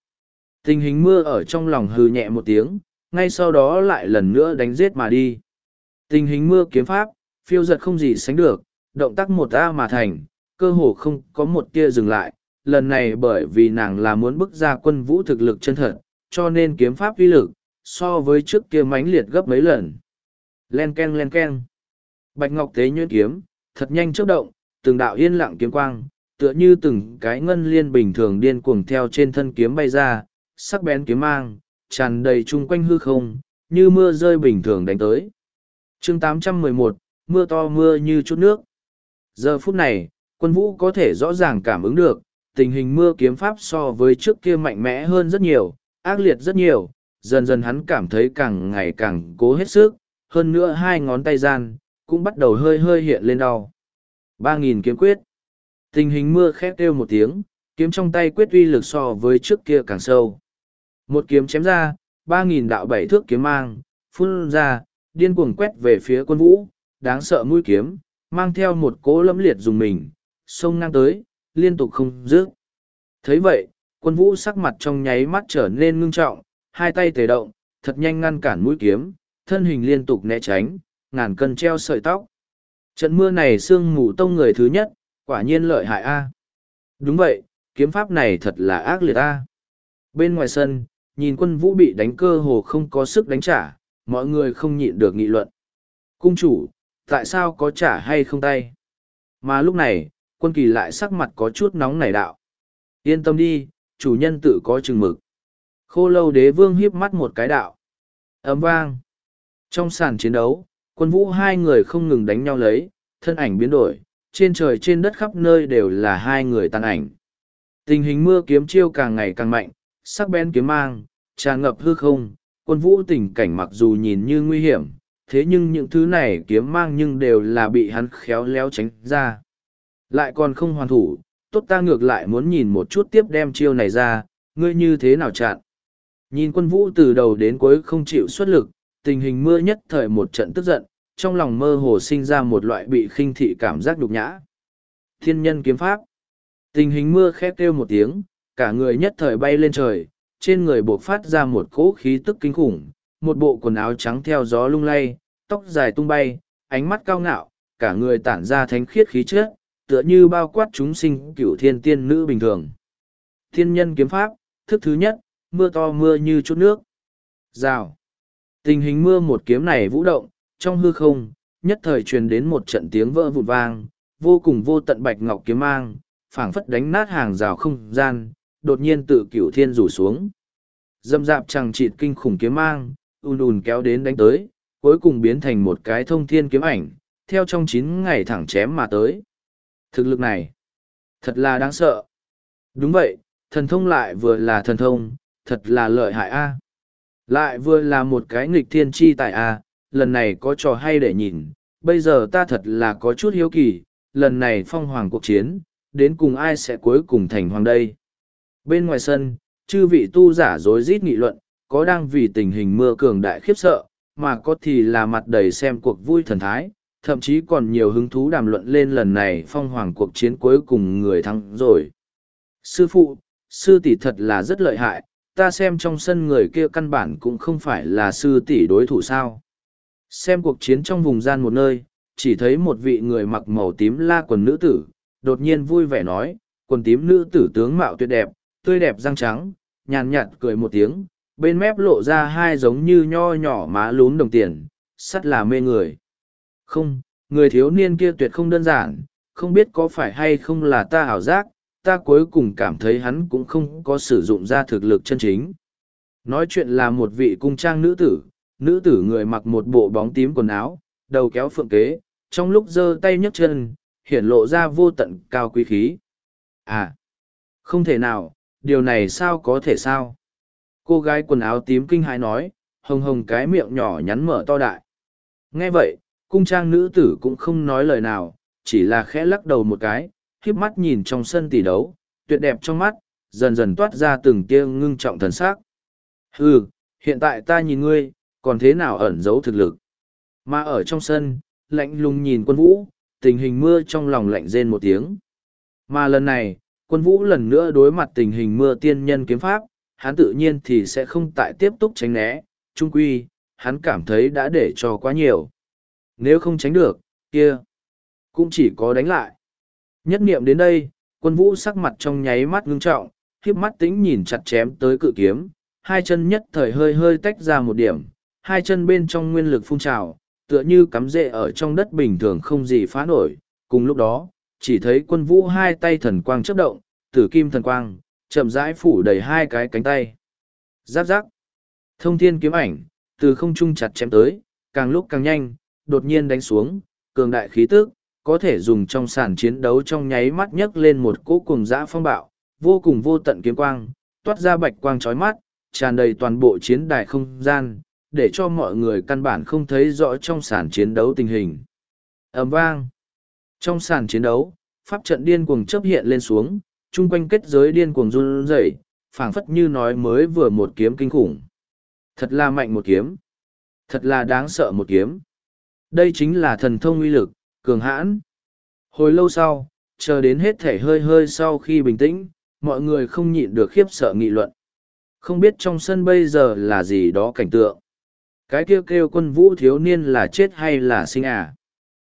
Tình hình mưa ở trong lòng hừ nhẹ một tiếng, ngay sau đó lại lần nữa đánh giết mà đi. Tình hình mưa kiếm pháp, phiêu giật không gì sánh được, động tác một A mà thành, cơ hồ không có một tia dừng lại. Lần này bởi vì nàng là muốn bức ra quân vũ thực lực chân thật, cho nên kiếm pháp uy lực, so với trước kia mãnh liệt gấp mấy lần. Len ken len ken. Bạch Ngọc Tế nhuyễn kiếm, thật nhanh chớp động, từng đạo yên lặng kiếm quang, tựa như từng cái ngân liên bình thường điên cuồng theo trên thân kiếm bay ra, sắc bén kiếm mang, tràn đầy chung quanh hư không, như mưa rơi bình thường đánh tới chương 811, mưa to mưa như chút nước. Giờ phút này, quân vũ có thể rõ ràng cảm ứng được, tình hình mưa kiếm pháp so với trước kia mạnh mẽ hơn rất nhiều, ác liệt rất nhiều, dần dần hắn cảm thấy càng ngày càng cố hết sức, hơn nữa hai ngón tay gian, cũng bắt đầu hơi hơi hiện lên đau. Ba nghìn kiếm quyết. Tình hình mưa khét kêu một tiếng, kiếm trong tay quyết uy lực so với trước kia càng sâu. Một kiếm chém ra, ba nghìn đạo bảy thước kiếm mang, phun ra, điên cuồng quét về phía quân vũ, đáng sợ mũi kiếm, mang theo một cỗ lẫm liệt dùng mình, xông ngang tới, liên tục không dứt. thấy vậy, quân vũ sắc mặt trong nháy mắt trở nên ngưng trọng, hai tay tề động, thật nhanh ngăn cản mũi kiếm, thân hình liên tục né tránh, ngàn cân treo sợi tóc. Trận mưa này sương mù tông người thứ nhất, quả nhiên lợi hại a. Đúng vậy, kiếm pháp này thật là ác liệt a. Bên ngoài sân, nhìn quân vũ bị đánh cơ hồ không có sức đánh trả, mọi người không nhịn được nghị luận. Cung chủ, tại sao có trả hay không tay? Mà lúc này, quân kỳ lại sắc mặt có chút nóng nảy đạo. Yên tâm đi, chủ nhân tự có chừng mực. Khô lâu đế vương hiếp mắt một cái đạo. Ấm vang. Trong sàn chiến đấu, quân vũ hai người không ngừng đánh nhau lấy, thân ảnh biến đổi, trên trời trên đất khắp nơi đều là hai người tăng ảnh. Tình hình mưa kiếm chiêu càng ngày càng mạnh, sắc bén kiếm mang, tràn ngập hư không, quân vũ tình cảnh mặc dù nhìn như nguy hiểm, thế nhưng những thứ này kiếm mang nhưng đều là bị hắn khéo léo tránh ra. Lại còn không hoàn thủ, tốt ta ngược lại muốn nhìn một chút tiếp đem chiêu này ra, ngươi như thế nào chặn. Nhìn quân vũ từ đầu đến cuối không chịu xuất lực, tình hình mưa nhất thời một trận tức giận, trong lòng mơ hồ sinh ra một loại bị khinh thị cảm giác nhục nhã. Thiên nhân kiếm pháp. Tình hình mưa khép kêu một tiếng, cả người nhất thời bay lên trời, trên người bộc phát ra một cỗ khí tức kinh khủng, một bộ quần áo trắng theo gió lung lay, tóc dài tung bay, ánh mắt cao ngạo, cả người tản ra thánh khiết khí chất, tựa như bao quát chúng sinh cửu thiên tiên nữ bình thường. Thiên nhân kiếm pháp, thức thứ nhất, mưa to mưa như chút nước. Rào. Tình hình mưa một kiếm này vũ động, trong hư không, nhất thời truyền đến một trận tiếng vỡ vụn vang, vô cùng vô tận bạch ngọc kiếm mang, phảng phất đánh nát hàng rào không gian, đột nhiên tự cửu thiên rủ xuống. Dâm dạp chẳng chịt kinh khủng kiếm mang, ùn ùn kéo đến đánh tới, cuối cùng biến thành một cái thông thiên kiếm ảnh, theo trong chín ngày thẳng chém mà tới. Thực lực này, thật là đáng sợ. Đúng vậy, thần thông lại vừa là thần thông, thật là lợi hại a. Lại vừa là một cái nghịch thiên chi tại a, lần này có trò hay để nhìn, bây giờ ta thật là có chút hiếu kỳ, lần này phong hoàng cuộc chiến, đến cùng ai sẽ cuối cùng thành hoàng đây. Bên ngoài sân, chư vị tu giả dối rít nghị luận, có đang vì tình hình mưa cường đại khiếp sợ, mà có thì là mặt đầy xem cuộc vui thần thái, thậm chí còn nhiều hứng thú đàm luận lên lần này phong hoàng cuộc chiến cuối cùng người thắng rồi. Sư phụ, sư tỷ thật là rất lợi hại, ta xem trong sân người kia căn bản cũng không phải là sư tỷ đối thủ sao. Xem cuộc chiến trong vùng gian một nơi, chỉ thấy một vị người mặc màu tím la quần nữ tử, đột nhiên vui vẻ nói, quần tím nữ tử tướng mạo tuyệt đẹp, tươi đẹp răng trắng, nhàn nhạt cười một tiếng, bên mép lộ ra hai giống như nho nhỏ má lún đồng tiền, sắt là mê người. Không, người thiếu niên kia tuyệt không đơn giản, không biết có phải hay không là ta ảo giác, ta cuối cùng cảm thấy hắn cũng không có sử dụng ra thực lực chân chính. Nói chuyện là một vị cung trang nữ tử, nữ tử người mặc một bộ bóng tím quần áo, đầu kéo phượng kế, trong lúc giơ tay nhấc chân, hiển lộ ra vô tận cao quý khí. À, không thể nào, điều này sao có thể sao? Cô gái quần áo tím kinh hãi nói, hồng hồng cái miệng nhỏ nhắn mở to đại. Nghe vậy, cung trang nữ tử cũng không nói lời nào, chỉ là khẽ lắc đầu một cái, khiếp mắt nhìn trong sân tỷ đấu, tuyệt đẹp trong mắt, dần dần toát ra từng tia ngưng trọng thần sắc. Hừ, hiện tại ta nhìn ngươi, còn thế nào ẩn giấu thực lực. Mà ở trong sân, lạnh lùng nhìn quân vũ, tình hình mưa trong lòng lạnh rên một tiếng. Mà lần này, quân vũ lần nữa đối mặt tình hình mưa tiên nhân kiếm pháp, hắn tự nhiên thì sẽ không tại tiếp tục tránh né, trung quy, hắn cảm thấy đã để cho quá nhiều. Nếu không tránh được, kia, cũng chỉ có đánh lại. Nhất niệm đến đây, quân vũ sắc mặt trong nháy mắt ngưng trọng, khiếp mắt tĩnh nhìn chặt chém tới cự kiếm, hai chân nhất thời hơi hơi tách ra một điểm, hai chân bên trong nguyên lực phun trào, tựa như cắm rễ ở trong đất bình thường không gì phá nổi. Cùng lúc đó, chỉ thấy quân vũ hai tay thần quang chớp động, tử kim thần quang, chậm rãi phủ đầy hai cái cánh tay. Giáp giáp. Thông thiên kiếm ảnh, từ không trung chặt chém tới, càng lúc càng nhanh, đột nhiên đánh xuống, cường đại khí tức, có thể dùng trong sàn chiến đấu trong nháy mắt nhấc lên một cỗ cùng dã phong bạo, vô cùng vô tận kiếm quang, toát ra bạch quang chói mắt, tràn đầy toàn bộ chiến đài không gian, để cho mọi người căn bản không thấy rõ trong sàn chiến đấu tình hình. ầm vang. Trong sàn chiến đấu, pháp trận điên cuồng chấp hiện lên xuống, chung quanh kết giới điên cuồng run rẩy, phảng phất như nói mới vừa một kiếm kinh khủng. Thật là mạnh một kiếm. Thật là đáng sợ một kiếm. Đây chính là thần thông uy lực, cường hãn. Hồi lâu sau, chờ đến hết thể hơi hơi sau khi bình tĩnh, mọi người không nhịn được khiếp sợ nghị luận. Không biết trong sân bây giờ là gì đó cảnh tượng. Cái kêu kêu quân vũ thiếu niên là chết hay là sinh à?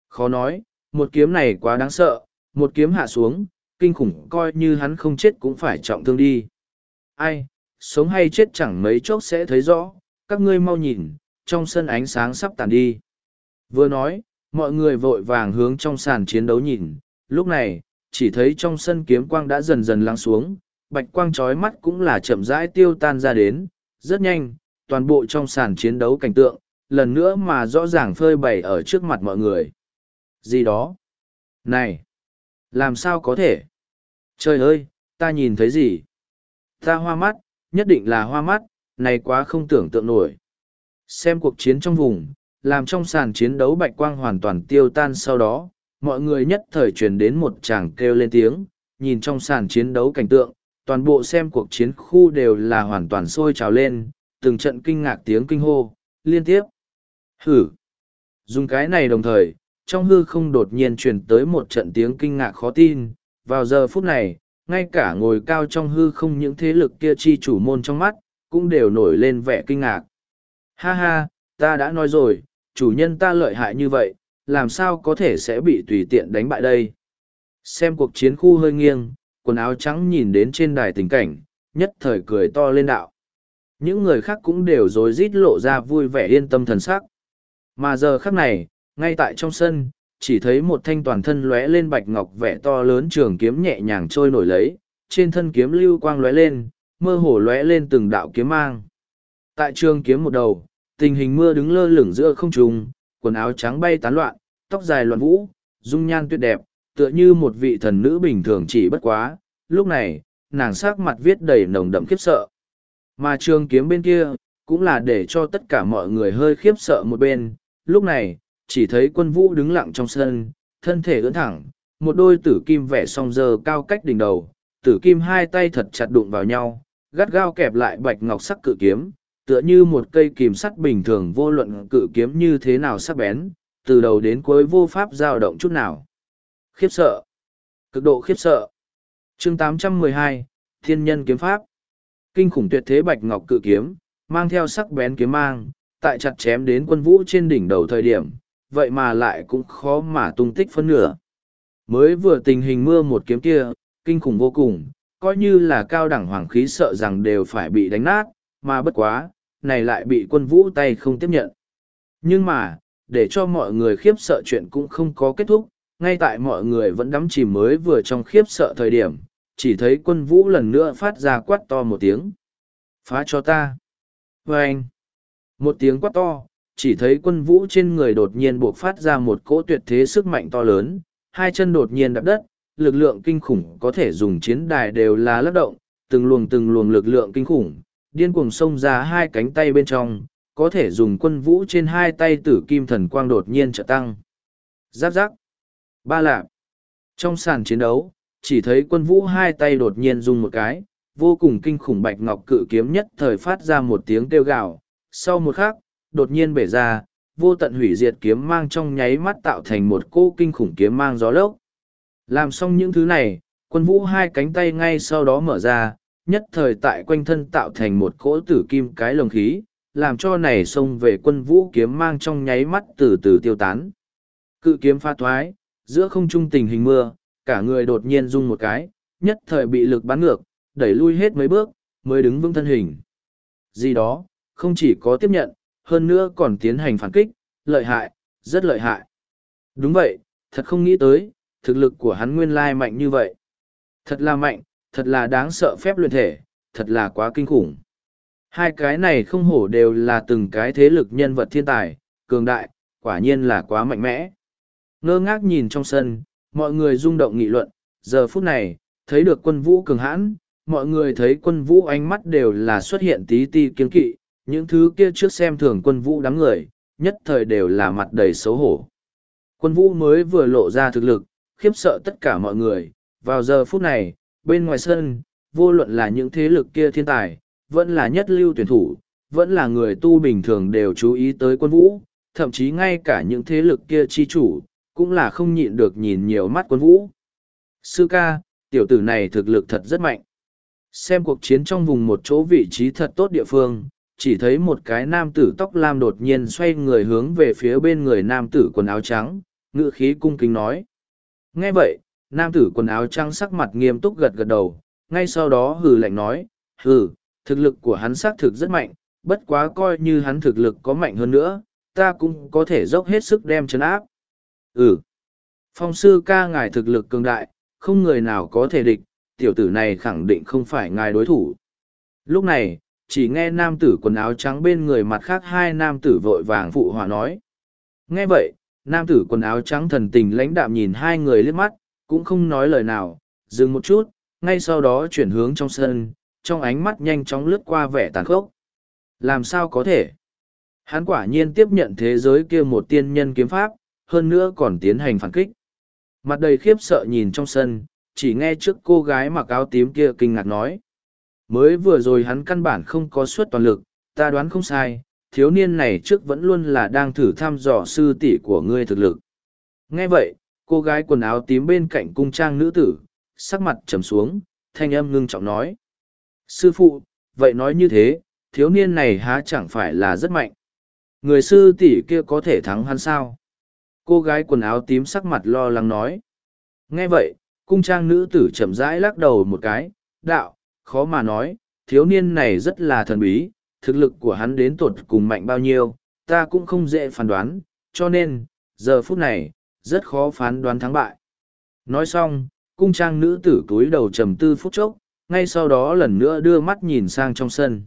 Khó nói, một kiếm này quá đáng sợ, một kiếm hạ xuống, kinh khủng coi như hắn không chết cũng phải trọng thương đi. Ai, sống hay chết chẳng mấy chốc sẽ thấy rõ, các ngươi mau nhìn, trong sân ánh sáng sắp tàn đi. Vừa nói, mọi người vội vàng hướng trong sàn chiến đấu nhìn, lúc này, chỉ thấy trong sân kiếm quang đã dần dần lắng xuống, bạch quang trói mắt cũng là chậm rãi tiêu tan ra đến, rất nhanh, toàn bộ trong sàn chiến đấu cảnh tượng, lần nữa mà rõ ràng phơi bày ở trước mặt mọi người. Gì đó? Này! Làm sao có thể? Trời ơi, ta nhìn thấy gì? Ta hoa mắt, nhất định là hoa mắt, này quá không tưởng tượng nổi. Xem cuộc chiến trong vùng, làm trong sàn chiến đấu bạch quang hoàn toàn tiêu tan sau đó, mọi người nhất thời truyền đến một chàng kêu lên tiếng, nhìn trong sàn chiến đấu cảnh tượng, toàn bộ xem cuộc chiến khu đều là hoàn toàn sôi trào lên, từng trận kinh ngạc tiếng kinh hô, liên tiếp. Hử! Dùng cái này đồng thời, trong hư không đột nhiên truyền tới một trận tiếng kinh ngạc khó tin, vào giờ phút này, ngay cả ngồi cao trong hư không những thế lực kia chi chủ môn trong mắt, cũng đều nổi lên vẻ kinh ngạc. Ha ha, ta đã nói rồi, chủ nhân ta lợi hại như vậy, làm sao có thể sẽ bị tùy tiện đánh bại đây? Xem cuộc chiến khu hơi nghiêng, quần áo trắng nhìn đến trên đài tình cảnh, nhất thời cười to lên đạo. Những người khác cũng đều rối rít lộ ra vui vẻ yên tâm thần sắc. Mà giờ khắc này, ngay tại trong sân, chỉ thấy một thanh toàn thân lóe lên bạch ngọc vẻ to lớn trường kiếm nhẹ nhàng trôi nổi lấy, trên thân kiếm lưu quang lóe lên, mơ hồ lóe lên từng đạo kiếm mang. Tại trường kiếm một đầu, tình hình mưa đứng lơ lửng giữa không trung, quần áo trắng bay tán loạn, tóc dài loạn vũ, dung nhan tuyệt đẹp, tựa như một vị thần nữ bình thường chỉ bất quá. Lúc này, nàng sắc mặt viết đầy nồng đậm khiếp sợ. Mà trường kiếm bên kia, cũng là để cho tất cả mọi người hơi khiếp sợ một bên. Lúc này, chỉ thấy quân vũ đứng lặng trong sân, thân thể ưỡn thẳng, một đôi tử kim vẻ song dơ cao cách đỉnh đầu, tử kim hai tay thật chặt đụng vào nhau, gắt gao kẹp lại bạch ngọc sắc cự kiếm, tựa như một cây kìm sắt bình thường vô luận cự kiếm như thế nào sắc bén, từ đầu đến cuối vô pháp dao động chút nào. Khiếp sợ. Cực độ khiếp sợ. chương 812, Thiên nhân kiếm pháp. Kinh khủng tuyệt thế bạch ngọc cự kiếm, mang theo sắc bén kiếm mang, tại chặt chém đến quân vũ trên đỉnh đầu thời điểm, vậy mà lại cũng khó mà tung tích phân nửa. Mới vừa tình hình mưa một kiếm kia, kinh khủng vô cùng, coi như là cao đẳng hoàng khí sợ rằng đều phải bị đánh nát, mà bất quá, này lại bị quân vũ tay không tiếp nhận. Nhưng mà, để cho mọi người khiếp sợ chuyện cũng không có kết thúc, ngay tại mọi người vẫn đắm chìm mới vừa trong khiếp sợ thời điểm, chỉ thấy quân vũ lần nữa phát ra quát to một tiếng. Phá cho ta. Vâng! anh. Một tiếng quát to, chỉ thấy quân vũ trên người đột nhiên buộc phát ra một cỗ tuyệt thế sức mạnh to lớn, hai chân đột nhiên đạp đất, lực lượng kinh khủng có thể dùng chiến đài đều là lắc động, từng luồng từng luồng lực lượng kinh khủng, điên cuồng xông ra hai cánh tay bên trong, có thể dùng quân vũ trên hai tay tử kim thần quang đột nhiên trợ tăng. Giáp giáp. Ba lạp. Trong sàn chiến đấu, chỉ thấy quân vũ hai tay đột nhiên rung một cái, vô cùng kinh khủng bạch ngọc cự kiếm nhất thời phát ra một tiếng kêu gào. Sau một khắc, đột nhiên bể ra, vô tận hủy diệt kiếm mang trong nháy mắt tạo thành một cô kinh khủng kiếm mang gió lốc. Làm xong những thứ này, quân vũ hai cánh tay ngay sau đó mở ra, nhất thời tại quanh thân tạo thành một cỗ tử kim cái lồng khí, làm cho này xông về quân vũ kiếm mang trong nháy mắt từ từ tiêu tán. Cự kiếm pha thoái, giữa không trung tình hình mưa, cả người đột nhiên rung một cái, nhất thời bị lực bắn ngược, đẩy lui hết mấy bước, mới đứng vững thân hình. Gì đó, không chỉ có tiếp nhận, hơn nữa còn tiến hành phản kích, lợi hại, rất lợi hại. Đúng vậy, thật không nghĩ tới, thực lực của hắn nguyên lai mạnh như vậy. Thật là mạnh, thật là đáng sợ phép luyện thể, thật là quá kinh khủng. Hai cái này không hổ đều là từng cái thế lực nhân vật thiên tài, cường đại, quả nhiên là quá mạnh mẽ. Ngơ ngác nhìn trong sân, mọi người rung động nghị luận, giờ phút này, thấy được quân vũ cường hãn, mọi người thấy quân vũ ánh mắt đều là xuất hiện tí ti kiên kỵ, những thứ kia trước xem thường quân vũ đám người, nhất thời đều là mặt đầy xấu hổ. Quân vũ mới vừa lộ ra thực lực, khiếp sợ tất cả mọi người, vào giờ phút này, bên ngoài sân, vô luận là những thế lực kia thiên tài, vẫn là nhất lưu tuyển thủ, vẫn là người tu bình thường đều chú ý tới quân vũ, thậm chí ngay cả những thế lực kia chi chủ, cũng là không nhịn được nhìn nhiều mắt quân vũ. Sư ca, tiểu tử này thực lực thật rất mạnh. Xem cuộc chiến trong vùng một chỗ vị trí thật tốt địa phương, chỉ thấy một cái nam tử tóc lam đột nhiên xoay người hướng về phía bên người nam tử quần áo trắng, ngự khí cung kính nói. Nghe vậy, nam tử quần áo trắng sắc mặt nghiêm túc gật gật đầu, ngay sau đó hừ lạnh nói, hừ, thực lực của hắn xác thực rất mạnh, bất quá coi như hắn thực lực có mạnh hơn nữa, ta cũng có thể dốc hết sức đem chấn áp. Ừ, phong sư ca ngài thực lực cường đại, không người nào có thể địch, tiểu tử này khẳng định không phải ngài đối thủ. Lúc này, chỉ nghe nam tử quần áo trắng bên người mặt khác hai nam tử vội vàng phụ hòa nói. Nghe vậy, nam tử quần áo trắng thần tình lãnh đạm nhìn hai người liếc mắt, cũng không nói lời nào, dừng một chút, ngay sau đó chuyển hướng trong sân, trong ánh mắt nhanh chóng lướt qua vẻ tàn khốc. Làm sao có thể? Hắn quả nhiên tiếp nhận thế giới kia một tiên nhân kiếm pháp, hơn nữa còn tiến hành phản kích. Mặt đầy khiếp sợ nhìn trong sân, chỉ nghe trước cô gái mặc áo tím kia kinh ngạc nói. Mới vừa rồi hắn căn bản không có suất toàn lực, ta đoán không sai, thiếu niên này trước vẫn luôn là đang thử thăm dò sư tỷ của ngươi thực lực. Nghe vậy, cô gái quần áo tím bên cạnh cung trang nữ tử, sắc mặt trầm xuống, thanh âm ngưng trọng nói. Sư phụ, vậy nói như thế, thiếu niên này há chẳng phải là rất mạnh. Người sư tỷ kia có thể thắng hắn sao? Cô gái quần áo tím sắc mặt lo lắng nói. Nghe vậy, cung trang nữ tử chậm rãi lắc đầu một cái, đạo, khó mà nói, thiếu niên này rất là thần bí, thực lực của hắn đến tột cùng mạnh bao nhiêu, ta cũng không dễ phán đoán, cho nên, giờ phút này, rất khó phán đoán thắng bại. Nói xong, cung trang nữ tử túi đầu trầm tư phút chốc, ngay sau đó lần nữa đưa mắt nhìn sang trong sân.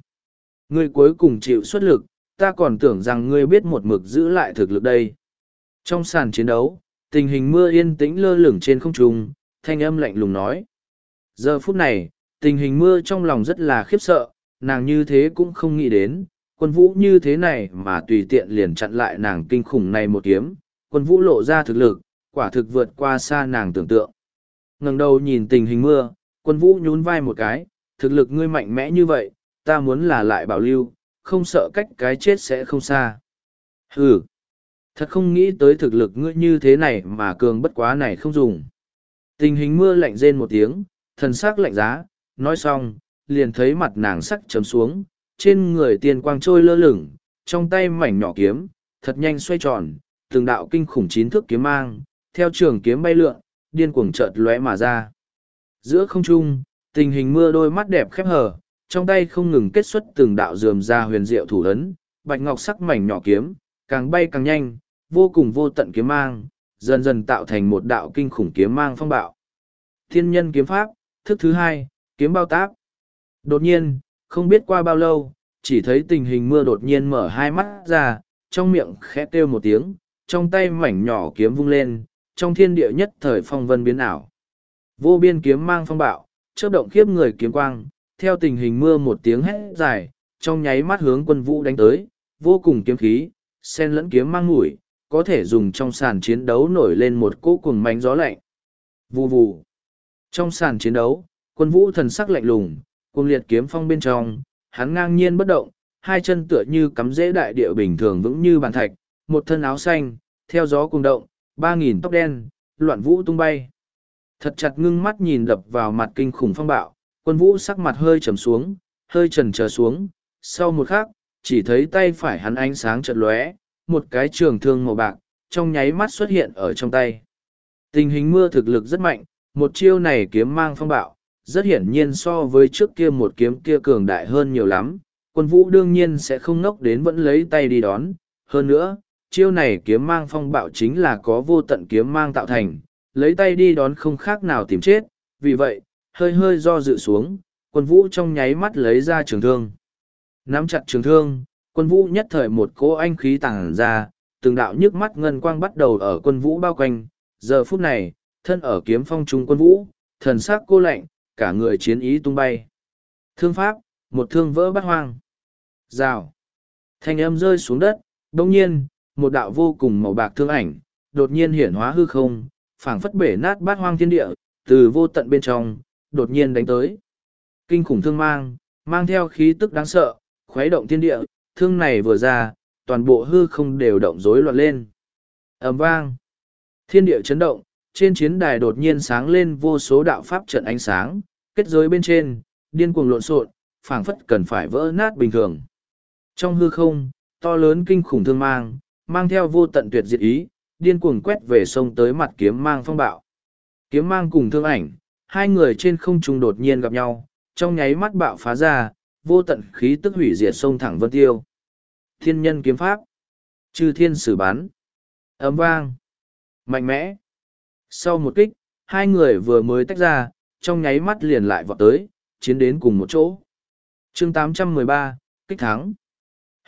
Ngươi cuối cùng chịu xuất lực, ta còn tưởng rằng ngươi biết một mực giữ lại thực lực đây. Trong sàn chiến đấu, tình hình mưa yên tĩnh lơ lửng trên không trung, thanh âm lạnh lùng nói. Giờ phút này, tình hình mưa trong lòng rất là khiếp sợ, nàng như thế cũng không nghĩ đến, quân vũ như thế này mà tùy tiện liền chặn lại nàng kinh khủng này một kiếm, quân vũ lộ ra thực lực, quả thực vượt qua xa nàng tưởng tượng. ngẩng đầu nhìn tình hình mưa, quân vũ nhún vai một cái, thực lực ngươi mạnh mẽ như vậy, ta muốn là lại bảo lưu, không sợ cách cái chết sẽ không xa. Hừ, thật không nghĩ tới thực lực ngươi như thế này mà cường bất quá này không dùng. Tình hình mưa lạnh rên một tiếng, thần sắc lạnh giá, nói xong, liền thấy mặt nàng sắc chấm xuống, trên người tiền quang trôi lơ lửng, trong tay mảnh nhỏ kiếm, thật nhanh xoay tròn, từng đạo kinh khủng chín thước kiếm mang, theo trường kiếm bay lượn, điên cuồng chợt lóe mà ra. Giữa không trung, tình hình mưa đôi mắt đẹp khép hờ, trong tay không ngừng kết xuất từng đạo dườm ra huyền diệu thủ ấn, bạch ngọc sắc mảnh nhỏ kiếm, càng bay càng nhanh, vô cùng vô tận kiếm mang, dần dần tạo thành một đạo kinh khủng kiếm mang phong bạo. Thiên nhân kiếm pháp, thức thứ hai, kiếm bao táp. Đột nhiên, không biết qua bao lâu, chỉ thấy tình hình mưa đột nhiên mở hai mắt ra, trong miệng khẽ kêu một tiếng, trong tay mảnh nhỏ kiếm vung lên, trong thiên địa nhất thời phong vân biến ảo. Vô biên kiếm mang phong bạo, chớp động khiếp người kiếm quang, theo tình hình mưa một tiếng hét dài, trong nháy mắt hướng quân vũ đánh tới, vô cùng kiếm khí, sen lẫn kiếm mang mũi, có thể dùng trong sàn chiến đấu nổi lên một cỗ cuồng mánh gió lạnh. Vù vù. Trong sàn chiến đấu, quân vũ thần sắc lạnh lùng, cuồng liệt kiếm phong bên trong, hắn ngang nhiên bất động, hai chân tựa như cắm rễ đại địa bình thường vững như bàn thạch, một thân áo xanh, theo gió cuồng động, ba nghìn tóc đen, loạn vũ tung bay. Thật chặt ngưng mắt nhìn đập vào mặt kinh khủng phong bạo, quân vũ sắc mặt hơi trầm xuống, hơi trần trở xuống, sau một khắc, chỉ thấy tay phải hắn ánh sáng chợt lóe, một cái trường thương màu bạc, trong nháy mắt xuất hiện ở trong tay. Tình hình mưa thực lực rất mạnh, một chiêu này kiếm mang phong bạo, rất hiển nhiên so với trước kia một kiếm kia cường đại hơn nhiều lắm, quân vũ đương nhiên sẽ không ngốc đến vẫn lấy tay đi đón, hơn nữa, chiêu này kiếm mang phong bạo chính là có vô tận kiếm mang tạo thành, lấy tay đi đón không khác nào tìm chết, vì vậy, hơi hơi do dự xuống, quân vũ trong nháy mắt lấy ra trường thương. Nắm chặt trường thương, quân vũ nhất thời một cỗ anh khí tàng ra, từng đạo nhức mắt ngân quang bắt đầu ở quân vũ bao quanh, giờ phút này, thân ở kiếm phong trung quân vũ, thần sắc cô lạnh, cả người chiến ý tung bay. Thương pháp, một thương vỡ bát hoang. Rào. Thanh âm rơi xuống đất, đồng nhiên, một đạo vô cùng màu bạc thương ảnh, đột nhiên hiển hóa hư không, phảng phất bể nát bát hoang thiên địa, từ vô tận bên trong, đột nhiên đánh tới. Kinh khủng thương mang, mang theo khí tức đáng sợ, khuấy động thiên địa, thương này vừa ra, toàn bộ hư không đều động rối loạn lên. ầm vang, thiên địa chấn động, trên chiến đài đột nhiên sáng lên vô số đạo pháp trận ánh sáng, kết giới bên trên, điên cuồng lộn xộn, phảng phất cần phải vỡ nát bình thường. Trong hư không, to lớn kinh khủng thương mang, mang theo vô tận tuyệt diệt ý, điên cuồng quét về sông tới mặt kiếm mang phong bạo. Kiếm mang cùng thương ảnh, hai người trên không trung đột nhiên gặp nhau, trong nháy mắt bạo phá ra, vô tận khí tức hủy diệt sông thẳng vân tiêu. Thiên nhân kiếm pháp, chư thiên sử bán, ấm vang, mạnh mẽ. Sau một kích, hai người vừa mới tách ra, trong nháy mắt liền lại vọt tới, chiến đến cùng một chỗ. chương 813, kích thắng.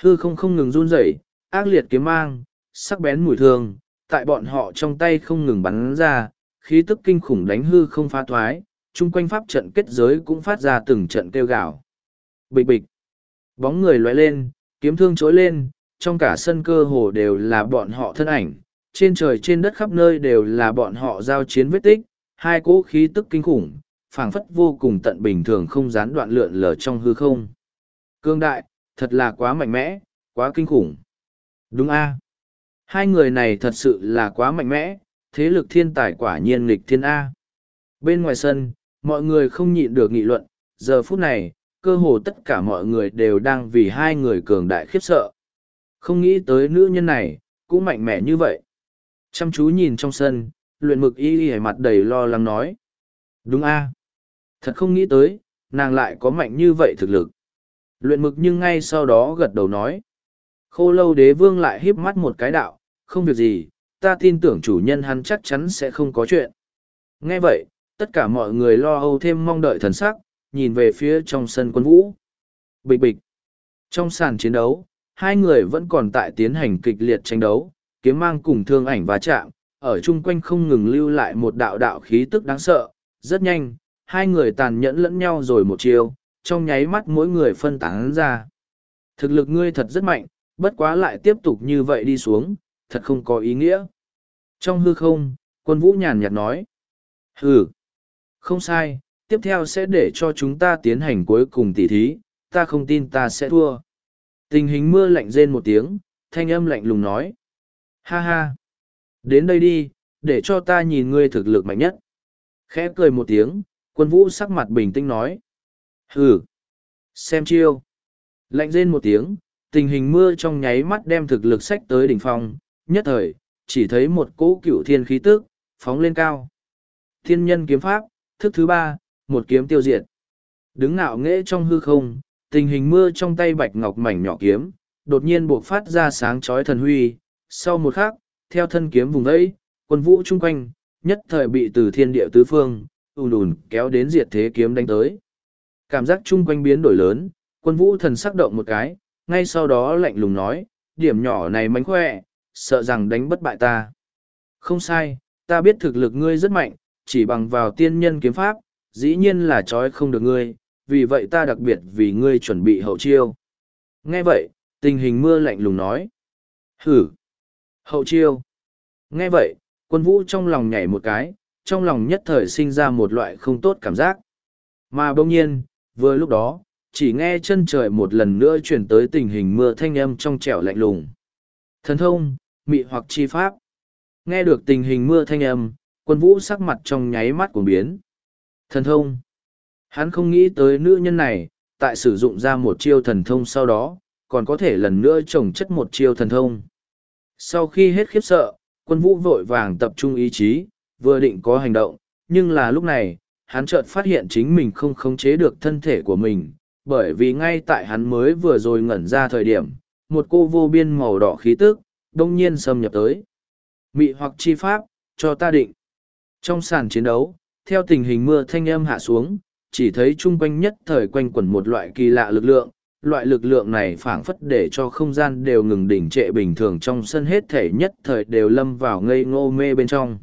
Hư không không ngừng run rẩy, ác liệt kiếm mang, sắc bén mùi thương, tại bọn họ trong tay không ngừng bắn ra, khí tức kinh khủng đánh hư không phá thoái, chung quanh pháp trận kết giới cũng phát ra từng trận kêu gào. Bịch bịch, bóng người lóe lên, kiếm thương trỗi lên, trong cả sân cơ hồ đều là bọn họ thân ảnh, trên trời trên đất khắp nơi đều là bọn họ giao chiến vết tích, hai cỗ khí tức kinh khủng, phảng phất vô cùng tận bình thường không gián đoạn lượn lờ trong hư không. Cương đại, thật là quá mạnh mẽ, quá kinh khủng. Đúng a Hai người này thật sự là quá mạnh mẽ, thế lực thiên tài quả nhiên nghịch thiên A. Bên ngoài sân, mọi người không nhịn được nghị luận, giờ phút này, cơ hồ tất cả mọi người đều đang vì hai người cường đại khiếp sợ. Không nghĩ tới nữ nhân này, cũng mạnh mẽ như vậy. Chăm chú nhìn trong sân, luyện mực y y mặt đầy lo lắng nói. Đúng a Thật không nghĩ tới, nàng lại có mạnh như vậy thực lực. Luyện mực nhưng ngay sau đó gật đầu nói. Khô lâu đế vương lại híp mắt một cái đạo, không việc gì, ta tin tưởng chủ nhân hắn chắc chắn sẽ không có chuyện. Nghe vậy, tất cả mọi người lo âu thêm mong đợi thần sắc, nhìn về phía trong sân quân vũ. Bịch bịch. Trong sàn chiến đấu, hai người vẫn còn tại tiến hành kịch liệt tranh đấu, kiếm mang cùng thương ảnh và chạm, ở chung quanh không ngừng lưu lại một đạo đạo khí tức đáng sợ. Rất nhanh, hai người tàn nhẫn lẫn nhau rồi một chiều, trong nháy mắt mỗi người phân tán ra. Thực lực ngươi thật rất mạnh, bất quá lại tiếp tục như vậy đi xuống, thật không có ý nghĩa. Trong hư không, quân vũ nhàn nhạt nói. Hừ, không sai, tiếp theo sẽ để cho chúng ta tiến hành cuối cùng tỉ thí, ta không tin ta sẽ thua. Tình hình mưa lạnh rên một tiếng, thanh âm lạnh lùng nói. Ha ha, đến đây đi, để cho ta nhìn ngươi thực lực mạnh nhất. Khẽ cười một tiếng, quân vũ sắc mặt bình tĩnh nói. Hừ, xem chiêu. Lạnh rên một tiếng, tình hình mưa trong nháy mắt đem thực lực sách tới đỉnh phong, nhất thời, chỉ thấy một cỗ cửu thiên khí tức, phóng lên cao. Thiên nhân kiếm pháp, thức thứ ba, một kiếm tiêu diệt. Đứng ngạo nghễ trong hư không, tình hình mưa trong tay bạch ngọc mảnh nhỏ kiếm, đột nhiên buộc phát ra sáng chói thần huy. Sau một khắc, theo thân kiếm vùng vẫy, quân vũ chung quanh, nhất thời bị từ thiên địa tứ phương, ùn ùn kéo đến diệt thế kiếm đánh tới. Cảm giác chung quanh biến đổi lớn, quân vũ thần sắc động một cái, ngay sau đó lạnh lùng nói, điểm nhỏ này mánh khỏe, sợ rằng đánh bất bại ta. Không sai, ta biết thực lực ngươi rất mạnh, chỉ bằng vào tiên nhân kiếm pháp, dĩ nhiên là trói không được ngươi, vì vậy ta đặc biệt vì ngươi chuẩn bị hậu chiêu. Nghe vậy, tình hình mưa lạnh lùng nói. Hử! Hậu chiêu! Nghe vậy, quân vũ trong lòng nhảy một cái, trong lòng nhất thời sinh ra một loại không tốt cảm giác. Mà bỗng nhiên, vừa lúc đó, chỉ nghe chân trời một lần nữa chuyển tới tình hình mưa thanh âm trong trẻo lạnh lùng. Thần thông, mị hoặc chi pháp. Nghe được tình hình mưa thanh âm, quân vũ sắc mặt trong nháy mắt cuồng biến. Thần thông. Hắn không nghĩ tới nữ nhân này, tại sử dụng ra một chiêu thần thông sau đó, còn có thể lần nữa trồng chất một chiêu thần thông. Sau khi hết khiếp sợ, quân vũ vội vàng tập trung ý chí, vừa định có hành động, nhưng là lúc này, hắn chợt phát hiện chính mình không khống chế được thân thể của mình, bởi vì ngay tại hắn mới vừa rồi ngẩn ra thời điểm, một cô vô biên màu đỏ khí tức, đông nhiên xâm nhập tới. Mị hoặc chi pháp, cho ta định. Trong sàn chiến đấu, theo tình hình mưa thanh âm hạ xuống, chỉ thấy chung quanh nhất thời quanh quẩn một loại kỳ lạ lực lượng. Loại lực lượng này phảng phất để cho không gian đều ngừng đỉnh trệ bình thường trong sân hết thể nhất thời đều lâm vào ngây ngô mê bên trong.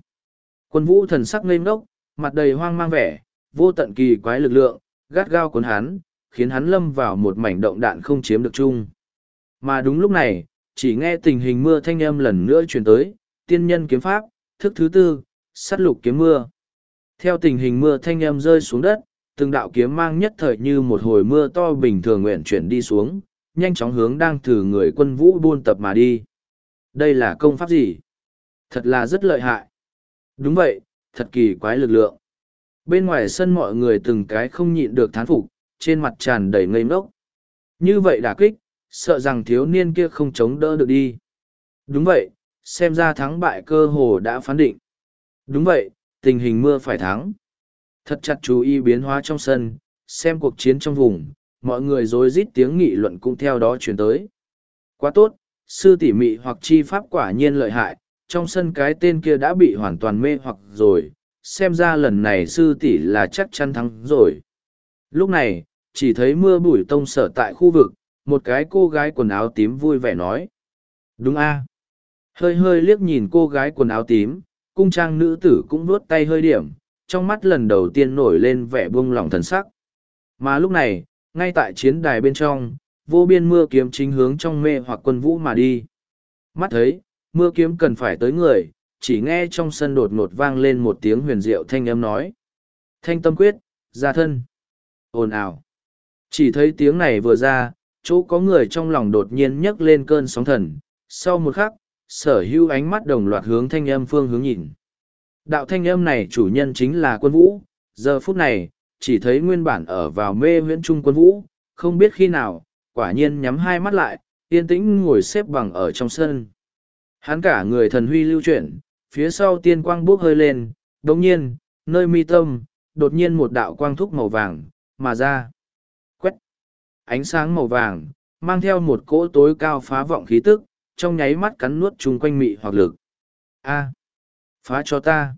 Quân vũ thần sắc ngây ngốc, mặt đầy hoang mang vẻ, vô tận kỳ quái lực lượng, gắt gao cuốn hắn, khiến hắn lâm vào một mảnh động đạn không chiếm được chung. Mà đúng lúc này, chỉ nghe tình hình mưa thanh âm lần nữa truyền tới, tiên nhân kiếm pháp, thức thứ tư, sát lục kiếm mưa. Theo tình hình mưa thanh âm rơi xuống đất, từng đạo kiếm mang nhất thời như một hồi mưa to bình thường nguyện chuyển đi xuống, nhanh chóng hướng đang thử người quân vũ buôn tập mà đi. Đây là công pháp gì? Thật là rất lợi hại. Đúng vậy, thật kỳ quái lực lượng. Bên ngoài sân mọi người từng cái không nhịn được thán phục, trên mặt tràn đầy ngây ngốc. Như vậy đả kích, sợ rằng thiếu niên kia không chống đỡ được đi. Đúng vậy, xem ra thắng bại cơ hồ đã phán định. Đúng vậy, tình hình mưa phải thắng. Thật chặt chú ý biến hóa trong sân, xem cuộc chiến trong vùng, mọi người rối rít tiếng nghị luận cũng theo đó chuyển tới. Quá tốt, sư tỉ mị hoặc chi pháp quả nhiên lợi hại, trong sân cái tên kia đã bị hoàn toàn mê hoặc rồi, xem ra lần này sư tỷ là chắc chắn thắng rồi. Lúc này, chỉ thấy mưa bụi tông sở tại khu vực, một cái cô gái quần áo tím vui vẻ nói. Đúng a Hơi hơi liếc nhìn cô gái quần áo tím, cung trang nữ tử cũng nuốt tay hơi điểm, trong mắt lần đầu tiên nổi lên vẻ buông lỏng thần sắc. Mà lúc này, ngay tại chiến đài bên trong, vô biên mưa kiếm chính hướng trong mê hoặc quân vũ mà đi. Mắt thấy, mưa kiếm cần phải tới người, chỉ nghe trong sân đột ngột vang lên một tiếng huyền diệu thanh âm nói. Thanh tâm quyết, ra thân. ồn ào. Chỉ thấy tiếng này vừa ra, chỗ có người trong lòng đột nhiên nhấc lên cơn sóng thần. Sau một khắc, sở hữu ánh mắt đồng loạt hướng thanh âm phương hướng nhìn. Đạo thanh âm này chủ nhân chính là quân vũ, giờ phút này, chỉ thấy nguyên bản ở vào mê huyễn trung quân vũ, không biết khi nào, quả nhiên nhắm hai mắt lại, yên tĩnh ngồi xếp bằng ở trong sân. Hắn cả người thần huy lưu chuyển, phía sau tiên quang bốc hơi lên, đồng nhiên, nơi mi tâm, đột nhiên một đạo quang thúc màu vàng, mà ra. Quét. Ánh sáng màu vàng, mang theo một cỗ tối cao phá vọng khí tức, trong nháy mắt cắn nuốt chung quanh mị hoặc lực. A. Phá cho ta.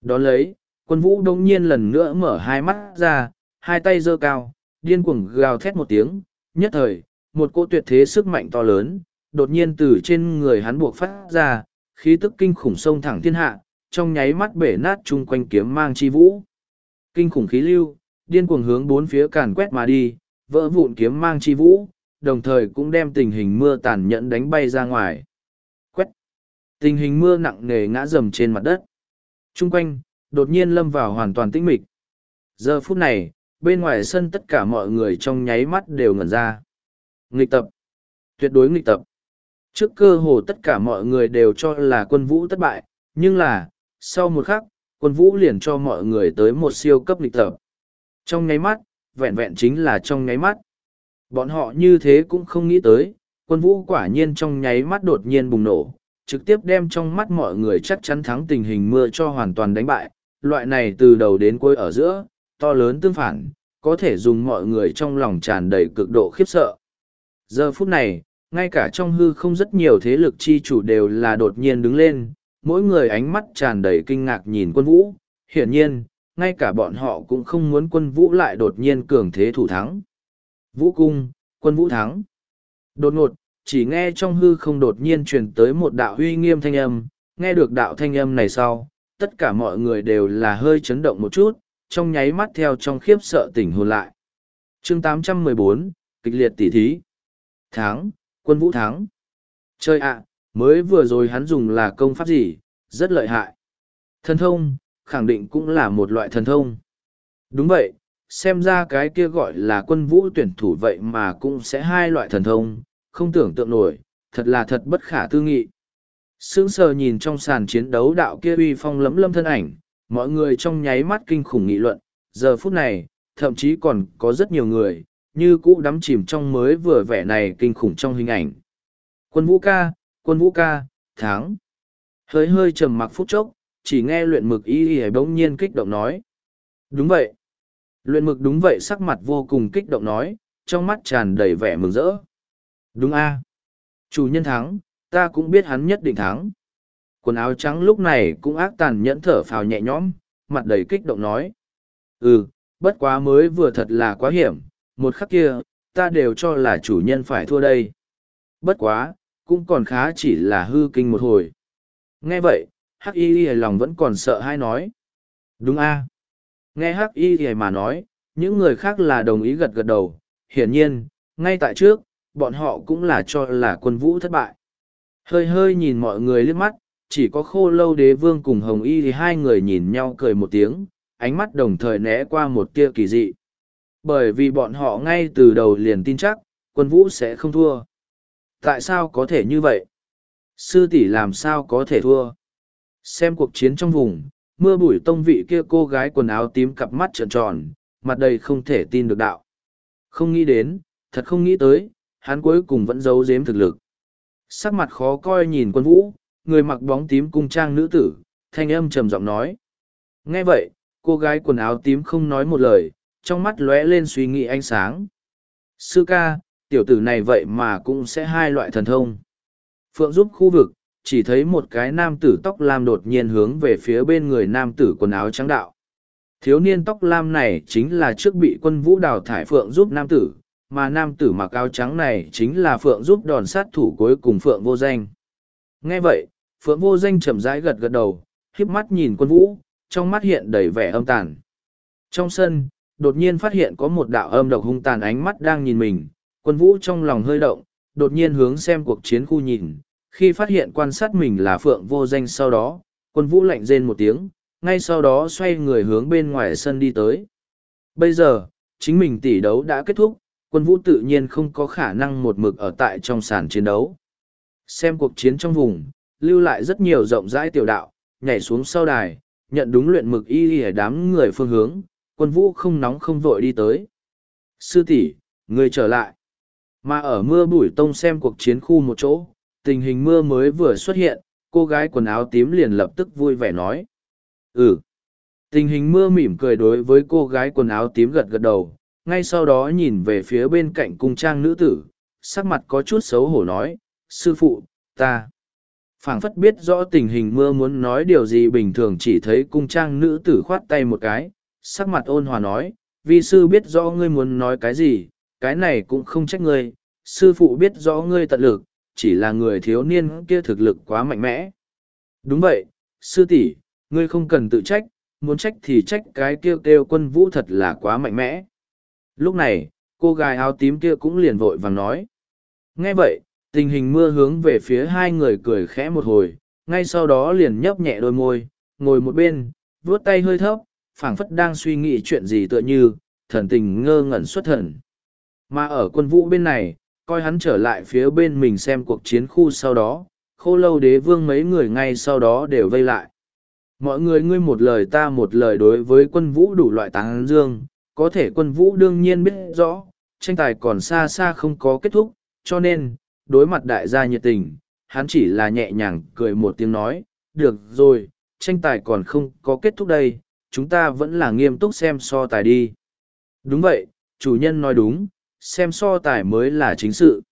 Đón lấy, quân vũ đông nhiên lần nữa mở hai mắt ra, hai tay giơ cao, điên cuồng gào thét một tiếng, nhất thời, một cỗ tuyệt thế sức mạnh to lớn, đột nhiên từ trên người hắn buộc phát ra, khí tức kinh khủng sông thẳng thiên hạ, trong nháy mắt bể nát chung quanh kiếm mang chi vũ. Kinh khủng khí lưu, điên cuồng hướng bốn phía càn quét mà đi, vỡ vụn kiếm mang chi vũ, đồng thời cũng đem tình hình mưa tàn nhẫn đánh bay ra ngoài. Tình hình mưa nặng nề ngã rầm trên mặt đất. Trung quanh, đột nhiên lâm vào hoàn toàn tĩnh mịch. Giờ phút này, bên ngoài sân tất cả mọi người trong nháy mắt đều ngẩn ra. Nghịch tập. Tuyệt đối nghịch tập. Trước cơ hồ tất cả mọi người đều cho là quân vũ thất bại, nhưng là, sau một khắc, quân vũ liền cho mọi người tới một siêu cấp lịch tập. Trong nháy mắt, vẹn vẹn chính là trong nháy mắt. Bọn họ như thế cũng không nghĩ tới, quân vũ quả nhiên trong nháy mắt đột nhiên bùng nổ, trực tiếp đem trong mắt mọi người chắc chắn thắng tình hình mưa cho hoàn toàn đánh bại. Loại này từ đầu đến cuối ở giữa, to lớn tương phản, có thể dùng mọi người trong lòng tràn đầy cực độ khiếp sợ. Giờ phút này, ngay cả trong hư không rất nhiều thế lực chi chủ đều là đột nhiên đứng lên, mỗi người ánh mắt tràn đầy kinh ngạc nhìn quân vũ. Hiển nhiên, ngay cả bọn họ cũng không muốn quân vũ lại đột nhiên cường thế thủ thắng. Vũ cung, quân vũ thắng. Đột ngột, chỉ nghe trong hư không đột nhiên truyền tới một đạo huy nghiêm thanh âm, nghe được đạo thanh âm này sau, tất cả mọi người đều là hơi chấn động một chút, trong nháy mắt theo trong khiếp sợ tỉnh hồn lại. Chương 814, kịch liệt tỉ thí. Thắng, quân vũ thắng. Chơi ạ, mới vừa rồi hắn dùng là công pháp gì, rất lợi hại. Thần thông, khẳng định cũng là một loại thần thông. Đúng vậy, xem ra cái kia gọi là quân vũ tuyển thủ vậy mà cũng sẽ hai loại thần thông, không tưởng tượng nổi, thật là thật bất khả tư nghị. sững sờ nhìn trong sàn chiến đấu đạo kia uy phong lấm lâm thân ảnh, mọi người trong nháy mắt kinh khủng nghị luận, giờ phút này, thậm chí còn có rất nhiều người, như cũ đắm chìm trong mới vừa vẻ này kinh khủng trong hình ảnh. Quân vũ ca, quân vũ ca, tháng. Hơi hơi trầm mặc phút chốc, chỉ nghe luyện mực y y bỗng nhiên kích động nói. Đúng vậy. Luyện mực đúng vậy sắc mặt vô cùng kích động nói, trong mắt tràn đầy vẻ mừng rỡ. Đúng a Chủ nhân thắng, ta cũng biết hắn nhất định thắng. Quần áo trắng lúc này cũng ác tàn nhẫn thở phào nhẹ nhõm, mặt đầy kích động nói. Ừ, bất quá mới vừa thật là quá hiểm, một khắc kia, ta đều cho là chủ nhân phải thua đây. Bất quá, cũng còn khá chỉ là hư kinh một hồi. Nghe vậy, hắc y y lòng vẫn còn sợ hay nói. Đúng a Nghe hắc y y mà nói, những người khác là đồng ý gật gật đầu. Hiển nhiên, ngay tại trước, bọn họ cũng là cho là quân vũ thất bại. Hơi hơi nhìn mọi người liếc mắt, chỉ có khô lâu đế vương cùng hồng y thì hai người nhìn nhau cười một tiếng, ánh mắt đồng thời né qua một tia kỳ dị. Bởi vì bọn họ ngay từ đầu liền tin chắc, quân vũ sẽ không thua. Tại sao có thể như vậy? Sư tỷ làm sao có thể thua? Xem cuộc chiến trong vùng, mưa bụi tông vị kia cô gái quần áo tím cặp mắt trợn tròn, mặt đầy không thể tin được đạo. Không nghĩ đến, thật không nghĩ tới, hắn cuối cùng vẫn giấu giếm thực lực. Sắc mặt khó coi nhìn quân vũ, người mặc bóng tím cung trang nữ tử, thanh âm trầm giọng nói. Nghe vậy, cô gái quần áo tím không nói một lời, trong mắt lóe lên suy nghĩ ánh sáng. Sư ca, tiểu tử này vậy mà cũng sẽ hai loại thần thông. Phượng giúp khu vực, chỉ thấy một cái nam tử tóc lam đột nhiên hướng về phía bên người nam tử quần áo trắng đạo. Thiếu niên tóc lam này chính là trước bị quân vũ đào thải Phượng giúp nam tử, mà nam tử mặc áo trắng này chính là Phượng giúp đòn sát thủ cuối cùng Phượng vô danh. Nghe vậy, Phượng vô danh chậm rãi gật gật đầu, khiếp mắt nhìn quân vũ, trong mắt hiện đầy vẻ âm tàn. Trong sân, đột nhiên phát hiện có một đạo âm độc hung tàn ánh mắt đang nhìn mình, quân vũ trong lòng hơi động, đột nhiên hướng xem cuộc chiến khu nhìn, khi phát hiện quan sát mình là Phượng vô danh sau đó, quân vũ lạnh rên một tiếng, ngay sau đó xoay người hướng bên ngoài sân đi tới. Bây giờ, chính mình tỷ đấu đã kết thúc, quân vũ tự nhiên không có khả năng một mực ở tại trong sàn chiến đấu. Xem cuộc chiến trong vùng, lưu lại rất nhiều rộng rãi tiểu đạo, nhảy xuống sau đài, nhận đúng luyện mực y y đám người phương hướng, quân vũ không nóng không vội đi tới. Sư tỷ, người trở lại. Mà ở mưa bụi tông xem cuộc chiến khu một chỗ, tình hình mưa mới vừa xuất hiện, cô gái quần áo tím liền lập tức vui vẻ nói. Ừ. Tình hình mưa mỉm cười đối với cô gái quần áo tím gật gật đầu, ngay sau đó nhìn về phía bên cạnh cung trang nữ tử, sắc mặt có chút xấu hổ nói, sư phụ, ta. phảng phất biết rõ tình hình mưa muốn nói điều gì bình thường chỉ thấy cung trang nữ tử khoát tay một cái, sắc mặt ôn hòa nói, vì sư biết rõ ngươi muốn nói cái gì, cái này cũng không trách ngươi, sư phụ biết rõ ngươi tận lực, chỉ là người thiếu niên kia thực lực quá mạnh mẽ. Đúng vậy, sư tỷ, ngươi không cần tự trách, muốn trách thì trách cái kêu kêu quân vũ thật là quá mạnh mẽ. Lúc này, cô gái áo tím kia cũng liền vội vàng nói. Nghe vậy, tình hình mưa hướng về phía hai người cười khẽ một hồi, ngay sau đó liền nhấp nhẹ đôi môi, ngồi một bên, vuốt tay hơi thấp, phảng phất đang suy nghĩ chuyện gì tựa như, thần tình ngơ ngẩn xuất thần. Mà ở quân vũ bên này, coi hắn trở lại phía bên mình xem cuộc chiến khu sau đó, khô lâu đế vương mấy người ngay sau đó đều vây lại. Mọi người ngươi một lời ta một lời đối với quân vũ đủ loại tán dương, có thể quân vũ đương nhiên biết rõ, tranh tài còn xa xa không có kết thúc, cho nên, đối mặt đại gia nhiệt tình, hắn chỉ là nhẹ nhàng cười một tiếng nói, được rồi, tranh tài còn không có kết thúc đây, chúng ta vẫn là nghiêm túc xem so tài đi. Đúng vậy, chủ nhân nói đúng, xem so tài mới là chính sự.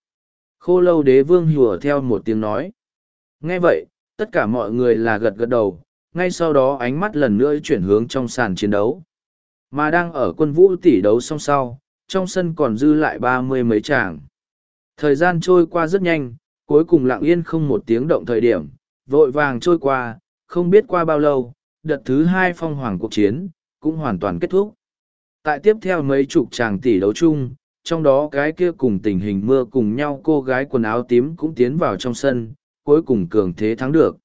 Khô lâu đế vương hùa theo một tiếng nói. Nghe vậy, tất cả mọi người là gật gật đầu, ngay sau đó ánh mắt lần nữa chuyển hướng trong sàn chiến đấu. Mà đang ở quân vũ tỷ đấu song sau, trong sân còn dư lại ba mươi mấy tràng. Thời gian trôi qua rất nhanh, cuối cùng lặng yên không một tiếng động thời điểm, vội vàng trôi qua, không biết qua bao lâu, đợt thứ hai phong hoàng cuộc chiến, cũng hoàn toàn kết thúc. Tại tiếp theo mấy chục tràng tỷ đấu chung, trong đó cái kia cùng tình hình mưa cùng nhau cô gái quần áo tím cũng tiến vào trong sân, cuối cùng cường thế thắng được.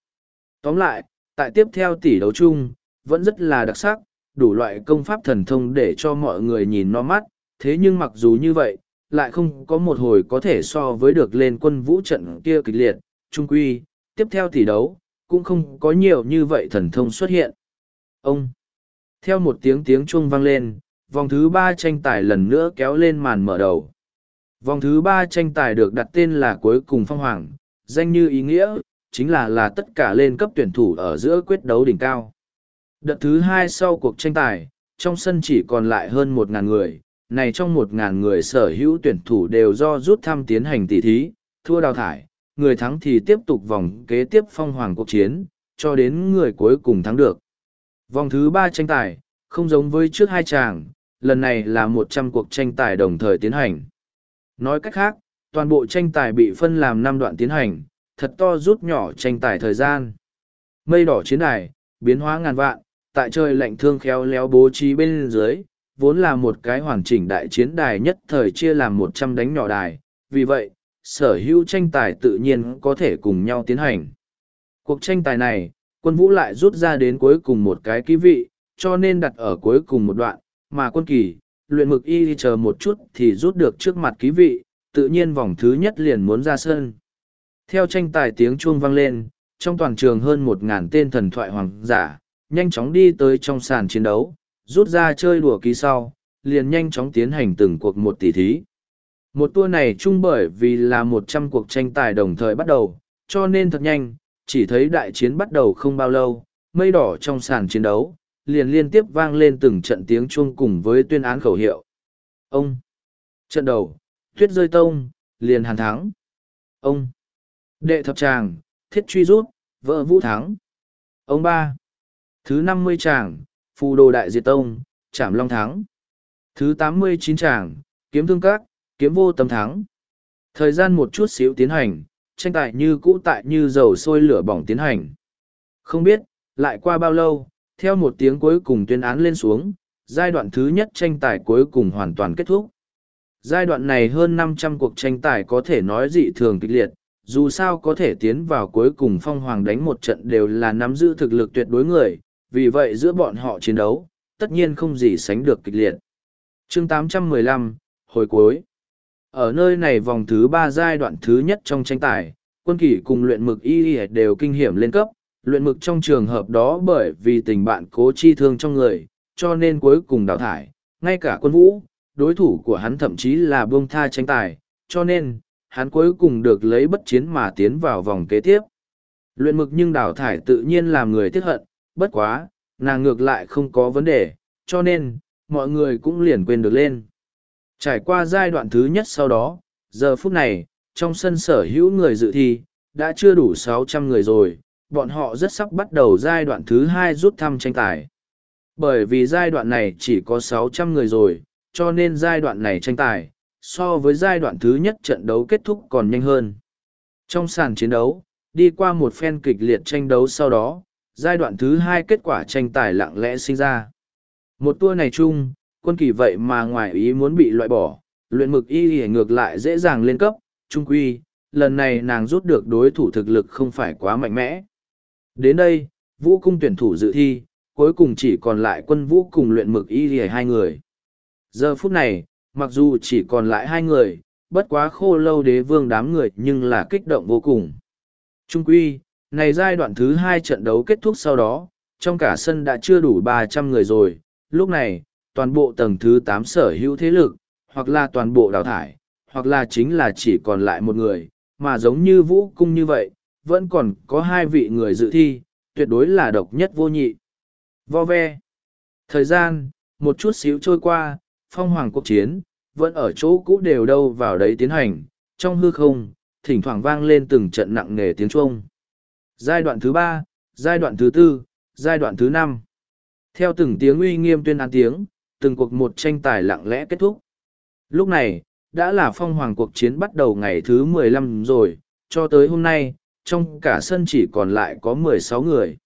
Tóm lại, tại tiếp theo tỷ đấu chung, vẫn rất là đặc sắc, đủ loại công pháp thần thông để cho mọi người nhìn no mắt, thế nhưng mặc dù như vậy, lại không có một hồi có thể so với được lên quân vũ trận kia kịch liệt, trung quy, tiếp theo tỷ đấu, cũng không có nhiều như vậy thần thông xuất hiện. Ông, theo một tiếng tiếng chuông vang lên, vòng thứ ba tranh tài lần nữa kéo lên màn mở đầu. Vòng thứ ba tranh tài được đặt tên là cuối cùng phong hoàng, danh như ý nghĩa, chính là là tất cả lên cấp tuyển thủ ở giữa quyết đấu đỉnh cao. Đợt thứ hai sau cuộc tranh tài, trong sân chỉ còn lại hơn 1.000 người, này trong 1.000 người sở hữu tuyển thủ đều do rút thăm tiến hành tỷ thí, thua đào thải, người thắng thì tiếp tục vòng kế tiếp phong hoàng cuộc chiến, cho đến người cuối cùng thắng được. Vòng thứ ba tranh tài, không giống với trước hai chàng, lần này là một trăm cuộc tranh tài đồng thời tiến hành. Nói cách khác, toàn bộ tranh tài bị phân làm năm đoạn tiến hành, thật to rút nhỏ tranh tài thời gian. Mây đỏ chiến đài, biến hóa ngàn vạn, tại trời lạnh thương khéo léo bố trí bên dưới, vốn là một cái hoàn chỉnh đại chiến đài nhất thời chia làm một trăm đánh nhỏ đài, vì vậy, sở hữu tranh tài tự nhiên có thể cùng nhau tiến hành. Cuộc tranh tài này, quân vũ lại rút ra đến cuối cùng một cái ký vị, cho nên đặt ở cuối cùng một đoạn, mà quân kỳ, luyện mực y chờ một chút thì rút được trước mặt ký vị, tự nhiên vòng thứ nhất liền muốn ra sân. Theo tranh tài tiếng chuông vang lên, trong toàn trường hơn một ngàn tên thần thoại hoàng giả, nhanh chóng đi tới trong sàn chiến đấu, rút ra chơi đùa ký sau, liền nhanh chóng tiến hành từng cuộc một tỷ thí. Một tour này chung bởi vì là một trăm cuộc tranh tài đồng thời bắt đầu, cho nên thật nhanh, chỉ thấy đại chiến bắt đầu không bao lâu, mây đỏ trong sàn chiến đấu, liền liên tiếp vang lên từng trận tiếng chuông cùng với tuyên án khẩu hiệu. Ông! Trận đầu, tuyết rơi tông, liền hàn thắng. Ông! Đệ thập tràng, thiết truy rút, vợ vũ thắng. Ông ba! Thứ năm mươi tràng, phù đồ đại diệt tông, Trảm long thắng. Thứ tám mươi chín tràng, kiếm thương các, kiếm vô tâm thắng. Thời gian một chút xíu tiến hành, tranh tài như cũ tại như dầu sôi lửa bỏng tiến hành. Không biết, lại qua bao lâu, theo một tiếng cuối cùng tuyên án lên xuống, giai đoạn thứ nhất tranh tài cuối cùng hoàn toàn kết thúc. Giai đoạn này hơn năm trăm cuộc tranh tài có thể nói dị thường kịch liệt, dù sao có thể tiến vào cuối cùng phong hoàng đánh một trận đều là nắm giữ thực lực tuyệt đối người, vì vậy giữa bọn họ chiến đấu, tất nhiên không gì sánh được kịch liệt. chương 815, hồi cuối. Ở nơi này vòng thứ ba giai đoạn thứ nhất trong tranh tài, quân kỷ cùng luyện mực y đều kinh hiểm lên cấp, luyện mực trong trường hợp đó bởi vì tình bạn cố chi thương trong người, cho nên cuối cùng đào thải, ngay cả quân vũ, đối thủ của hắn thậm chí là buông tha tranh tài, cho nên, hắn cuối cùng được lấy bất chiến mà tiến vào vòng kế tiếp. Luyện mực nhưng đào thải tự nhiên làm người tiếc hận, bất quá, nàng ngược lại không có vấn đề, cho nên, mọi người cũng liền quên được lên. Trải qua giai đoạn thứ nhất sau đó, giờ phút này, trong sân sở hữu người dự thi, đã chưa đủ sáu trăm người rồi, bọn họ rất sắp bắt đầu giai đoạn thứ hai rút thăm tranh tài. Bởi vì giai đoạn này chỉ có sáu trăm người rồi, cho nên giai đoạn này tranh tài, so với giai đoạn thứ nhất trận đấu kết thúc còn nhanh hơn. Trong sàn chiến đấu, đi qua một phen kịch liệt tranh đấu sau đó, giai đoạn thứ hai kết quả tranh tài lặng lẽ sinh ra. Một tour này chung, quân kỳ vậy mà ngoài ý muốn bị loại bỏ, luyện mực y ngược lại dễ dàng lên cấp, trung quy, lần này nàng rút được đối thủ thực lực không phải quá mạnh mẽ. Đến đây, vũ cung tuyển thủ dự thi, cuối cùng chỉ còn lại quân vũ cùng luyện mực y lìa hai người. Giờ phút này, mặc dù chỉ còn lại hai người, bất quá khô lâu đế vương đám người nhưng là kích động vô cùng. Trung quy, này giai đoạn thứ hai trận đấu kết thúc sau đó, trong cả sân đã chưa đủ ba trăm người rồi, lúc này, toàn bộ tầng thứ tám sở hữu thế lực, hoặc là toàn bộ đào thải, hoặc là chính là chỉ còn lại một người, mà giống như vũ cung như vậy, vẫn còn có hai vị người dự thi, tuyệt đối là độc nhất vô nhị. Vo ve. Thời gian, một chút xíu trôi qua, phong hoàng cuộc chiến, vẫn ở chỗ cũ đều đâu vào đấy tiến hành, trong hư không, thỉnh thoảng vang lên từng trận nặng nề tiếng chuông. Giai đoạn thứ ba, giai đoạn thứ tư, giai đoạn thứ năm. Theo từng tiếng uy nghiêm tuyên án tiếng, từng cuộc một tranh tài lặng lẽ kết thúc. Lúc này, đã là phong hoàng cuộc chiến bắt đầu ngày thứ mười lăm rồi, cho tới hôm nay, trong cả sân chỉ còn lại có mười sáu người.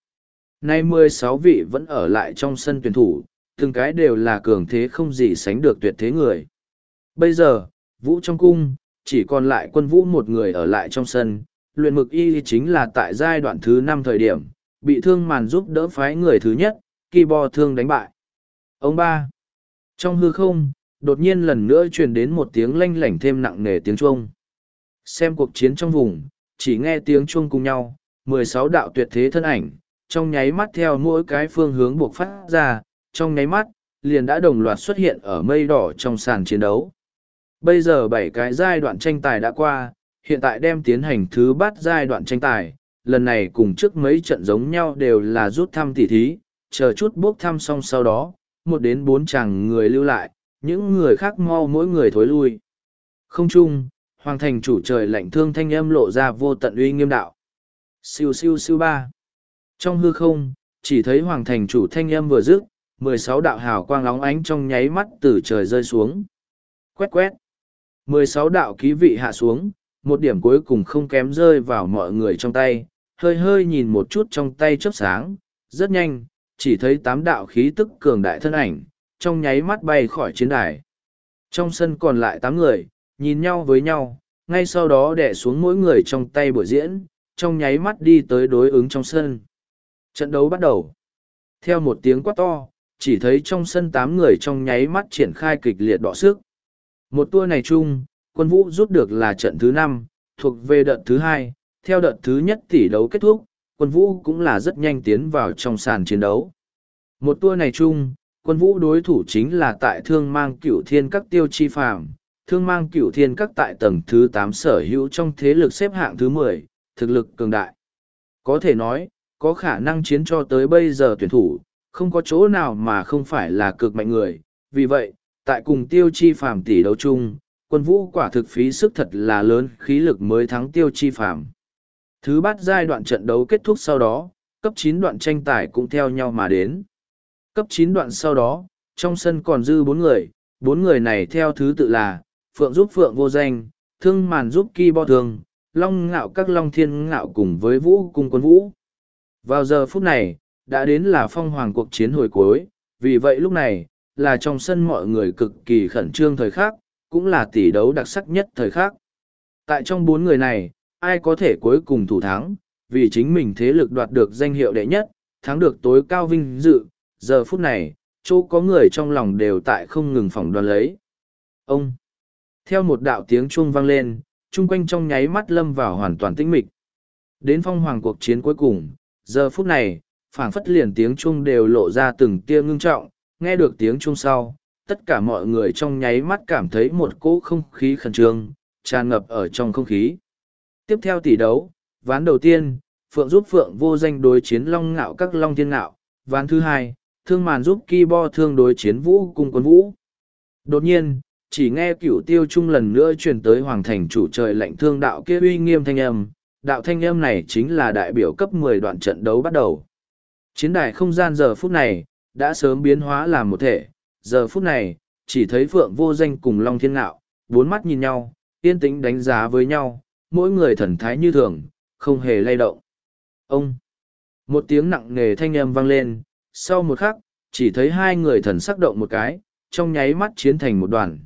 Nay mười sáu vị vẫn ở lại trong sân tuyển thủ, từng cái đều là cường thế không gì sánh được tuyệt thế người. Bây giờ, vũ trong cung, chỉ còn lại quân vũ một người ở lại trong sân, luyện mực y chính là tại giai đoạn thứ năm thời điểm, bị thương màn giúp đỡ phái người thứ nhất, kỳ bò thương đánh bại. Ông ba, trong hư không, đột nhiên lần nữa truyền đến một tiếng lanh lảnh thêm nặng nề tiếng chuông. Xem cuộc chiến trong vùng, chỉ nghe tiếng chuông cùng nhau, mười sáu đạo tuyệt thế thân ảnh, trong nháy mắt theo mỗi cái phương hướng buộc phát ra, trong nháy mắt, liền đã đồng loạt xuất hiện ở mây đỏ trong sàn chiến đấu. Bây giờ bảy cái giai đoạn tranh tài đã qua, hiện tại đem tiến hành thứ bát giai đoạn tranh tài, lần này cùng trước mấy trận giống nhau đều là rút thăm tỉ thí, chờ chút bốc thăm xong sau đó, một đến bốn chàng người lưu lại, những người khác mau mỗi người thối lui. Không chung, hoàng thành chủ trời lạnh thương thanh âm lộ ra vô tận uy nghiêm đạo. Siêu siêu siêu ba. Trong hư không, chỉ thấy hoàng thành chủ thanh âm vừa dứt, mười sáu đạo hào quang lóng ánh trong nháy mắt từ trời rơi xuống. Quét quét. mười sáu đạo ký vị hạ xuống, một điểm cuối cùng không kém rơi vào mọi người trong tay, hơi hơi nhìn một chút trong tay chớp sáng, rất nhanh, chỉ thấy tám đạo khí tức cường đại thân ảnh, trong nháy mắt bay khỏi chiến đài. Trong sân còn lại tám người, nhìn nhau với nhau, ngay sau đó đẻ xuống mỗi người trong tay buổi diễn, trong nháy mắt đi tới đối ứng trong sân. Trận đấu bắt đầu. Theo một tiếng quát to, chỉ thấy trong sân tám người trong nháy mắt triển khai kịch liệt đọ sức. Một tour này chung, quân vũ rút được là trận thứ năm, thuộc về đợt thứ hai, theo đợt thứ nhất tỷ đấu kết thúc, quân vũ cũng là rất nhanh tiến vào trong sàn chiến đấu. Một tour này chung, quân vũ đối thủ chính là tại thương mang cửu thiên các tiêu chi phàm, thương mang cửu thiên các tại tầng thứ tám sở hữu trong thế lực xếp hạng thứ mười, thực lực cường đại. Có thể nói, có khả năng chiến cho tới bây giờ tuyển thủ, không có chỗ nào mà không phải là cực mạnh người. Vì vậy, tại cùng tiêu chi phàm tỷ đấu chung, quân vũ quả thực phí sức thật là lớn khí lực mới thắng tiêu chi phàm. Thứ bát giai đoạn trận đấu kết thúc sau đó, cấp chín đoạn tranh tài cũng theo nhau mà đến. Cấp chín đoạn sau đó, trong sân còn dư bốn người, bốn người này theo thứ tự là, Phượng giúp Phượng vô danh, Thương Màn giúp Ki Bo Thường, Long Ngạo các Long Thiên Ngạo cùng với Vũ Cung Quân Vũ. Vào giờ phút này, đã đến là phong hoàng cuộc chiến hồi cuối, vì vậy lúc này, là trong sân mọi người cực kỳ khẩn trương thời khắc, cũng là tỷ đấu đặc sắc nhất thời khắc. Tại trong bốn người này, ai có thể cuối cùng thủ thắng, vì chính mình thế lực đoạt được danh hiệu đệ nhất, thắng được tối cao vinh dự, giờ phút này, chỗ có người trong lòng đều tại không ngừng phỏng đoán lấy. Ông! Theo một đạo tiếng chuông vang lên, chung quanh trong nháy mắt lâm vào hoàn toàn tĩnh mịch. Đến phong hoàng cuộc chiến cuối cùng, giờ phút này, phảng phất liền tiếng chuông đều lộ ra từng tia ngưng trọng, nghe được tiếng chuông sau, tất cả mọi người trong nháy mắt cảm thấy một cỗ không khí khẩn trương, tràn ngập ở trong không khí. Tiếp theo tỷ đấu, ván đầu tiên, Phượng giúp Phượng vô danh đối chiến Long Ngạo các Long Thiên Ngạo, ván thứ hai, Thương Màn giúp Ki Bo thương đối chiến Vũ cùng quân Vũ. Đột nhiên, chỉ nghe cửu tiêu trung lần nữa truyền tới Hoàng Thành chủ trời lệnh thương đạo kia uy nghiêm thanh âm, đạo thanh âm này chính là đại biểu cấp mười đoạn trận đấu bắt đầu. Chiến đài không gian giờ phút này, đã sớm biến hóa làm một thể, giờ phút này, chỉ thấy Phượng vô danh cùng Long Thiên Ngạo, bốn mắt nhìn nhau, yên tĩnh đánh giá với nhau, mỗi người thần thái như thường, không hề lay động. Ông! Một tiếng nặng nề thanh âm vang lên, sau một khắc, chỉ thấy hai người thần sắc động một cái, trong nháy mắt chiến thành một đoàn.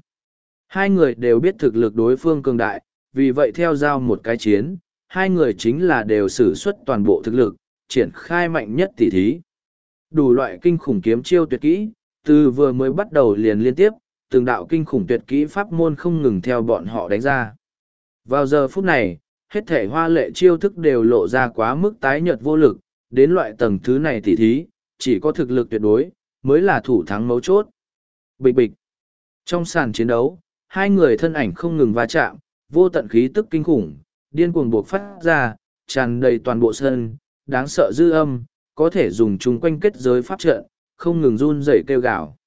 Hai người đều biết thực lực đối phương cường đại, vì vậy theo giao một cái chiến, hai người chính là đều sử xuất toàn bộ thực lực, triển khai mạnh nhất tỷ thí. Đủ loại kinh khủng kiếm chiêu tuyệt kỹ, từ vừa mới bắt đầu liền liên tiếp, từng đạo kinh khủng tuyệt kỹ pháp môn không ngừng theo bọn họ đánh ra. Vào giờ phút này, hết thể hoa lệ chiêu thức đều lộ ra quá mức tái nhợt vô lực, đến loại tầng thứ này tỉ thí, chỉ có thực lực tuyệt đối, mới là thủ thắng mấu chốt. Bịch bịch. Trong sàn chiến đấu, hai người thân ảnh không ngừng va chạm, vô tận khí tức kinh khủng, điên cuồng buộc phát ra, tràn đầy toàn bộ sân, đáng sợ dư âm, có thể dùng chung quanh kết giới pháp trận, không ngừng run rẩy kêu gào.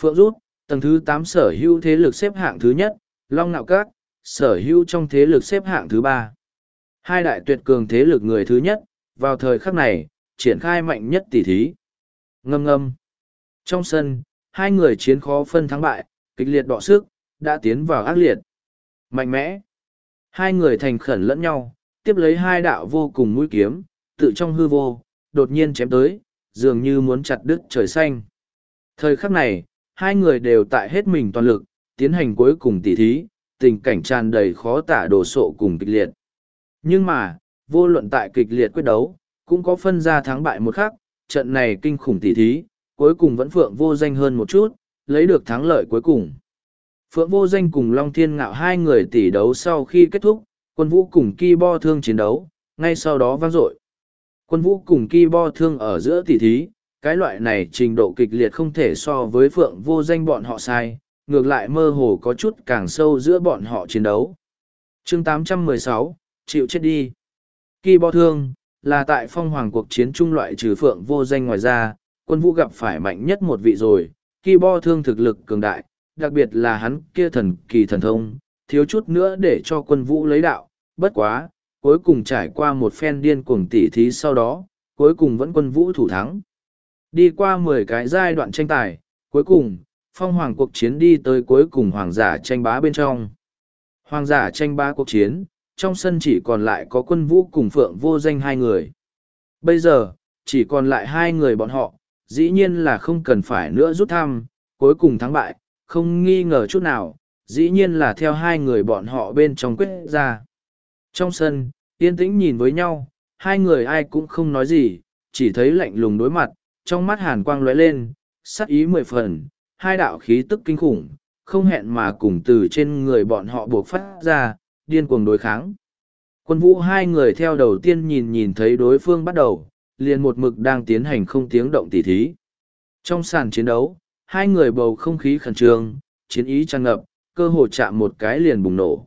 Phượng rút, tầng thứ tám sở hữu thế lực xếp hạng thứ nhất, Long Nạo Các, sở hữu trong thế lực xếp hạng thứ ba. Hai đại tuyệt cường thế lực người thứ nhất, vào thời khắc này, triển khai mạnh nhất tỷ thí. Ngâm ngâm. Trong sân, hai người chiến khó phân thắng bại, kịch liệt đọ sức, đã tiến vào ác liệt. Mạnh mẽ. Hai người thành khẩn lẫn nhau, tiếp lấy hai đạo vô cùng mũi kiếm, tự trong hư vô, đột nhiên chém tới, dường như muốn chặt đứt trời xanh. Thời khắc này, hai người đều tại hết mình toàn lực, tiến hành cuối cùng tỉ thí, tình cảnh tràn đầy khó tả đồ sộ cùng kịch liệt. Nhưng mà, vô luận tại kịch liệt quyết đấu, cũng có phân ra thắng bại một khắc, trận này kinh khủng tỉ thí, cuối cùng vẫn phượng vô danh hơn một chút, lấy được thắng lợi cuối cùng. Phượng vô danh cùng Long Thiên Ngạo hai người tỉ đấu sau khi kết thúc, quân vũ cùng Ki Bo thương chiến đấu, ngay sau đó vang dội. Quân vũ cùng Ki Bo thương ở giữa tỉ thí, cái loại này trình độ kịch liệt không thể so với Phượng vô danh bọn họ sai, ngược lại mơ hồ có chút càng sâu giữa bọn họ chiến đấu. Chương 816, chịu chết đi. Ki Bo thương, là tại phong hoàng cuộc chiến trung loại trừ Phượng vô danh ngoài ra, quân vũ gặp phải mạnh nhất một vị rồi, Ki Bo thương thực lực cường đại, đặc biệt là hắn kia thần kỳ thần thông, thiếu chút nữa để cho quân vũ lấy đạo, bất quá, cuối cùng trải qua một phen điên cuồng tỉ thí sau đó, cuối cùng vẫn quân vũ thủ thắng. Đi qua mười cái giai đoạn tranh tài, cuối cùng, phong hoàng cuộc chiến đi tới cuối cùng hoàng giả tranh bá bên trong. Hoàng giả tranh bá cuộc chiến, trong sân chỉ còn lại có quân vũ cùng phượng vô danh hai người. Bây giờ, chỉ còn lại hai người bọn họ, dĩ nhiên là không cần phải nữa rút thăm, cuối cùng thắng bại, không nghi ngờ chút nào, dĩ nhiên là theo hai người bọn họ bên trong quyết ra. Trong sân, yên tĩnh nhìn với nhau, hai người ai cũng không nói gì, chỉ thấy lạnh lùng đối mặt, trong mắt hàn quang lóe lên, sắc ý mười phần, hai đạo khí tức kinh khủng, không hẹn mà cùng từ trên người bọn họ buộc phát ra, điên cuồng đối kháng. Quân vũ hai người theo đầu tiên nhìn nhìn thấy đối phương bắt đầu, liền một mực đang tiến hành không tiếng động tỉ thí. Trong sàn chiến đấu, hai người bầu không khí khẩn trương, chiến ý tràn ngập, cơ hội chạm một cái liền bùng nổ.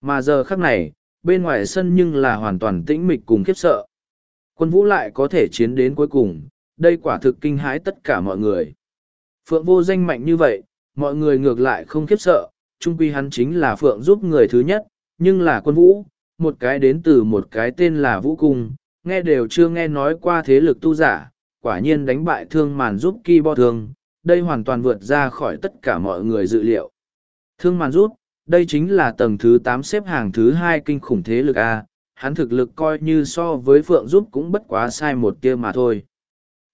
Mà giờ khắc này, bên ngoài sân nhưng là hoàn toàn tĩnh mịch cùng khiếp sợ. Quân vũ lại có thể chiến đến cuối cùng, đây quả thực kinh hãi tất cả mọi người. Phượng vô danh mạnh như vậy, mọi người ngược lại không khiếp sợ, trung quy hắn chính là Phượng giúp người thứ nhất, nhưng là quân vũ, một cái đến từ một cái tên là Vũ Cung, nghe đều chưa nghe nói qua thế lực tu giả, quả nhiên đánh bại thương màn giúp kỳ bo thương, đây hoàn toàn vượt ra khỏi tất cả mọi người dự liệu. Thương màn rút, đây chính là tầng thứ tám xếp hàng thứ hai kinh khủng thế lực A, hắn thực lực coi như so với Phượng giúp cũng bất quá sai một kia mà thôi.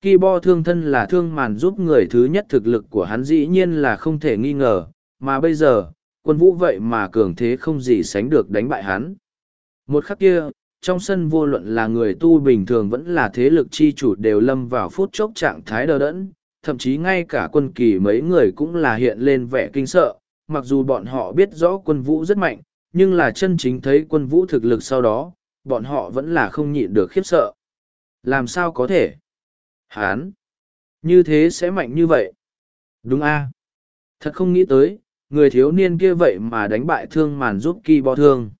Kỳ bo thương thân là thương màn giúp người thứ nhất thực lực của hắn dĩ nhiên là không thể nghi ngờ, mà bây giờ, quân vũ vậy mà cường thế không gì sánh được đánh bại hắn. Một khắc kia, trong sân vô luận là người tu bình thường vẫn là thế lực chi chủ đều lâm vào phút chốc trạng thái đờ đẫn, thậm chí ngay cả quân kỳ mấy người cũng là hiện lên vẻ kinh sợ, mặc dù bọn họ biết rõ quân vũ rất mạnh, nhưng là chân chính thấy quân vũ thực lực sau đó, bọn họ vẫn là không nhịn được khiếp sợ. Làm sao có thể? Hán! Như thế sẽ mạnh như vậy? Đúng a Thật không nghĩ tới, người thiếu niên kia vậy mà đánh bại thương màn giúp kỳ bò thương.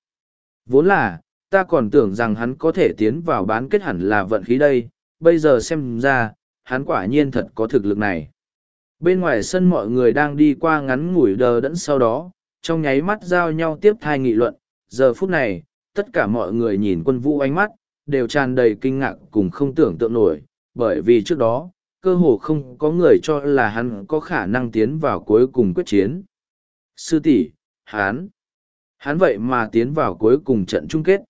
Vốn là, ta còn tưởng rằng hắn có thể tiến vào bán kết hẳn là vận khí đây, bây giờ xem ra, hắn quả nhiên thật có thực lực này. Bên ngoài sân mọi người đang đi qua ngắn ngủi đờ đẫn sau đó, trong nháy mắt giao nhau tiếp thai nghị luận, giờ phút này, tất cả mọi người nhìn quân vũ ánh mắt, đều tràn đầy kinh ngạc cùng không tưởng tượng nổi, bởi vì trước đó, cơ hồ không có người cho là hắn có khả năng tiến vào cuối cùng quyết chiến. Sư tỷ, hắn, hắn vậy mà tiến vào cuối cùng trận chung kết.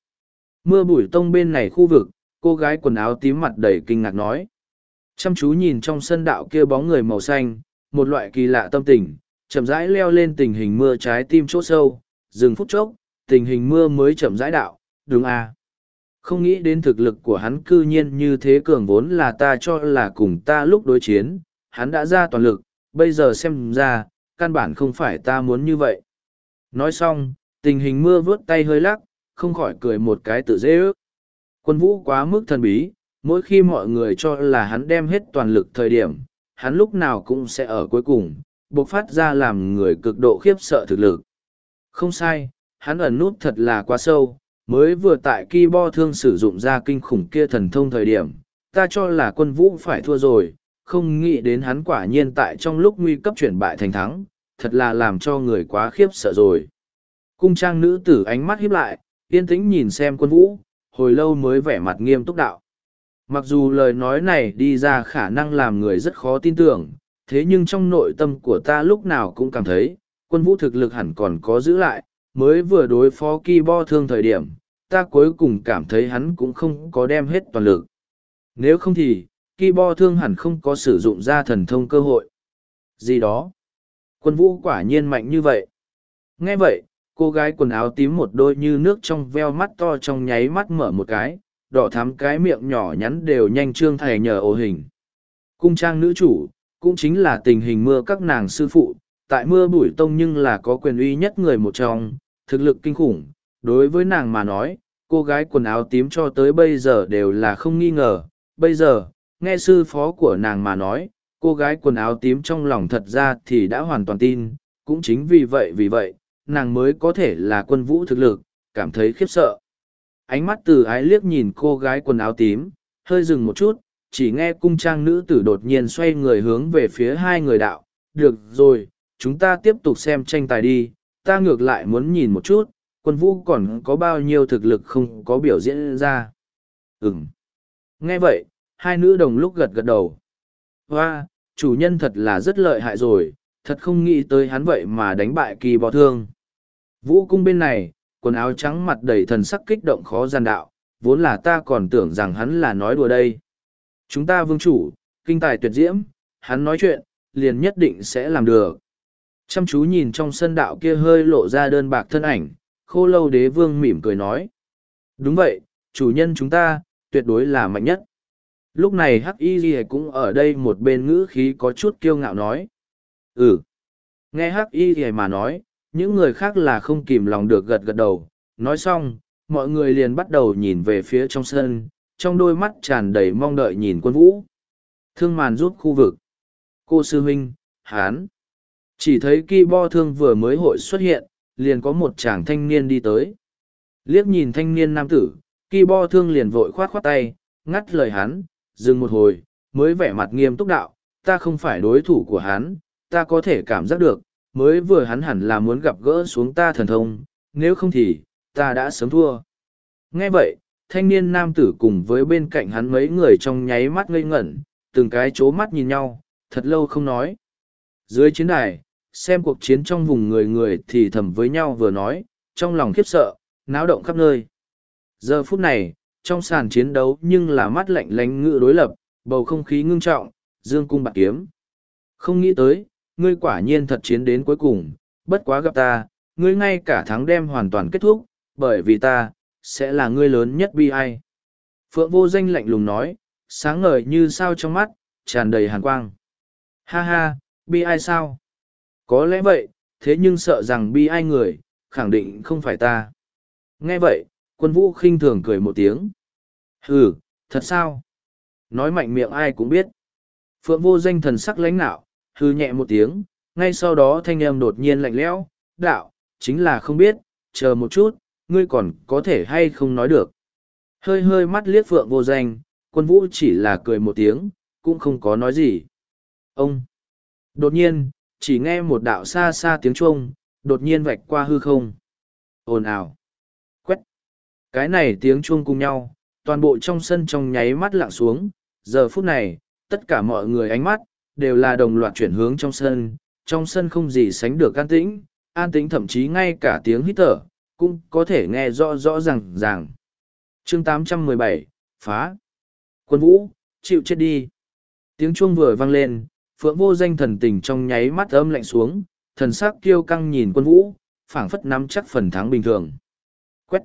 Mưa bụi tông bên này khu vực, cô gái quần áo tím mặt đầy kinh ngạc nói. Chăm chú nhìn trong sân đạo kia bóng người màu xanh, một loại kỳ lạ tâm tình, chậm rãi leo lên tình hình mưa trái tim chỗ sâu, dừng phút chốc, tình hình mưa mới chậm rãi đạo, đúng à. Không nghĩ đến thực lực của hắn cư nhiên như thế cường vốn là ta cho là cùng ta lúc đối chiến, hắn đã ra toàn lực, bây giờ xem ra, căn bản không phải ta muốn như vậy. Nói xong, tình hình mưa vướt tay hơi lắc, không khỏi cười một cái tự dễ ước. Quân vũ quá mức thần bí, mỗi khi mọi người cho là hắn đem hết toàn lực thời điểm, hắn lúc nào cũng sẽ ở cuối cùng, bộc phát ra làm người cực độ khiếp sợ thực lực. Không sai, hắn ẩn nút thật là quá sâu, mới vừa tại ki bo thương sử dụng ra kinh khủng kia thần thông thời điểm, ta cho là quân vũ phải thua rồi, không nghĩ đến hắn quả nhiên tại trong lúc nguy cấp chuyển bại thành thắng, thật là làm cho người quá khiếp sợ rồi. Cung trang nữ tử ánh mắt híp lại, yên tĩnh nhìn xem quân vũ, hồi lâu mới vẻ mặt nghiêm túc đạo. Mặc dù lời nói này đi ra khả năng làm người rất khó tin tưởng, thế nhưng trong nội tâm của ta lúc nào cũng cảm thấy, quân vũ thực lực hẳn còn có giữ lại, mới vừa đối phó ki bo thương thời điểm, ta cuối cùng cảm thấy hắn cũng không có đem hết toàn lực. Nếu không thì, ki bo thương hẳn không có sử dụng ra thần thông cơ hội. Gì đó? Quân vũ quả nhiên mạnh như vậy. Nghe vậy, cô gái quần áo tím một đôi như nước trong veo mắt to trong nháy mắt mở một cái, đỏ thắm cái miệng nhỏ nhắn đều nhanh trương thầy nhờ ổ hình. Cung trang nữ chủ, cũng chính là tình hình mưa các nàng sư phụ, tại mưa bụi tông nhưng là có quyền uy nhất người một trong, thực lực kinh khủng. Đối với nàng mà nói, cô gái quần áo tím cho tới bây giờ đều là không nghi ngờ. Bây giờ, nghe sư phó của nàng mà nói, cô gái quần áo tím trong lòng thật ra thì đã hoàn toàn tin, cũng chính vì vậy vì vậy, nàng mới có thể là quân vũ thực lực, cảm thấy khiếp sợ ánh mắt từ ái liếc nhìn cô gái quần áo tím, hơi dừng một chút, chỉ nghe cung trang nữ tử đột nhiên xoay người hướng về phía hai người đạo. Được rồi, chúng ta tiếp tục xem tranh tài đi, ta ngược lại muốn nhìn một chút, quân vũ còn có bao nhiêu thực lực không có biểu diễn ra. Ừm. Nghe vậy, hai nữ đồng lúc gật gật đầu. Hoa, chủ nhân thật là rất lợi hại rồi, thật không nghĩ tới hắn vậy mà đánh bại kỳ bò thương. Vũ cung bên này, quần áo trắng mặt đầy thần sắc kích động khó gian đạo, vốn là ta còn tưởng rằng hắn là nói đùa đây. Chúng ta vương chủ, kinh tài tuyệt diễm, hắn nói chuyện, liền nhất định sẽ làm được. Chăm chú nhìn trong sân đạo kia hơi lộ ra đơn bạc thân ảnh, khô lâu đế vương mỉm cười nói. Đúng vậy, chủ nhân chúng ta, tuyệt đối là mạnh nhất. lúc này hắc y ghi cũng ở đây một bên ngữ khí có chút kiêu ngạo nói ừ nghe hắc y ghi mà nói những người khác là không kìm lòng được gật gật đầu. Nói xong, mọi người liền bắt đầu nhìn về phía trong sân, trong đôi mắt tràn đầy mong đợi nhìn quân vũ. Thương màn rút khu vực. Cô sư huynh, hán. Chỉ thấy ki bo thương vừa mới hội xuất hiện, liền có một chàng thanh niên đi tới. Liếc nhìn thanh niên nam tử ki bo thương liền vội khoát khoát tay, ngắt lời hắn, dừng một hồi, mới vẻ mặt nghiêm túc đạo, ta không phải đối thủ của hắn, ta có thể cảm giác được mới vừa hắn hẳn là muốn gặp gỡ xuống ta thần thông, nếu không thì, ta đã sớm thua. Nghe vậy, thanh niên nam tử cùng với bên cạnh hắn mấy người trong nháy mắt ngây ngẩn, từng cái chố mắt nhìn nhau, thật lâu không nói. Dưới chiến đài, xem cuộc chiến trong vùng người người thì thầm với nhau vừa nói, trong lòng khiếp sợ, náo động khắp nơi. Giờ phút này, trong sàn chiến đấu nhưng là mắt lạnh lánh ngự đối lập, bầu không khí ngưng trọng, dương cung bạc kiếm. Không nghĩ tới ngươi quả nhiên thật chiến đến cuối cùng, bất quá gặp ta, ngươi ngay cả thắng đem hoàn toàn kết thúc, bởi vì ta sẽ là ngươi lớn nhất bi ai. Phượng vô danh lạnh lùng nói, sáng ngời như sao trong mắt, tràn đầy hàn quang. Ha ha, bi ai sao? Có lẽ vậy, thế nhưng sợ rằng bi ai người, khẳng định không phải ta. Nghe vậy, quân vũ khinh thường cười một tiếng. Hừ, thật sao? Nói mạnh miệng ai cũng biết. Phượng vô danh thần sắc lãnh nạo hư nhẹ một tiếng ngay sau đó thanh âm đột nhiên lạnh lẽo đạo chính là không biết chờ một chút ngươi còn có thể hay không nói được. Hơi hơi mắt liếc phượng vô danh, quân vũ chỉ là cười một tiếng, cũng không có nói gì. Ông! Đột nhiên, chỉ nghe một đạo xa xa tiếng chuông, đột nhiên vạch qua hư không. ồn ào! Quét! Cái này tiếng chuông cùng nhau, toàn bộ trong sân trong nháy mắt lặng xuống. Giờ phút này, tất cả mọi người ánh mắt, đều là đồng loạt chuyển hướng trong sân. Trong sân không gì sánh được an tĩnh, an tĩnh thậm chí ngay cả tiếng hít thở, cũng có thể nghe rõ rõ ràng ràng. chương 817, phá. Quân vũ, chịu chết đi. Tiếng chuông vừa vang lên, phượng vô danh thần tình trong nháy mắt âm lạnh xuống, thần sắc kiêu căng nhìn quân vũ, phảng phất nắm chắc phần thắng bình thường. Quét.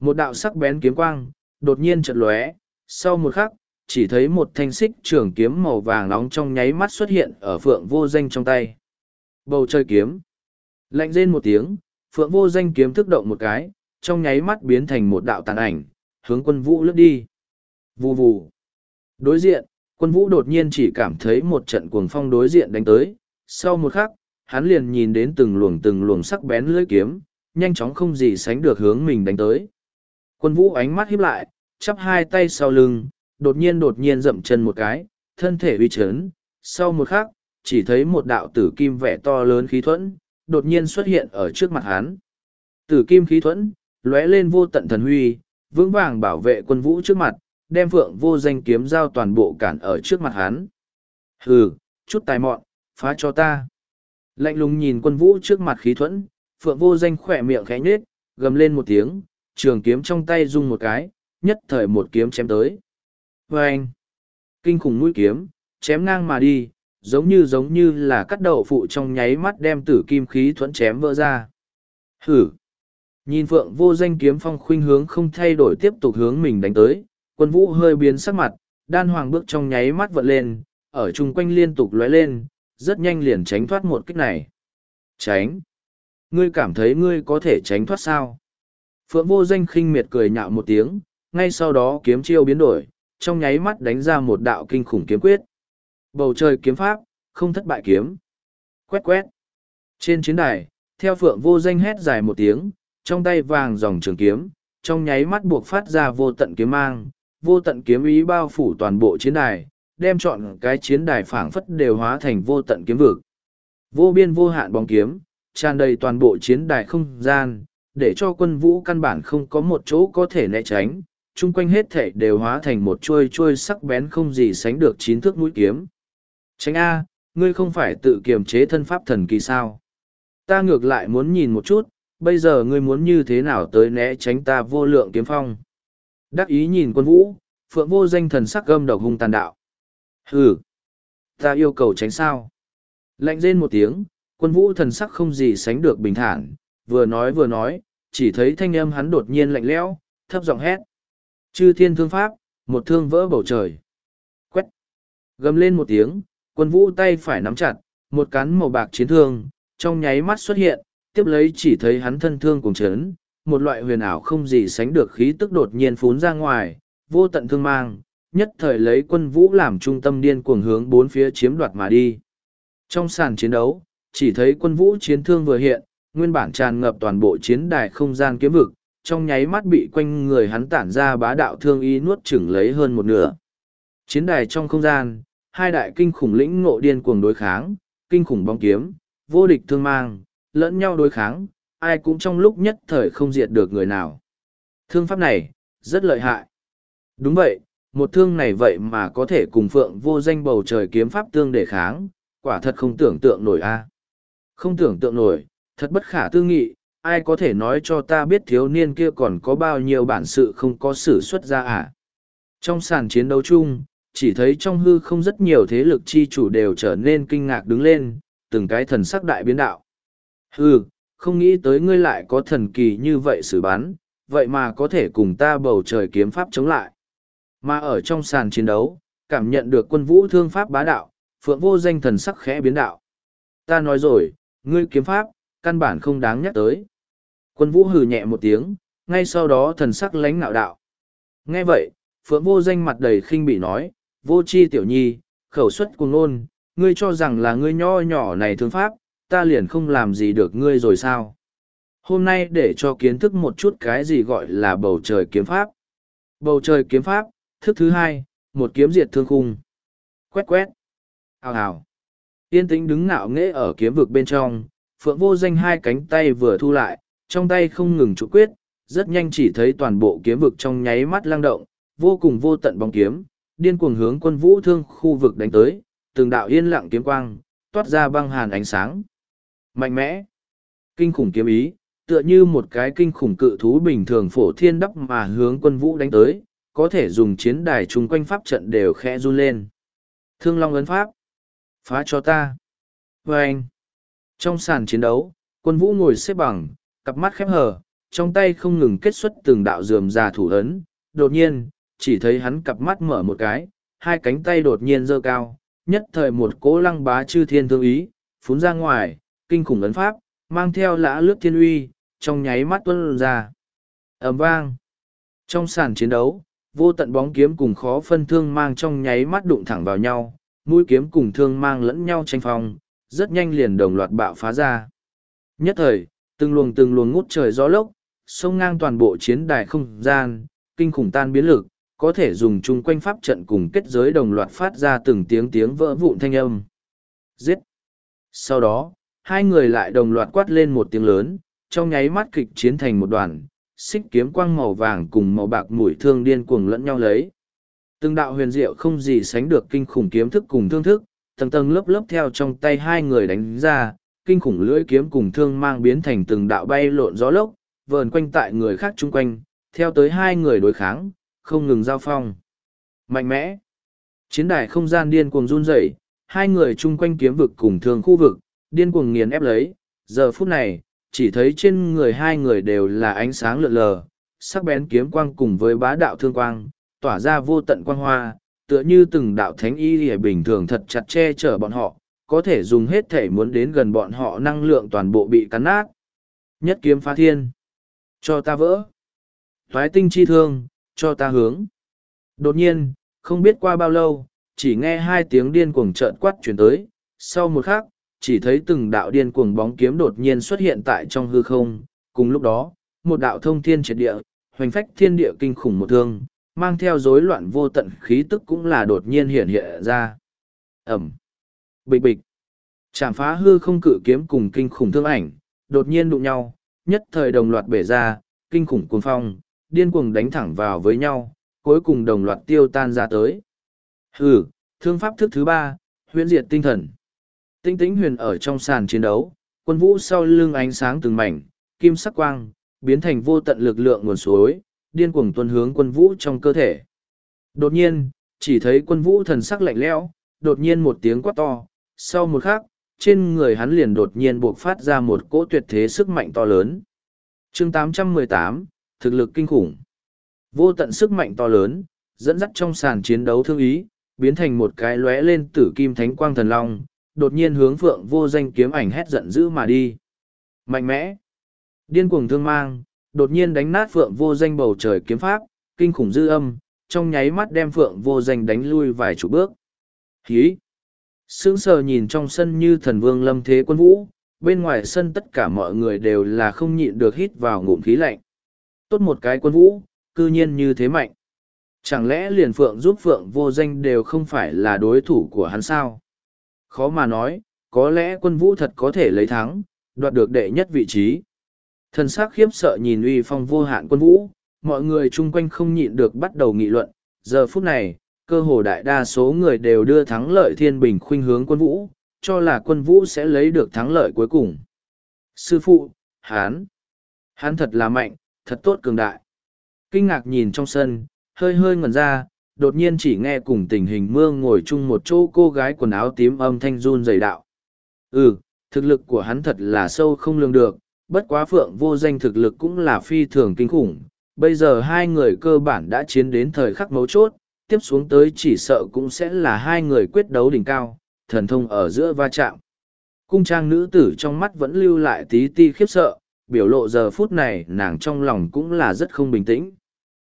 Một đạo sắc bén kiếm quang, đột nhiên chợt lóe, sau một khắc, chỉ thấy một thanh xích trường kiếm màu vàng nóng trong nháy mắt xuất hiện ở phượng vô danh trong tay. Bầu trời kiếm. Lạnh rên một tiếng, phượng vô danh kiếm thức động một cái, trong nháy mắt biến thành một đạo tàn ảnh, hướng quân vũ lướt đi. Vù vù. Đối diện, quân vũ đột nhiên chỉ cảm thấy một trận cuồng phong đối diện đánh tới, sau một khắc, hắn liền nhìn đến từng luồng từng luồng sắc bén lưỡi kiếm, nhanh chóng không gì sánh được hướng mình đánh tới. Quân vũ ánh mắt híp lại, chắp hai tay sau lưng, đột nhiên đột nhiên dậm chân một cái, thân thể uy chấn, sau một khắc, chỉ thấy một đạo tử kim vẻ to lớn khí thuẫn, đột nhiên xuất hiện ở trước mặt hắn. Tử kim khí thuẫn, lóe lên vô tận thần huy, vững vàng bảo vệ quân vũ trước mặt, đem vượng vô danh kiếm giao toàn bộ cản ở trước mặt hắn. Hừ, chút tài mọn, phá cho ta. Lạnh lùng nhìn quân vũ trước mặt khí thuẫn, phượng vô danh khỏe miệng khẽ nhếch, gầm lên một tiếng, trường kiếm trong tay rung một cái, nhất thời một kiếm chém tới. Vâng! Kinh khủng mũi kiếm, chém ngang mà đi, giống như giống như là cắt đậu phụ trong nháy mắt đem tử kim khí thuẫn chém vỡ ra. Hử! Nhìn phượng vô danh kiếm phong khuynh hướng không thay đổi tiếp tục hướng mình đánh tới, quân vũ hơi biến sắc mặt, đan hoàng bước trong nháy mắt vận lên, ở chung quanh liên tục lóe lên, rất nhanh liền tránh thoát một kích này. Tránh! Ngươi cảm thấy ngươi có thể tránh thoát sao? Phượng vô danh khinh miệt cười nhạo một tiếng, ngay sau đó kiếm chiêu biến đổi, trong nháy mắt đánh ra một đạo kinh khủng kiếm quyết. Bầu trời kiếm pháp, không thất bại kiếm. Quét quét. Trên chiến đài, theo phượng vô danh hét dài một tiếng, trong tay vàng dòng trường kiếm, trong nháy mắt buộc phát ra vô tận kiếm mang, vô tận kiếm ý bao phủ toàn bộ chiến đài, đem chọn cái chiến đài phảng phất đều hóa thành vô tận kiếm vực. Vô biên vô hạn bóng kiếm, tràn đầy toàn bộ chiến đài không gian, để cho quân vũ căn bản không có một chỗ có thể né tránh, chung quanh hết thảy đều hóa thành một chuôi chuôi sắc bén không gì sánh được chín thước mũi kiếm. Tránh A, ngươi không phải tự kiềm chế thân pháp thần kỳ sao? Ta ngược lại muốn nhìn một chút, bây giờ ngươi muốn như thế nào tới né tránh ta vô lượng kiếm phong? Đắc ý nhìn quân vũ, phượng vô danh thần sắc gâm độc hung tàn đạo. Hừ, ta yêu cầu tránh sao? Lạnh rên một tiếng, quân vũ thần sắc không gì sánh được bình thản, vừa nói vừa nói, chỉ thấy thanh âm hắn đột nhiên lạnh lẽo, thấp giọng hét. Chư thiên thương pháp, một thương vỡ bầu trời. Quét, Gầm lên một tiếng, quân vũ tay phải nắm chặt, một cán màu bạc chiến thương, trong nháy mắt xuất hiện, tiếp lấy chỉ thấy hắn thân thương cùng chấn, một loại huyền ảo không gì sánh được khí tức đột nhiên phún ra ngoài, vô tận thương mang, nhất thời lấy quân vũ làm trung tâm điên cuồng hướng bốn phía chiếm đoạt mà đi. Trong sàn chiến đấu, chỉ thấy quân vũ chiến thương vừa hiện, nguyên bản tràn ngập toàn bộ chiến đài không gian kiếm vực, trong nháy mắt bị quanh người hắn tản ra bá đạo thương ý nuốt chửng lấy hơn một nửa. Chiến đài trong không gian, hai đại kinh khủng lĩnh ngộ điên cuồng đối kháng, kinh khủng bóng kiếm, vô địch thương mang, lẫn nhau đối kháng, ai cũng trong lúc nhất thời không diệt được người nào. Thương pháp này, rất lợi hại. Đúng vậy, một thương này vậy mà có thể cùng phượng vô danh bầu trời kiếm pháp tương để kháng, quả thật không tưởng tượng nổi a. Không tưởng tượng nổi, thật bất khả tư nghị, ai có thể nói cho ta biết thiếu niên kia còn có bao nhiêu bản sự không có sử xuất ra à? Trong sàn chiến đấu chung, chỉ thấy trong hư không rất nhiều thế lực chi chủ đều trở nên kinh ngạc đứng lên, từng cái thần sắc đại biến đạo. Hừ, không nghĩ tới ngươi lại có thần kỳ như vậy xử bắn, vậy mà có thể cùng ta bầu trời kiếm pháp chống lại. Mà ở trong sàn chiến đấu, cảm nhận được quân vũ thương pháp bá đạo, phượng vô danh thần sắc khẽ biến đạo. Ta nói rồi, ngươi kiếm pháp, căn bản không đáng nhắc tới. Quân vũ hừ nhẹ một tiếng, ngay sau đó thần sắc lãnh nạo đạo. Nghe vậy, phượng vô danh mặt đầy khinh bị nói, vô chi tiểu nhi, khẩu suất cuồng nôn, ngươi cho rằng là ngươi nho nhỏ này thương pháp, ta liền không làm gì được ngươi rồi sao? Hôm nay để cho kiến thức một chút cái gì gọi là bầu trời kiếm pháp. Bầu trời kiếm pháp, thức thứ hai, một kiếm diệt thương khung. Quét quét. Hào hào. Yên tĩnh đứng ngạo nghễ ở kiếm vực bên trong, phượng vô danh hai cánh tay vừa thu lại, trong tay không ngừng trụ quyết, rất nhanh chỉ thấy toàn bộ kiếm vực trong nháy mắt lang động, vô cùng vô tận bóng kiếm, điên cuồng hướng quân vũ thương khu vực đánh tới, từng đạo yên lặng kiếm quang, toát ra băng hàn ánh sáng. Mạnh mẽ, kinh khủng kiếm ý, tựa như một cái kinh khủng cự thú bình thường phổ thiên đắp mà hướng quân vũ đánh tới, có thể dùng chiến đài chung quanh pháp trận đều khẽ run lên. Thương Long ấn pháp, phá cho ta. Vâng! trong sàn chiến đấu, quân vũ ngồi xếp bằng, cặp mắt khép hờ, trong tay không ngừng kết xuất từng đạo dườm già thủ ấn, đột nhiên, chỉ thấy hắn cặp mắt mở một cái, hai cánh tay đột nhiên giơ cao, nhất thời một cỗ lăng bá chư thiên thương ý, phún ra ngoài, kinh khủng ấn pháp, mang theo lã lướt thiên uy, trong nháy mắt tuân ra. ầm vang. Trong sàn chiến đấu, vô tận bóng kiếm cùng khó phân thương mang trong nháy mắt đụng thẳng vào nhau, mũi kiếm cùng thương mang lẫn nhau tranh phong, rất nhanh liền đồng loạt bạo phá ra. Nhất thời, từng luồng từng luồng ngút trời gió lốc, sông ngang toàn bộ chiến đài không gian, kinh khủng tan biến lực, có thể dùng chung quanh pháp trận cùng kết giới đồng loạt phát ra từng tiếng tiếng vỡ vụn thanh âm. Giết! Sau đó, hai người lại đồng loạt quát lên một tiếng lớn, trong nháy mắt kịch chiến thành một đoàn, xích kiếm quang màu vàng cùng màu bạc mũi thương điên cuồng lẫn nhau lấy. Từng đạo huyền diệu không gì sánh được kinh khủng kiếm thức cùng thương thức, tầng tầng lớp lớp theo trong tay hai người đánh ra, kinh khủng lưỡi kiếm cùng thương mang biến thành từng đạo bay lộn gió lốc, vờn quanh tại người khác chung quanh, theo tới hai người đối kháng, không ngừng giao phong. Mạnh mẽ. Chiến đài không gian điên cuồng run rẩy, hai người chung quanh kiếm vực cùng thương khu vực, điên cuồng nghiền ép lấy. Giờ phút này, chỉ thấy trên người hai người đều là ánh sáng lượn lờ, sắc bén kiếm quang cùng với bá đạo thương quang, tỏa ra vô tận quang hoa, tựa như từng đạo thánh y lìa bình thường thật chặt che chở bọn họ, có thể dùng hết thể muốn đến gần bọn họ năng lượng toàn bộ bị cắn nát. Nhất kiếm phá thiên. Cho ta vỡ. Thoái tinh chi thương, cho ta hướng. Đột nhiên, không biết qua bao lâu, chỉ nghe hai tiếng điên cuồng trợn quát chuyển tới, sau một khắc, chỉ thấy từng đạo điên cuồng bóng kiếm đột nhiên xuất hiện tại trong hư không, cùng lúc đó, một đạo thông thiên triệt địa, hoành phách thiên địa kinh khủng một thương, mang theo rối loạn vô tận khí tức cũng là đột nhiên hiện hiện ra. Ẩm, bịch bịch, chạm phá hư không cự kiếm cùng kinh khủng thương ảnh, đột nhiên đụng nhau, nhất thời đồng loạt bể ra, kinh khủng cuồng phong, điên cuồng đánh thẳng vào với nhau, cuối cùng đồng loạt tiêu tan ra tới. Hừ, thương pháp thức thứ ba, huyễn diệt tinh thần. Tinh tĩnh huyền ở trong sàn chiến đấu, quân vũ sau lưng ánh sáng từng mảnh, kim sắc quang, biến thành vô tận lực lượng nguồn suối, điên cuồng tuân hướng quân vũ trong cơ thể. Đột nhiên, chỉ thấy quân vũ thần sắc lạnh lẽo, đột nhiên một tiếng quát to, sau một khắc, trên người hắn liền đột nhiên buộc phát ra một cỗ tuyệt thế sức mạnh to lớn. Chương 818, thực lực kinh khủng. Vô tận sức mạnh to lớn, dẫn dắt trong sàn chiến đấu thương ý, biến thành một cái lóe lên tử kim thánh quang thần long, đột nhiên hướng phượng vô danh kiếm ảnh hét giận dữ mà đi. Mạnh mẽ, điên cuồng thương mang, đột nhiên đánh nát phượng vô danh bầu trời kiếm pháp, kinh khủng dư âm, trong nháy mắt đem phượng vô danh đánh lui vài chục bước. Hí! Sững sờ nhìn trong sân như thần vương lâm thế quân vũ, bên ngoài sân tất cả mọi người đều là không nhịn được hít vào ngụm khí lạnh. Tốt một cái quân vũ, cư nhiên như thế mạnh. Chẳng lẽ liền phượng giúp phượng vô danh đều không phải là đối thủ của hắn sao? Khó mà nói, có lẽ quân vũ thật có thể lấy thắng, đoạt được đệ nhất vị trí. Thần sắc khiếp sợ nhìn uy phong vô hạn quân vũ, mọi người chung quanh không nhịn được bắt đầu nghị luận. Giờ phút này, cơ hồ đại đa số người đều đưa thắng lợi thiên bình khuynh hướng quân vũ, cho là quân vũ sẽ lấy được thắng lợi cuối cùng. Sư phụ, hán, hán thật là mạnh, thật tốt cường đại. Kinh ngạc nhìn trong sân, hơi hơi ngẩn ra, đột nhiên chỉ nghe cùng tình hình mưa ngồi chung một chỗ cô gái quần áo tím âm thanh run dày đạo. Ừ, thực lực của hắn thật là sâu không lường được, bất quá phượng vô danh thực lực cũng là phi thường kinh khủng. Bây giờ hai người cơ bản đã chiến đến thời khắc mấu chốt, tiếp xuống tới chỉ sợ cũng sẽ là hai người quyết đấu đỉnh cao, thần thông ở giữa va chạm. Cung trang nữ tử trong mắt vẫn lưu lại tí ti khiếp sợ, biểu lộ giờ phút này nàng trong lòng cũng là rất không bình tĩnh.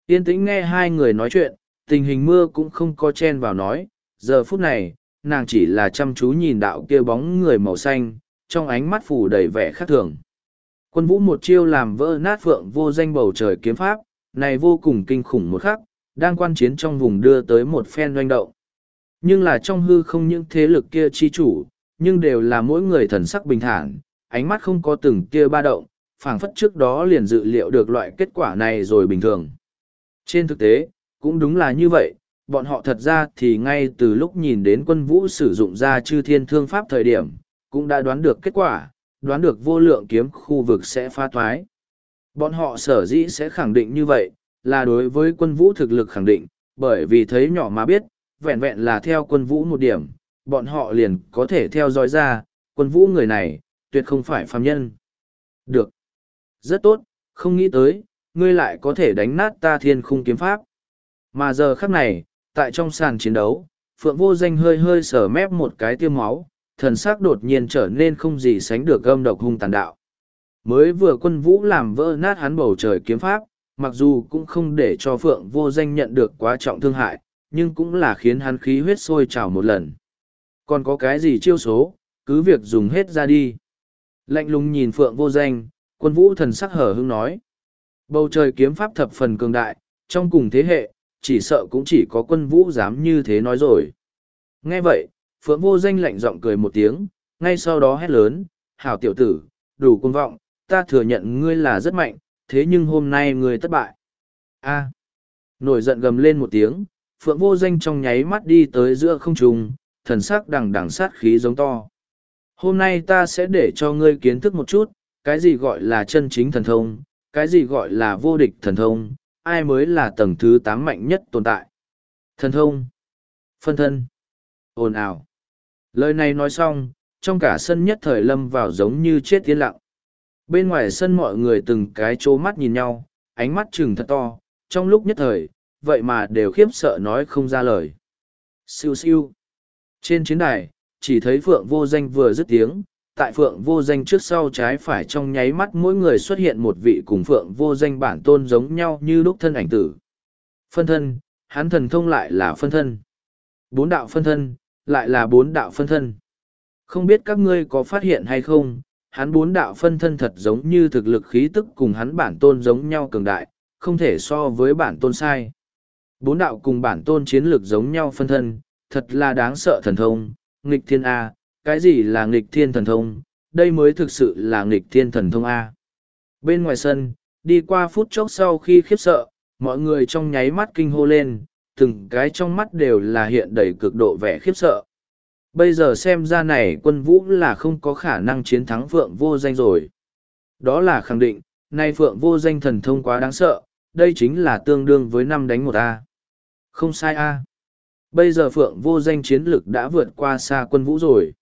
Yên tĩnh nghe hai người nói chuyện, tình hình mưa cũng không có chen vào nói, giờ phút này, nàng chỉ là chăm chú nhìn đạo kia bóng người màu xanh, trong ánh mắt phủ đầy vẻ khác thường. Quân vũ một chiêu làm vỡ nát phượng vô danh bầu trời kiếm pháp, này vô cùng kinh khủng một khắc, đang quan chiến trong vùng đưa tới một phen doanh động. Nhưng là trong hư không những thế lực kia chi chủ, nhưng đều là mỗi người thần sắc bình thản, ánh mắt không có từng kia ba động, phảng phất trước đó liền dự liệu được loại kết quả này rồi bình thường. Trên thực tế, cũng đúng là như vậy, bọn họ thật ra thì ngay từ lúc nhìn đến quân vũ sử dụng ra chư thiên thương pháp thời điểm, cũng đã đoán được kết quả, đoán được vô lượng kiếm khu vực sẽ pha thoái. Bọn họ sở dĩ sẽ khẳng định như vậy, là đối với quân vũ thực lực khẳng định, bởi vì thấy nhỏ mà biết, vẹn vẹn là theo quân vũ một điểm, bọn họ liền có thể theo dõi ra, quân vũ người này, tuyệt không phải phàm nhân. Được. Rất tốt, không nghĩ tới, ngươi lại có thể đánh nát ta thiên khung kiếm pháp. Mà giờ khắc này, tại trong sàn chiến đấu, Phượng Vô Danh hơi hơi sở mép một cái tiêu máu, thần sắc đột nhiên trở nên không gì sánh được âm độc hung tàn đạo. Mới vừa quân vũ làm vỡ nát hắn bầu trời kiếm pháp, mặc dù cũng không để cho Phượng Vô Danh nhận được quá trọng thương hại, nhưng cũng là khiến hắn khí huyết sôi trào một lần. Còn có cái gì chiêu số, cứ việc dùng hết ra đi. Lạnh lùng nhìn Phượng Vô Danh, quân vũ thần sắc hở hững nói. Bầu trời kiếm pháp thập phần cường đại, trong cùng thế hệ, chỉ sợ cũng chỉ có quân vũ dám như thế nói rồi. Nghe vậy, Phượng vô danh lạnh giọng cười một tiếng, ngay sau đó hét lớn, hảo tiểu tử, đủ quân vọng, ta thừa nhận ngươi là rất mạnh, thế nhưng hôm nay người thất bại. A. Nổi giận gầm lên một tiếng, Phượng vô danh trong nháy mắt đi tới giữa không trung, thần sắc đằng đằng sát khí giống to. Hôm nay ta sẽ để cho ngươi kiến thức một chút, cái gì gọi là chân chính thần thông, cái gì gọi là vô địch thần thông, ai mới là tầng thứ tám mạnh nhất tồn tại. Thần thông, phân thân, ồn ào. Lời này nói xong, trong cả sân nhất thời lâm vào giống như chết tiến lặng. Bên ngoài sân mọi người từng cái chố mắt nhìn nhau, ánh mắt chừng thật to, trong lúc nhất thời, vậy mà đều khiếp sợ nói không ra lời. Siêu siêu. Trên chiến đài, chỉ thấy Phượng vô danh vừa dứt tiếng, tại phượng vô danh trước sau trái phải trong nháy mắt mỗi người xuất hiện một vị cùng phượng vô danh bản tôn giống nhau như lúc thân ảnh tử. Phân thân, hắn thần thông lại là phân thân. Bốn đạo phân thân, lại là bốn đạo phân thân. Không biết các ngươi có phát hiện hay không, hắn bốn đạo phân thân thật giống như thực lực khí tức cùng hắn bản tôn giống nhau cường đại, không thể so với bản tôn sai. Bốn đạo cùng bản tôn chiến lược giống nhau phân thân, thật là đáng sợ thần thông, nghịch thiên A, cái gì là nghịch thiên thần thông, đây mới thực sự là nghịch thiên thần thông A. Bên ngoài sân, đi qua phút chốc sau khi khiếp sợ, mọi người trong nháy mắt kinh hô lên, từng cái trong mắt đều là hiện đầy cực độ vẻ khiếp sợ. Bây giờ xem ra này quân vũ là không có khả năng chiến thắng Phượng vô danh rồi. Đó là khẳng định, nay Phượng vô danh thần thông quá đáng sợ, đây chính là tương đương với năm đánh một A. Không sai A. Bây giờ Phượng vô danh chiến lực đã vượt qua xa quân vũ rồi.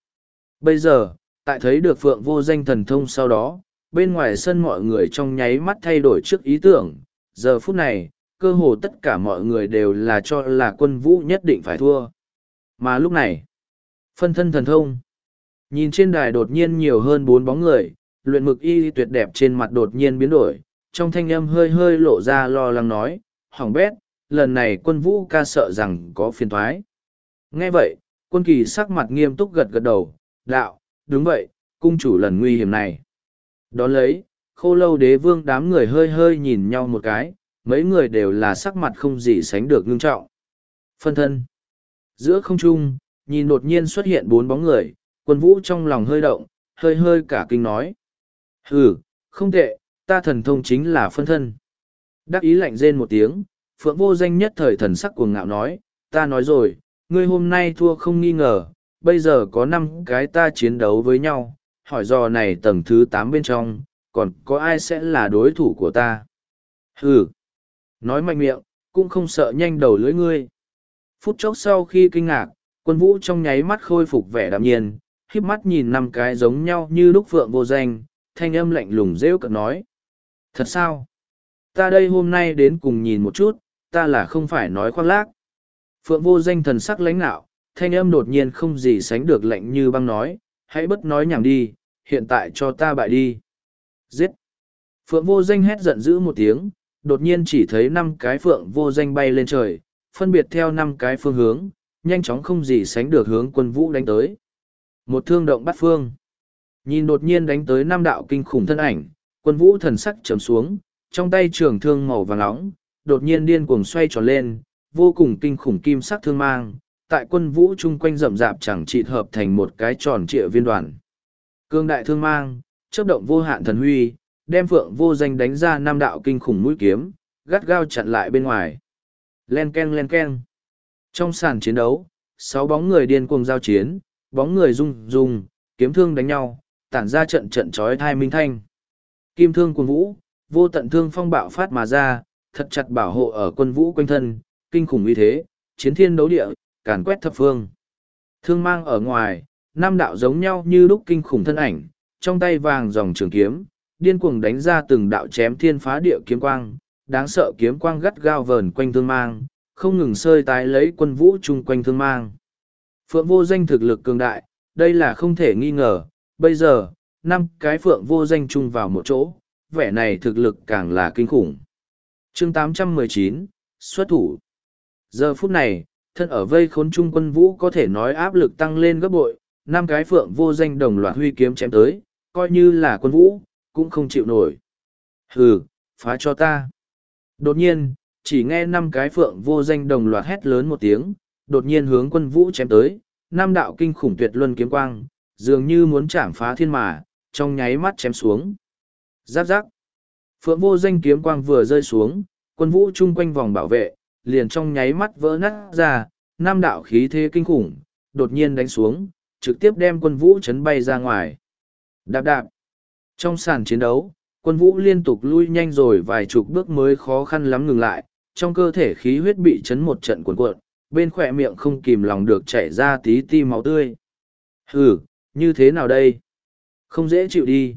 Bây giờ, tại thấy được Phượng vô danh thần thông sau đó, bên ngoài sân mọi người trong nháy mắt thay đổi trước ý tưởng. Giờ phút này, cơ hồ tất cả mọi người đều là cho là quân vũ nhất định phải thua, Mà lúc này, phân thân thần thông. Nhìn trên đài đột nhiên nhiều hơn bốn bóng người, luyện mực y tuyệt đẹp trên mặt đột nhiên biến đổi, trong thanh âm hơi hơi lộ ra lo lắng nói, hỏng bét, lần này quân vũ ca sợ rằng có phiền thoái. Nghe vậy, quân kỳ sắc mặt nghiêm túc gật gật đầu, đạo, đúng vậy, cung chủ lần nguy hiểm này. Đón lấy, khô lâu đế vương đám người hơi hơi nhìn nhau một cái, mấy người đều là sắc mặt không gì sánh được ngưng trọng. Phân thân. Giữa không trung, nhìn đột nhiên xuất hiện bốn bóng người, quân vũ trong lòng hơi động, hơi hơi cả kinh nói. Hừ, không tệ, ta thần thông chính là phân thân. Đắc ý lạnh rên một tiếng, phượng vô danh nhất thời thần sắc cuồng ngạo nói, ta nói rồi, ngươi hôm nay thua không nghi ngờ, bây giờ có năm cái ta chiến đấu với nhau, hỏi dò này tầng thứ tám bên trong, còn có ai sẽ là đối thủ của ta? Hừ, nói mạnh miệng, cũng không sợ nhanh đầu lưỡi ngươi. Phút chốc sau khi kinh ngạc, quân vũ trong nháy mắt khôi phục vẻ đạm nhiên, khiếp mắt nhìn năm cái giống nhau như lúc phượng vô danh, thanh âm lạnh lùng rêu cợt nói. Thật sao? Ta đây hôm nay đến cùng nhìn một chút, ta là không phải nói khoác lác. Phượng vô danh thần sắc lãnh nạo, thanh âm đột nhiên không gì sánh được lạnh như băng nói, hãy bất nói nhảm đi, hiện tại cho ta bại đi. Giết! Phượng vô danh hét giận dữ một tiếng, đột nhiên chỉ thấy năm cái phượng vô danh bay lên trời, phân biệt theo năm cái phương hướng, nhanh chóng không gì sánh được hướng quân vũ đánh tới. Một thương động bắt phương. Nhìn đột nhiên đánh tới năm đạo kinh khủng thân ảnh, quân vũ thần sắc trầm xuống, trong tay trường thương màu vàng nóng, đột nhiên điên cuồng xoay tròn lên, vô cùng kinh khủng kim sắc thương mang, tại quân vũ chung quanh rậm rạp chẳng chịt hợp thành một cái tròn trịa viên đoàn. Cương đại thương mang, chớp động vô hạn thần huy, đem phượng vô danh đánh ra năm đạo kinh khủng mũi kiếm, gắt gao chặn lại bên ngoài. Len ken len ken. Trong sàn chiến đấu, sáu bóng người điên cuồng giao chiến, bóng người rung rung, kiếm thương đánh nhau, tản ra trận trận chói thai minh thanh. Kim thương quân vũ, vô tận thương phong bạo phát mà ra, thật chặt bảo hộ ở quân vũ quanh thân, kinh khủng uy thế, chiến thiên đấu địa, càn quét thập phương. Thương mang ở ngoài, năm đạo giống nhau như lúc kinh khủng thân ảnh, trong tay vàng dòng trường kiếm, điên cuồng đánh ra từng đạo chém thiên phá địa kiếm quang, đáng sợ kiếm quang gắt gao vờn quanh thương mang, không ngừng sơi tái lấy quân vũ chung quanh thương mang. Phượng vô danh thực lực cường đại, đây là không thể nghi ngờ, bây giờ, năm cái phượng vô danh chung vào một chỗ, vẻ này thực lực càng là kinh khủng. chương 819, xuất thủ. Giờ phút này, thân ở vây khốn trung quân vũ có thể nói áp lực tăng lên gấp bội, năm cái phượng vô danh đồng loạt huy kiếm chém tới, coi như là quân vũ, cũng không chịu nổi. Hừ, phá cho ta. Đột nhiên, chỉ nghe năm cái phượng vô danh đồng loạt hét lớn một tiếng, đột nhiên hướng quân vũ chém tới, năm đạo kinh khủng tuyệt luân kiếm quang, dường như muốn chạm phá thiên mà, trong nháy mắt chém xuống. Giáp giáp. Phượng vô danh kiếm quang vừa rơi xuống, quân vũ chung quanh vòng bảo vệ, liền trong nháy mắt vỡ nát ra, năm đạo khí thế kinh khủng, đột nhiên đánh xuống, trực tiếp đem quân vũ chấn bay ra ngoài. Đạp đạp. Trong sàn chiến đấu, quân vũ liên tục lui nhanh rồi vài chục bước mới khó khăn lắm ngừng lại, trong cơ thể khí huyết bị chấn một trận cuộn cuộn, bên khỏe miệng không kìm lòng được chảy ra tí ti máu tươi. Hừ, như thế nào đây? Không dễ chịu đi.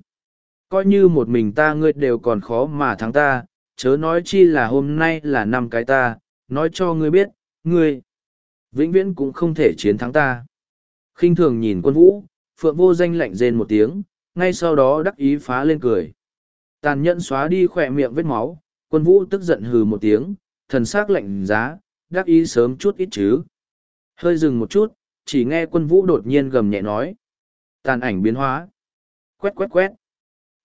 Coi như một mình ta ngươi đều còn khó mà thắng ta, chớ nói chi là hôm nay là năm cái ta, nói cho ngươi biết, ngươi vĩnh viễn cũng không thể chiến thắng ta. khinh thường nhìn quân vũ, phượng vô danh lạnh rên một tiếng, ngay sau đó đắc ý phá lên cười. Tàn nhẫn xóa đi khỏe miệng vết máu, quân vũ tức giận hừ một tiếng, thần sắc lạnh giá, đắc ý sớm chút ít chứ. Hơi dừng một chút, chỉ nghe quân vũ đột nhiên gầm nhẹ nói. Tàn ảnh biến hóa. Quét quét quét.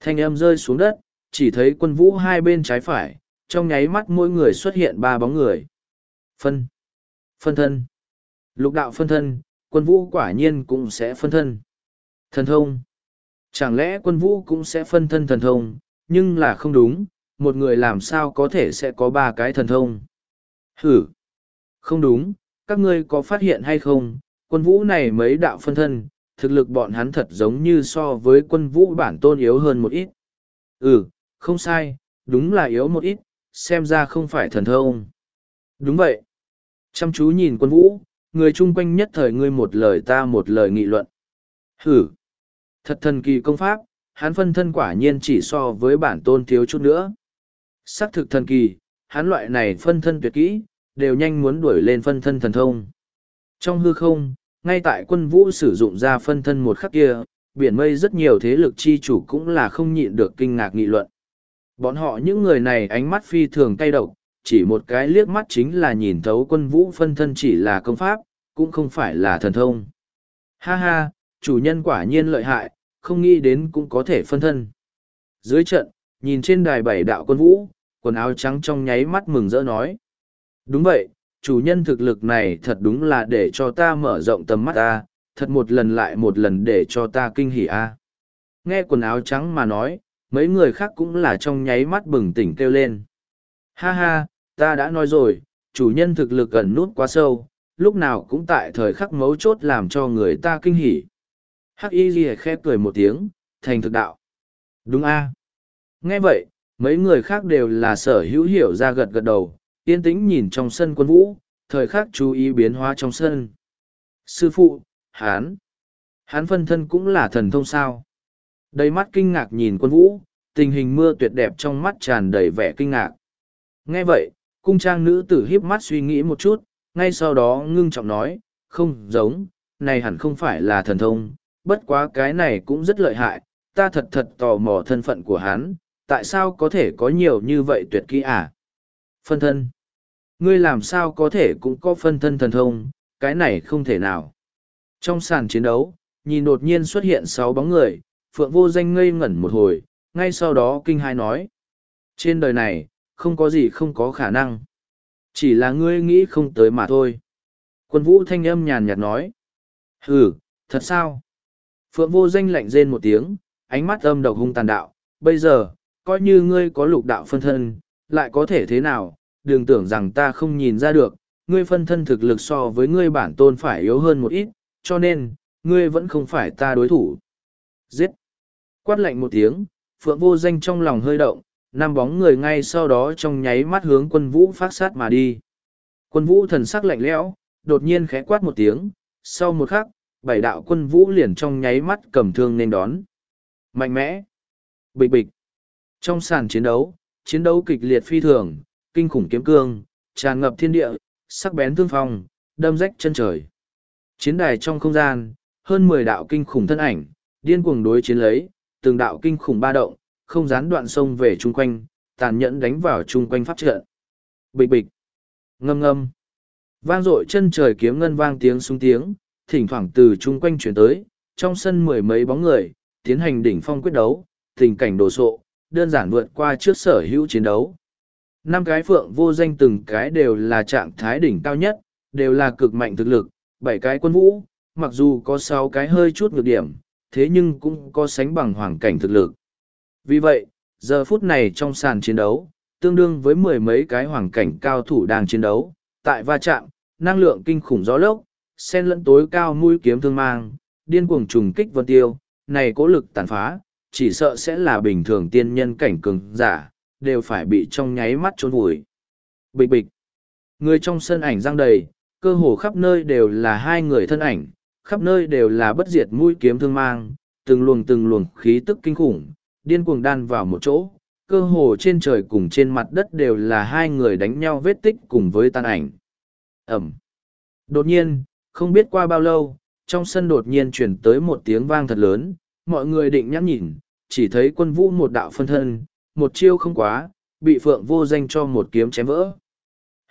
Thanh âm rơi xuống đất, chỉ thấy quân vũ hai bên trái phải, trong nháy mắt mỗi người xuất hiện ba bóng người. Phân. Phân thân. Lục đạo phân thân, quân vũ quả nhiên cũng sẽ phân thân. Thần thông. Chẳng lẽ quân vũ cũng sẽ phân thân thần thông, nhưng là không đúng, một người làm sao có thể sẽ có ba cái thần thông. Hử. Không đúng, các ngươi có phát hiện hay không, quân vũ này mấy đạo phân thân, thực lực bọn hắn thật giống như so với quân vũ bản tôn yếu hơn một ít. Ừ, không sai, đúng là yếu một ít, xem ra không phải thần thông. Đúng vậy. Chăm chú nhìn quân vũ, người chung quanh nhất thời ngươi một lời ta một lời nghị luận. Hử. Thật thần kỳ công pháp, hắn phân thân quả nhiên chỉ so với bản tôn thiếu chút nữa. Sắc thực thần kỳ, hắn loại này phân thân tuyệt kỹ, đều nhanh muốn đuổi lên phân thân thần thông. Trong hư không, ngay tại quân vũ sử dụng ra phân thân một khắc kia, biển mây rất nhiều thế lực chi chủ cũng là không nhịn được kinh ngạc nghị luận. Bọn họ những người này ánh mắt phi thường cay độc, chỉ một cái liếc mắt chính là nhìn thấu quân vũ phân thân chỉ là công pháp, cũng không phải là thần thông. Ha ha, chủ nhân quả nhiên lợi hại, không nghĩ đến cũng có thể phân thân. Dưới trận, nhìn trên đài bảy đạo quân vũ, quần áo trắng trong nháy mắt mừng rỡ nói. Đúng vậy, chủ nhân thực lực này thật đúng là để cho ta mở rộng tầm mắt ta, thật một lần lại một lần để cho ta kinh hỉ a. Nghe quần áo trắng mà nói, mấy người khác cũng là trong nháy mắt bừng tỉnh kêu lên. Ha ha, ta đã nói rồi, chủ nhân thực lực ẩn nút quá sâu, lúc nào cũng tại thời khắc mấu chốt làm cho người ta kinh hỉ. Hắc y ghi khẽ cười một tiếng, thành thực đạo. Đúng a. Nghe vậy, mấy người khác đều là sở hữu hiểu ra gật gật đầu, yên tĩnh nhìn trong sân quân vũ, thời khắc chú ý biến hóa trong sân. Sư phụ, hán, hán phân thân cũng là thần thông sao. Đầy mắt kinh ngạc nhìn quân vũ, tình hình mưa tuyệt đẹp trong mắt tràn đầy vẻ kinh ngạc. Nghe vậy, cung trang nữ tử hiếp mắt suy nghĩ một chút, ngay sau đó ngưng trọng nói, không giống, này hẳn không phải là thần thông, bất quá cái này cũng rất lợi hại, ta thật thật tò mò thân phận của hắn, tại sao có thể có nhiều như vậy tuyệt kỹ à? Phân thân. Ngươi làm sao có thể cũng có phân thân thần thông, cái này không thể nào. Trong sàn chiến đấu, nhìn đột nhiên xuất hiện sáu bóng người, Phượng vô danh ngây ngẩn một hồi, ngay sau đó kinh hai nói. Trên đời này, không có gì không có khả năng. Chỉ là ngươi nghĩ không tới mà thôi. Quân vũ thanh âm nhàn nhạt nói. Hừ, thật sao? Phượng vô danh lạnh rên một tiếng, ánh mắt âm độc hung tàn đạo. Bây giờ, coi như ngươi có lục đạo phân thân, lại có thể thế nào? Đừng tưởng rằng ta không nhìn ra được, ngươi phân thân thực lực so với ngươi bản tôn phải yếu hơn một ít, cho nên, ngươi vẫn không phải ta đối thủ. Giết! Quát lạnh một tiếng, Phượng vô danh trong lòng hơi động, năm bóng người ngay sau đó trong nháy mắt hướng quân vũ phát sát mà đi. Quân vũ thần sắc lạnh lẽo, đột nhiên khẽ quát một tiếng, sau một khắc, bảy đạo quân vũ liền trong nháy mắt cầm thương nên đón. Mạnh mẽ! Bịch bịch! Trong sàn chiến đấu, chiến đấu kịch liệt phi thường, kinh khủng kiếm cương, tràn ngập thiên địa, sắc bén thương phong, đâm rách chân trời. Chiến đài trong không gian, hơn mười đạo kinh khủng thân ảnh, điên cuồng đối chiến lấy, từng đạo kinh khủng ba động, không gián đoạn sông về chung quanh, tàn nhẫn đánh vào chung quanh pháp trận. Bịch bịch, ngâm ngâm, vang dội chân trời kiếm ngân vang tiếng xuống tiếng, thỉnh thoảng từ chung quanh chuyển tới, trong sân mười mấy bóng người, tiến hành đỉnh phong quyết đấu, tình cảnh đồ sộ, đơn giản vượt qua trước sở hữu chiến đấu. Năm cái phượng vô danh từng cái đều là trạng thái đỉnh cao nhất, đều là cực mạnh thực lực, bảy cái quân vũ, mặc dù có sáu cái hơi chút ngược điểm, thế nhưng cũng có sánh bằng hoàng cảnh thực lực. Vì vậy, giờ phút này trong sàn chiến đấu, tương đương với mười mấy cái hoàng cảnh cao thủ đang chiến đấu, tại va chạm, năng lượng kinh khủng gió lốc, sen lẫn tối cao mũi kiếm thương mang, điên cuồng trùng kích vân tiêu, này cố lực tàn phá, chỉ sợ sẽ là bình thường tiên nhân cảnh cường giả, đều phải bị trong nháy mắt trốn vùi. Bịch bịch. Người trong sân ảnh răng đầy, cơ hồ khắp nơi đều là hai người thân ảnh, khắp nơi đều là bất diệt mũi kiếm thương mang, từng luồng từng luồng khí tức kinh khủng, điên cuồng đan vào một chỗ, cơ hồ trên trời cùng trên mặt đất đều là hai người đánh nhau vết tích cùng với tan ảnh. Ẩm. Đột nhiên, không biết qua bao lâu, trong sân đột nhiên chuyển tới một tiếng vang thật lớn, mọi người định nhắm nhìn, chỉ thấy quân vũ một đạo phân thân, một chiêu không quá, bị phượng vô danh cho một kiếm chém vỡ.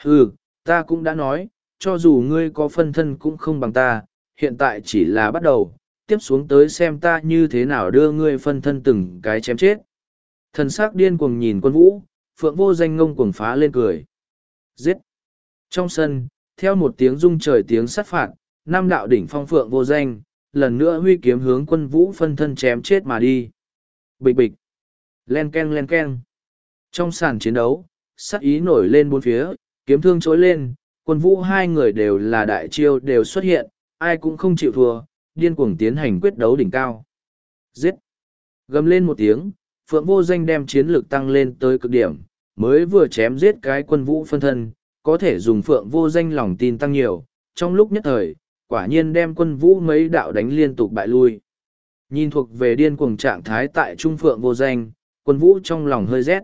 Hừ, ta cũng đã nói, cho dù ngươi có phân thân cũng không bằng ta, hiện tại chỉ là bắt đầu, tiếp xuống tới xem ta như thế nào đưa ngươi phân thân từng cái chém chết. Thần sắc điên cuồng nhìn quân vũ, phượng vô danh ngông cuồng phá lên cười. Giết! Trong sân, theo một tiếng rung trời tiếng sát phạt, năm đạo đỉnh phong phượng vô danh, lần nữa huy kiếm hướng quân vũ phân thân chém chết mà đi. Bịch bịch! Len ken len ken! Trong sàn chiến đấu, sắt ý nổi lên bốn phía, kiếm thương trối lên, quân vũ hai người đều là đại chiêu đều xuất hiện, ai cũng không chịu thua, điên cuồng tiến hành quyết đấu đỉnh cao. Giết! Gầm lên một tiếng, Phượng Vô Danh đem chiến lược tăng lên tới cực điểm, mới vừa chém giết cái quân vũ phân thân, có thể dùng Phượng Vô Danh lòng tin tăng nhiều, trong lúc nhất thời, quả nhiên đem quân vũ mấy đạo đánh liên tục bại lui. Nhìn thuộc về điên cuồng trạng thái tại Trung Phượng Vô Danh, quân vũ trong lòng hơi rét.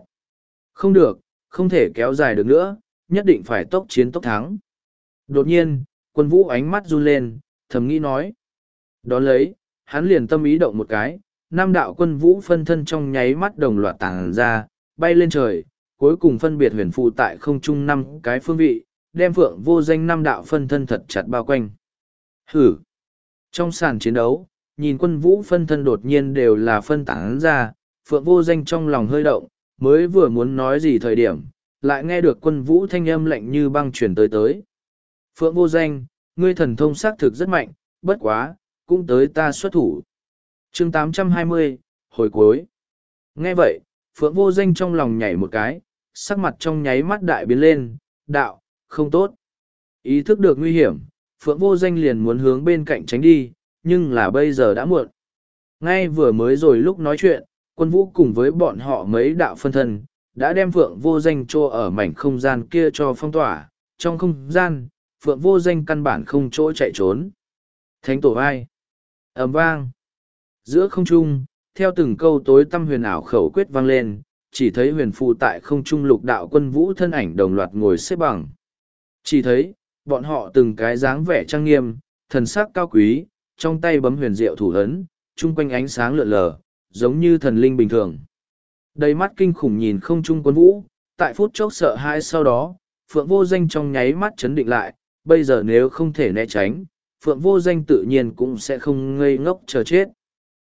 Không được, không thể kéo dài được nữa, nhất định phải tốc chiến tốc thắng. Đột nhiên, quân vũ ánh mắt run lên, thầm nghĩ nói. Đón lấy, hắn liền tâm ý động một cái, năm đạo quân vũ phân thân trong nháy mắt đồng loạt tàng ra, bay lên trời, cuối cùng phân biệt huyền phụ tại không trung năm cái phương vị, đem phượng vô danh năm đạo phân thân thật chặt bao quanh. Hử! Trong sàn chiến đấu, nhìn quân vũ phân thân đột nhiên đều là phân tán ra, phượng vô danh trong lòng hơi động, mới vừa muốn nói gì thời điểm, lại nghe được quân vũ thanh âm lạnh như băng chuyển tới tới. Phượng vô danh, ngươi thần thông xác thực rất mạnh, bất quá, cũng tới ta xuất thủ. chương 820, hồi cuối. Nghe vậy, Phượng vô danh trong lòng nhảy một cái, sắc mặt trong nháy mắt đại biến lên, đạo, không tốt. Ý thức được nguy hiểm, Phượng vô danh liền muốn hướng bên cạnh tránh đi, nhưng là bây giờ đã muộn. Ngay vừa mới rồi lúc nói chuyện, quân vũ cùng với bọn họ mấy đạo phân thân, đã đem Phượng vô danh trô ở mảnh không gian kia cho phong tỏa. Trong không gian, Phượng vô danh căn bản không chỗ chạy trốn. Thánh tổ vai. ầm vang. Giữa không trung, theo từng câu tối tâm huyền ảo khẩu quyết vang lên, chỉ thấy huyền phù tại không trung lục đạo quân vũ thân ảnh đồng loạt ngồi xếp bằng. Chỉ thấy, bọn họ từng cái dáng vẻ trang nghiêm, thần sắc cao quý, trong tay bấm huyền diệu thủ ấn, chung quanh ánh sáng lượn lờ, giống như thần linh bình thường. Đầy mắt kinh khủng nhìn không trung quân vũ, tại phút chốc sợ hãi sau đó, Phượng Vô Danh trong nháy mắt chấn định lại, bây giờ nếu không thể né tránh, Phượng Vô Danh tự nhiên cũng sẽ không ngây ngốc chờ chết.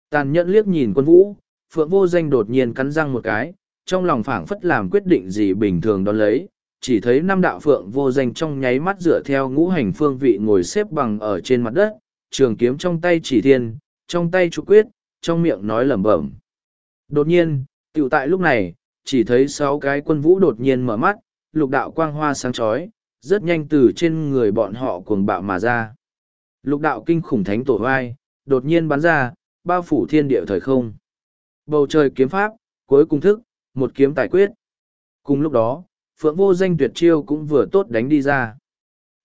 Tàn nhẫn liếc nhìn quân vũ, Phượng Vô Danh đột nhiên cắn răng một cái, trong lòng phảng phất làm quyết định gì bình thường đón lấy, chỉ thấy năm đạo Phượng Vô Danh trong nháy mắt dựa theo ngũ hành phương vị ngồi xếp bằng ở trên mặt đất, trường kiếm trong tay chỉ thiên, trong tay trụ quyết, trong miệng nói lẩm bẩm. Đột nhiên, tiểu tại lúc này, chỉ thấy sáu cái quân vũ đột nhiên mở mắt, lục đạo quang hoa sáng chói, rất nhanh từ trên người bọn họ cuồng bạo mà ra. Lục đạo kinh khủng thánh tổ vai, đột nhiên bắn ra, bao phủ thiên địa thời không. Bầu trời kiếm pháp, cuối cùng thức, một kiếm tài quyết. Cùng lúc đó, Phượng vô danh tuyệt chiêu cũng vừa tốt đánh đi ra.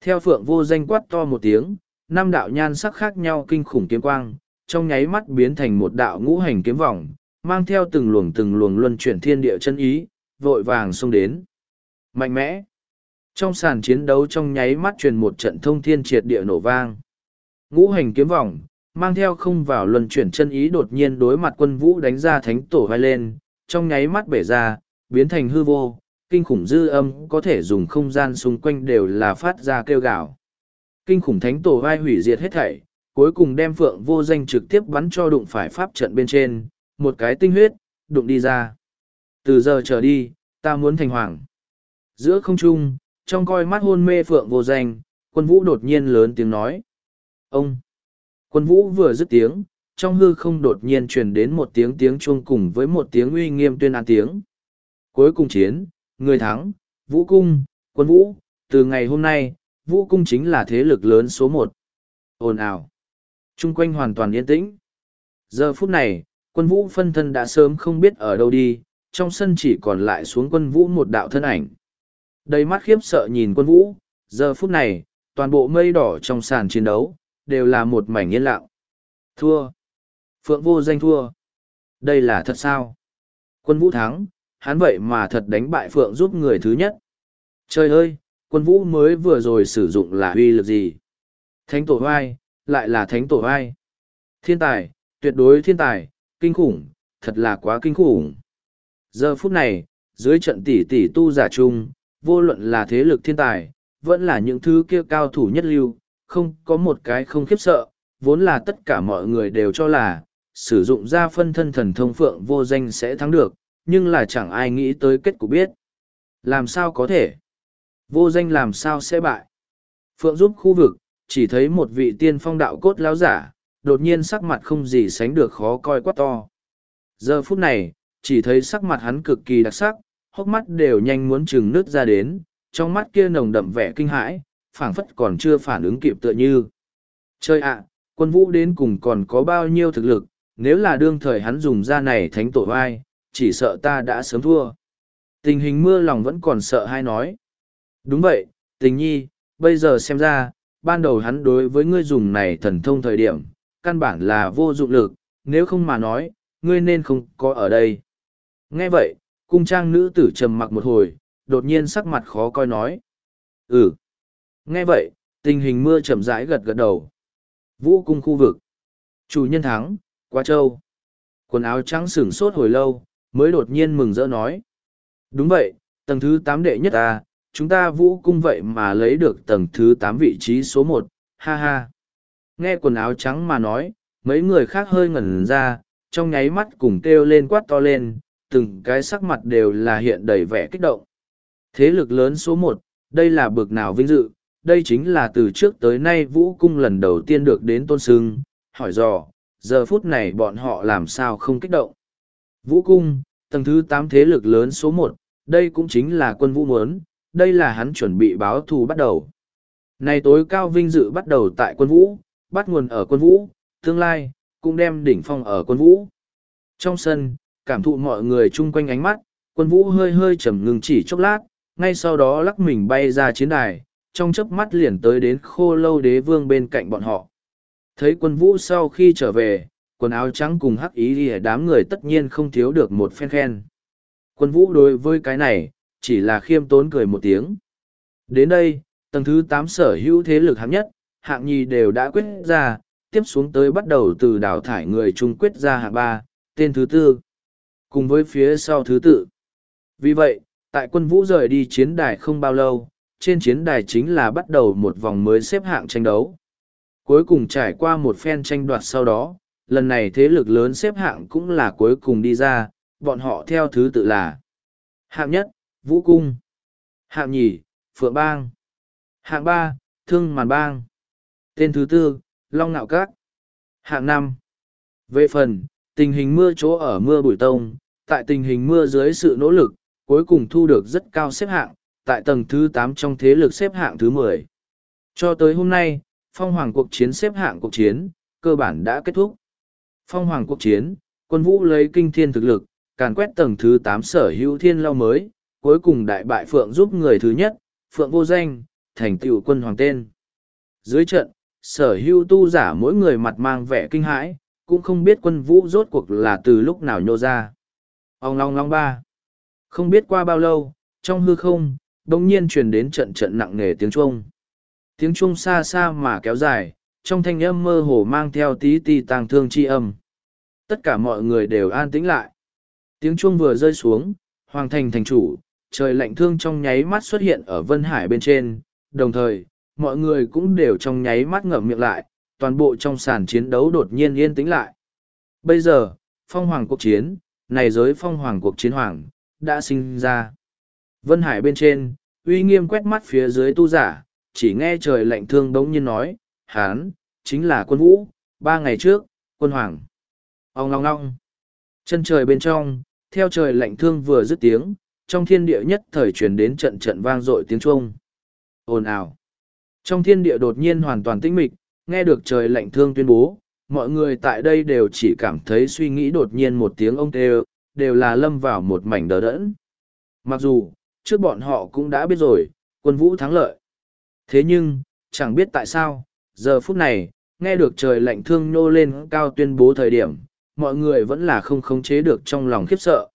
Theo Phượng vô danh quát to một tiếng, năm đạo nhan sắc khác nhau kinh khủng kiếm quang, trong nháy mắt biến thành một đạo ngũ hành kiếm vòng, mang theo từng luồng từng luồng luân chuyển thiên địa chân ý, vội vàng xông đến. Mạnh mẽ. Trong sàn chiến đấu trong nháy mắt truyền một trận thông thiên triệt địa nổ vang. Ngũ hành kiếm vòng, mang theo không vào luân chuyển chân ý đột nhiên đối mặt quân vũ đánh ra thánh tổ vai lên, trong nháy mắt bể ra, biến thành hư vô, kinh khủng dư âm có thể dùng không gian xung quanh đều là phát ra kêu gào. Kinh khủng thánh tổ vai hủy diệt hết thảy, cuối cùng đem phượng vô danh trực tiếp bắn cho đụng phải pháp trận bên trên, một cái tinh huyết, đụng đi ra. Từ giờ trở đi, ta muốn thành hoàng. Giữa không trung, trong coi mắt hôn mê phượng vô danh, quân vũ đột nhiên lớn tiếng nói. Ông! Quân vũ vừa dứt tiếng, trong hư không đột nhiên truyền đến một tiếng tiếng chuông cùng với một tiếng uy nghiêm tuyên an tiếng. Cuối cùng chiến, người thắng, vũ cung, quân vũ, từ ngày hôm nay, vũ cung chính là thế lực lớn số một. ồn ào. Trung quanh hoàn toàn yên tĩnh. Giờ phút này quân vũ phân thân đã sớm không biết ở đâu đi trong sân chỉ còn lại xuống quân vũ một đạo thân ảnh. Đầy mắt khiếp sợ nhìn quân vũ giờ phút này toàn bộ mây đỏ trong sàn chiến đấu đều là một mảnh yên lặng. Thua. Phượng vô danh thua. Đây là thật sao? Quân vũ thắng hắn vậy mà thật đánh bại phượng giúp người thứ nhất. Trời ơi, quân vũ mới vừa rồi sử dụng là uy lực gì? Thánh tổ hoai lại là thánh tổ hoai thiên tài, tuyệt đối thiên tài, kinh khủng, thật là quá kinh khủng. Giờ phút này, dưới trận tỷ tỷ tu giả chung, vô luận là thế lực thiên tài, vẫn là những thứ kia cao thủ nhất lưu, không có một cái không khiếp sợ, vốn là tất cả mọi người đều cho là, sử dụng ra phân thân thần thông phượng vô danh sẽ thắng được nhưng là chẳng ai nghĩ tới kết cục biết làm sao có thể vô danh làm sao sẽ bại. Phượng giúp khu vực, chỉ thấy một vị tiên phong đạo cốt lão giả, đột nhiên sắc mặt không gì sánh được khó coi quá to. Giờ phút này, chỉ thấy sắc mặt hắn cực kỳ đặc sắc, hốc mắt đều nhanh muốn chừng nước ra đến, trong mắt kia nồng đậm vẻ kinh hãi, phảng phất còn chưa phản ứng kịp tựa như. Chơi ạ, quân vũ đến cùng còn có bao nhiêu thực lực, nếu là đương thời hắn dùng ra này thánh tổ vai, chỉ sợ ta đã sớm thua. Tình hình mưa lòng vẫn còn sợ hay nói. Đúng vậy, tình nhi, bây giờ xem ra, ban đầu hắn đối với ngươi dùng này thần thông thời điểm, căn bản là vô dụng lực, nếu không mà nói, ngươi nên không có ở đây. Nghe vậy, cung trang nữ tử trầm mặc một hồi, đột nhiên sắc mặt khó coi nói. Ừ. Nghe vậy, Tình hình mưa chậm rãi gật gật đầu. Vũ cung khu vực. Chủ nhân thắng, quá châu. Quần áo trắng sửng sốt hồi lâu, mới đột nhiên mừng rỡ nói. Đúng vậy, tầng thứ tám đệ nhất à, chúng ta vũ cung vậy mà lấy được tầng thứ tám vị trí số một, ha ha. Nghe quần áo trắng mà nói, mấy người khác hơi ngẩn ra, trong nháy mắt cùng kêu lên quát to lên, từng cái sắc mặt đều là hiện đầy vẻ kích động. Thế lực lớn số một, đây là bực nào vinh dự, đây chính là từ trước tới nay vũ cung lần đầu tiên được đến tôn sưng, hỏi dò, giờ phút này bọn họ làm sao không kích động. Vũ cung, tầng thứ tám thế lực lớn số một, đây cũng chính là quân vũ muốn, đây là hắn chuẩn bị báo thù bắt đầu. Này tối cao vinh dự bắt đầu tại quân vũ, bắt nguồn ở quân vũ, tương lai, cũng đem đỉnh phong ở quân vũ. Trong sân, cảm thụ mọi người chung quanh ánh mắt, quân vũ hơi hơi trầm ngừng chỉ chốc lát, ngay sau đó lắc mình bay ra chiến đài, trong chớp mắt liền tới đến khô lâu đế vương bên cạnh bọn họ. Thấy quân vũ sau khi trở về, quần áo trắng cùng hắc ý ghi đám người tất nhiên không thiếu được một phen khen. Quân vũ đối với cái này, chỉ là khiêm tốn cười một tiếng. Đến đây, tầng thứ tám sở hữu thế lực hạng nhất, hạng nhì đều đã quyết ra, tiếp xuống tới bắt đầu từ đào thải người trung quyết ra hạng ba, tên thứ tư, cùng với phía sau thứ tự. Vì vậy, tại quân vũ rời đi chiến đài không bao lâu, trên chiến đài chính là bắt đầu một vòng mới xếp hạng tranh đấu. Cuối cùng trải qua một phen tranh đoạt sau đó, lần này thế lực lớn xếp hạng cũng là cuối cùng đi ra, bọn họ theo thứ tự là Hạng nhất, Vũ Cung. Hạng nhì, Phượng Bang. Hạng ba, Thương Màn Bang. Tên thứ tư, Long Nạo Các. Hạng năm Về phần, tình hình mưa chỗ ở mưa bụi tông, tại tình hình mưa dưới sự nỗ lực, cuối cùng thu được rất cao xếp hạng, tại tầng thứ tám trong thế lực xếp hạng thứ mười. Cho tới hôm nay, phong hoàng cuộc chiến xếp hạng cuộc chiến, cơ bản đã kết thúc. Phong hoàng cuộc chiến, quân vũ lấy kinh thiên thực lực, càn quét tầng thứ tám sở hữu thiên lao mới, cuối cùng đại bại Phượng giúp người thứ nhất, Phượng vô danh, thành tựu quân hoàng tên. Dưới trận, sở hữu tu giả mỗi người mặt mang vẻ kinh hãi, cũng không biết quân vũ rốt cuộc là từ lúc nào nhô ra. Ông long long ba. Không biết qua bao lâu, trong hư không, đông nhiên truyền đến trận trận nặng nề tiếng chuông. Tiếng chuông xa xa mà kéo dài, trong thanh âm mơ hồ mang theo tí ti tàng thương chi âm. Tất cả mọi người đều an tĩnh lại. Tiếng chuông vừa rơi xuống, hoàng thành thành chủ, trời lạnh thương trong nháy mắt xuất hiện ở Vân Hải bên trên, đồng thời, mọi người cũng đều trong nháy mắt ngậm miệng lại, toàn bộ trong sàn chiến đấu đột nhiên yên tĩnh lại. Bây giờ, phong hoàng cuộc chiến, này giới phong hoàng cuộc chiến hoàng, đã sinh ra. Vân Hải bên trên, uy nghiêm quét mắt phía dưới tu giả, chỉ nghe trời lạnh thương đống nhiên nói, hán, chính là quân vũ, ba ngày trước, quân hoàng. Ông ngong ngong. Chân trời bên trong, theo trời lạnh thương vừa dứt tiếng, trong thiên địa nhất thời truyền đến trận trận vang dội tiếng chuông. ồn ào. Trong thiên địa đột nhiên hoàn toàn tĩnh mịch, nghe được trời lạnh thương tuyên bố, mọi người tại đây đều chỉ cảm thấy suy nghĩ đột nhiên một tiếng ông tê đều là lâm vào một mảnh đờ đẫn. Mặc dù, trước bọn họ cũng đã biết rồi, quân vũ thắng lợi. Thế nhưng, chẳng biết tại sao, giờ phút này, nghe được trời lạnh thương nô lên cao tuyên bố thời điểm, mọi người vẫn là không khống chế được trong lòng khiếp sợ.